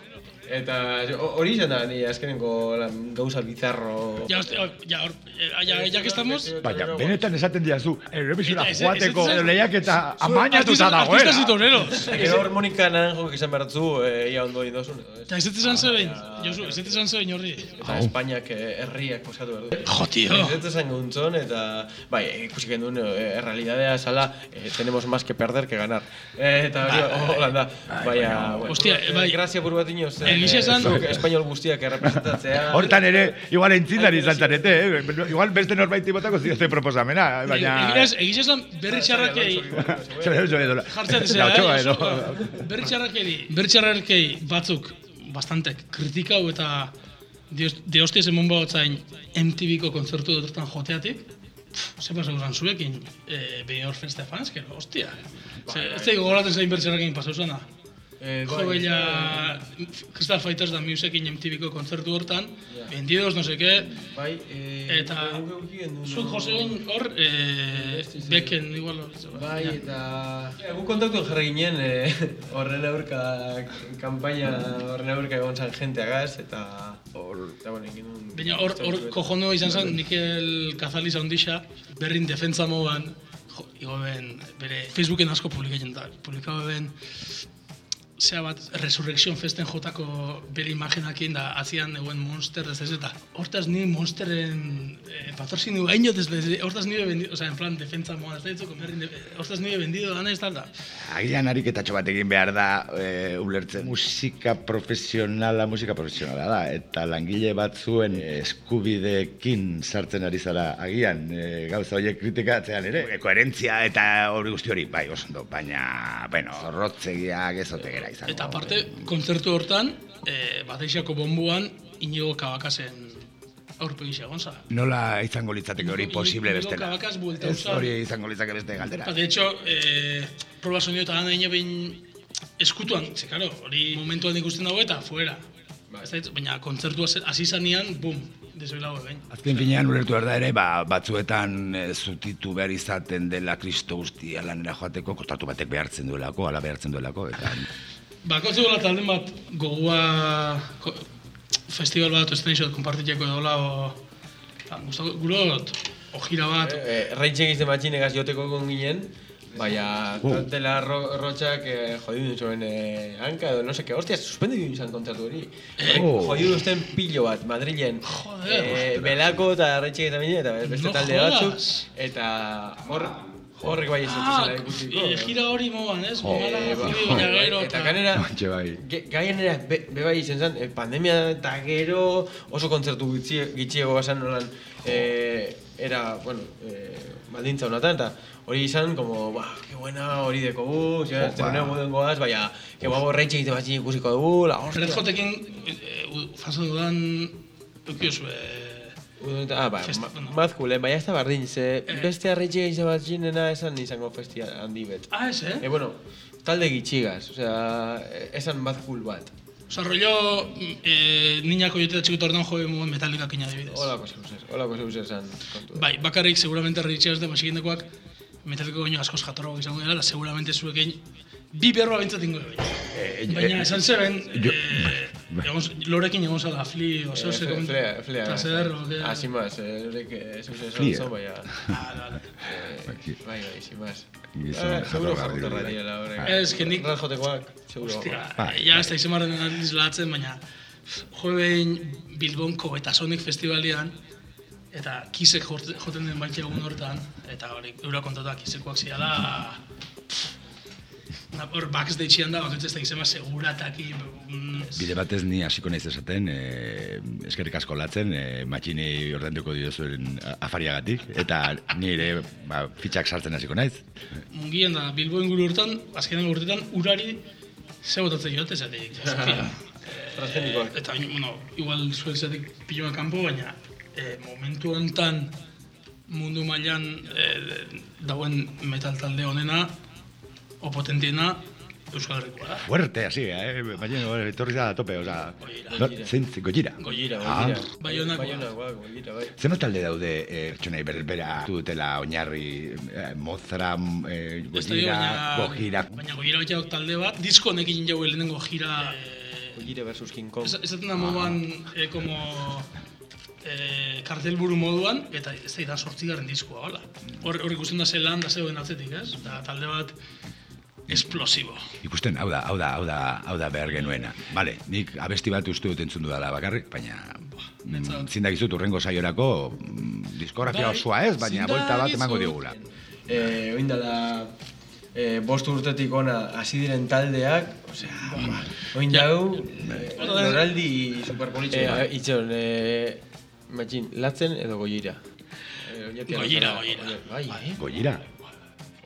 Eta ho- hori izan da, ni azkenengo lan, gauza bizarro... Ya, hostia, ya, hor- eh, ya, ya que estamos... Baina, benetan esaten diazu, ez- joateko lehiak eta amainatuta dagoela. artista zitoneros. Gero hor Monika Naranjo izan behar zu, eh, ia ondo indozun. Eta ez ez esan zebein, Josu, ez ez esan zebein horri. Eta Espainiak eh, herriak poskatu behar du. Jo, tio. Ez ez esan guntzon, eta bai, ikusi gendun, eh, errealidadea eh, tenemos más que perder que ganar. Eh, eta hori, Bai, bai, hola da. Baina, bueno, Hostia, eh, bai. Grazia buru bat inoz, Esan- zuk espainol guztiak errepresentatzea. Hortan ere, igual entzindari izan zarete, eh? Igual beste norbaiti botako ziote proposamena, baina... Egiraz, egiz esan berri txarrakei... Jartzen zera, eh? Berri txarrakei, berri txarrakei batzuk bastante kritikau eta de hostias emon bautzain MTV-ko kontzertu dutan joteatik, ze pasau zan zuekin, eh, behin hor feste fans, que hostia. Ze, ez da gogoratzen zein berri txarrakein pasau Eh, Jo, bella, Crystal Fighters da Musicekin MTV-ko kontzertu hortan, vendidos, no sé qué, Bai, eh, eta zuk Joseon hor, eh, beken igual hor. Bai, eta... Ja, gu kontaktuen jarri ginen, eh, horren aurka, kanpaina horren aurka egon zan jenteagaz, eta... Hor... Eta, bueno, egin un... Baina hor, hor kojono izan zen Mikel Kazaliz handixa, berrin defentza moduan, jo, igo ben, bere Facebooken asko publikatzen da, publikau ben, zea bat, Resurrection Festen jotako bere imagenakin da, azian euen Monster, ez ez eta, hortaz ni Monsteren eh, patrozinu haino desde, hortaz nire vendido, o sea, en plan, defentza moduan, ez da de- hortaz nire vendido, dana ez da, Agian ariketatxo bat egin behar da e, ulertzen. Musika profesionala, musika profesionala da. Eta langile batzuen eskubideekin sartzen ari zara agian e, gauza horiek kritikatzean ere. E, koherentzia eta hori guzti hori, bai, oso. Baina, bueno, rotzegiak ez ote gera izango. Eta aparte, kontzertu hortan, eh, Bateixako bombuan, Inigo Kabakasen aurpegisa egon za. Nola izango litzateke hori posible Inigo bestela? Kabakaz buelta hori izango litzake beste galdera. Ba, de hecho, eh, proba sonio eta gana behin eskutuan, ze, karo, hori momentuan ikusten dago eta fuera. Da, baina kontzertua ze- hasi zanean, bum, desoilago behin. Azken finean ulertu behar da ere, ba, batzuetan e, zutitu behar izaten dela kristo guztia lanera joateko, kostatu batek behartzen duelako, ala behartzen duelako, eta Bakotze gola talden bat gogoa ko, festival bat estenixot konpartiteko edola o... Ba, gustatu, gurot, ojira bat, Eh, Reitxe egizte matxinegaz joteko egon ginen, baina Oh. tantela ro, rotxak eh, jodidu zuen eh, hanka edo no seke, hostia, suspendidu izan kontzertu hori. Oh. Jodidu uzten pilo bat, Madrilen. Joder, eh, belako eta Reitxe eta bine, eta beste No talde batzuk. Eta hor, horrek bai ez dut ah, zela ikusiko. e, gira hori moan, ez? Oh, Mala, eh, ba, zuri, baina bai, gero, eta bai. Ge- Gaien ere, be, be bai izan zen, eh, pandemia eta gero oso kontzertu gitxi, gitxiego basan nolan, eh, era, bueno, eh, baldintza honatan, eta hori izan, como, ba, que buena hori dekogu, zera, Oh, oh, ba. wow. goaz, baina, que guapo reitxe egite batxin ikusiko dugu, la hostia. Red Hotekin, e, faso dudan, eukiozu, e, Ah, ba, ma, mazkulen, baina ez da bardin, ze beste arretxe egite batxinena esan izango festia handi bet. Ah, ez, eh? E, bueno, talde gitxigaz, osea, esan mazkul bat. Osa, rollo, e, niñako jote txikito ordan jo moen metalikak ina adibidez. Holako zeuzer, holako zeuzer esan kontu. Bai, bakarrik, seguramente ritxeaz de masikindekoak, metaliko goño askoz jatorrago izango dela, seguramente zuekin bi berroa bintzat ingo bai. Baina esan zeben, jo- eh, egon, lorekin egon zala, fli, Eh, ze fle- komentu. flea, flea. Eta zer, o que... Así más, eh, horrek eh, zeuzer esan Flia. zo, baina... Ah, Eh, Bai, bai, sin más. Ah, seguro direla. direla horrek. Ez, que nik... Red Hotekoak, seguro. Ostia, Bai. ja, ez da izan aldiz latzen, baina jo behin Bilbonko eta Sonic Festivalian, eta kisek joten den baita egun hortan, eta hori, eura kontata kisekoak ziala, hor backstagean da, bakitzen ez da izema segurataki, mm, Bide batez ni hasiko naiz esaten, e, eskerrik asko latzen, e, matxini ordenduko diozuen afariagatik, eta nire ba, fitxak sartzen hasiko naiz. mungien da Bilbo inguru hortan, azkenen urtetan, urari ze botatzen jote zatik. Eh, eta, bueno, igual zuek zatik piloa kanpo, baina eh, momentu honetan mundu mailan eh, dauen metal talde honena, o potentiena, Euskal Herrikoa da. Fuerte, así, eh? Baina, bueno, etorri da a tope, oza... No, zein, gojira. Gojira, Ah. gojira. Baionakoa. Baionakoa, gojira, bai. Zenbat talde daude eh, pertsonai berbera dutela oinarri eh, mozra, eh, Ez da dio, gojira, baina, gojira... goira baita talde bat, disko honekin jau lehenengo jira, eh, Gojira versus King Kong. Ez- Esaten da moduan, eh, como eh, kartelburu moduan, eta ez da sortzigarren diskoa, hola. Hor, hor ikusten da ze lan da zeuden atzetik, ez? Da, talde bat esplosibo. Ikusten, hau da, hau da, hau da, hau da behar genuena. Vale, nik abesti bat uste dut entzun dudala bakarrik, baina mm, zindagizut urrengo saiorako mm, diskografia Bai, osoa ez, baina bolta bat emango diogula. Eh, oin dela eh, bost urtetik ona hasi diren taldeak, osea, ba, oin dau, eh, loraldi superpolitxe. Eh, bai. itxon, eh, matxin, latzen edo Goira, azala- goira. Bai, eh? Goyira.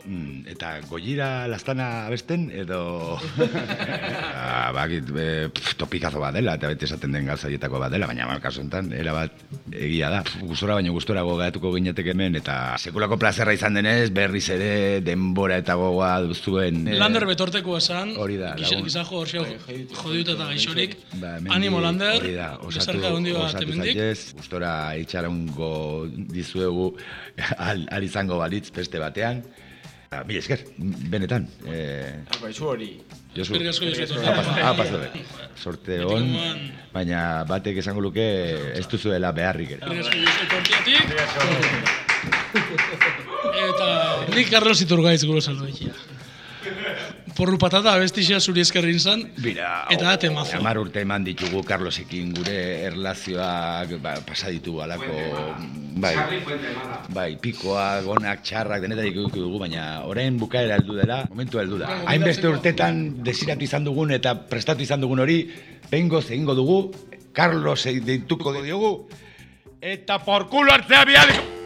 Mm, eta goyira lastana abesten edo ah, bakit, e, pf, topikazo bat dela eta bete esaten den gauzaietako bat dela baina kasu honetan era bat egia da gustora baino gustora gogatuko gineteke hemen eta sekulako plazerra izan denez berriz ere denbora eta gogoa duzuen eh, Lander betorteko esan, hori da, gizajo horxeo jodiut eta gaixorik, Ba, animo Lander, hori da, osatu, osatu zaitez, gustora itxarongo dizuegu al, al izango balitz beste batean. Ah, Mila esker, benetan. Eh, Apa, izu hori. Josu, asko, Josu. Sorte Betiko on, moan. baina batek esango luke ez duzuela beharrik ere. Eskerrik asko Josu. Eta nik Carlos Iturgaiz gure saldo egia. Porru patata abestixea zuri eskerrin zan, Bira, eta da temazo. Amar urte eman ditugu Carlosekin gure erlazioak ba, pasa ditu alako bai, bai, pikoak, gonak, txarrak, denetarik eduki dugu, baina orain bukaera heldu dela, momentu heldu da. Hainbeste urtetan desiratu izan dugun eta prestatu izan dugun hori, behingoz egingo dugu, Carlos deituko diogu, eta por culo hartzea bialiko!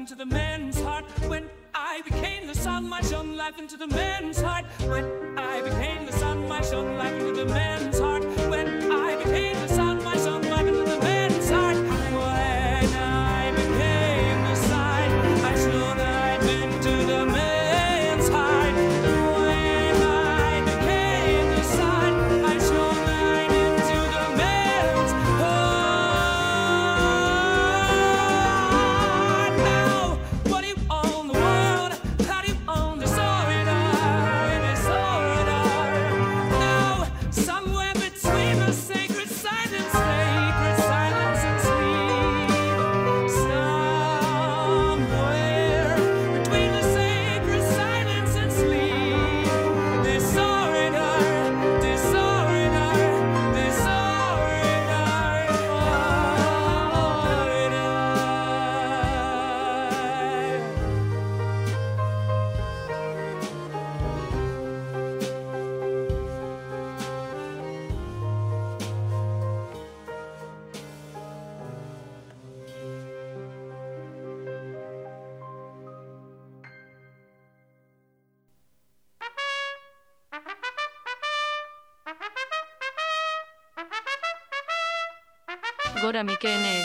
I shone life into the man's Gora Mikene.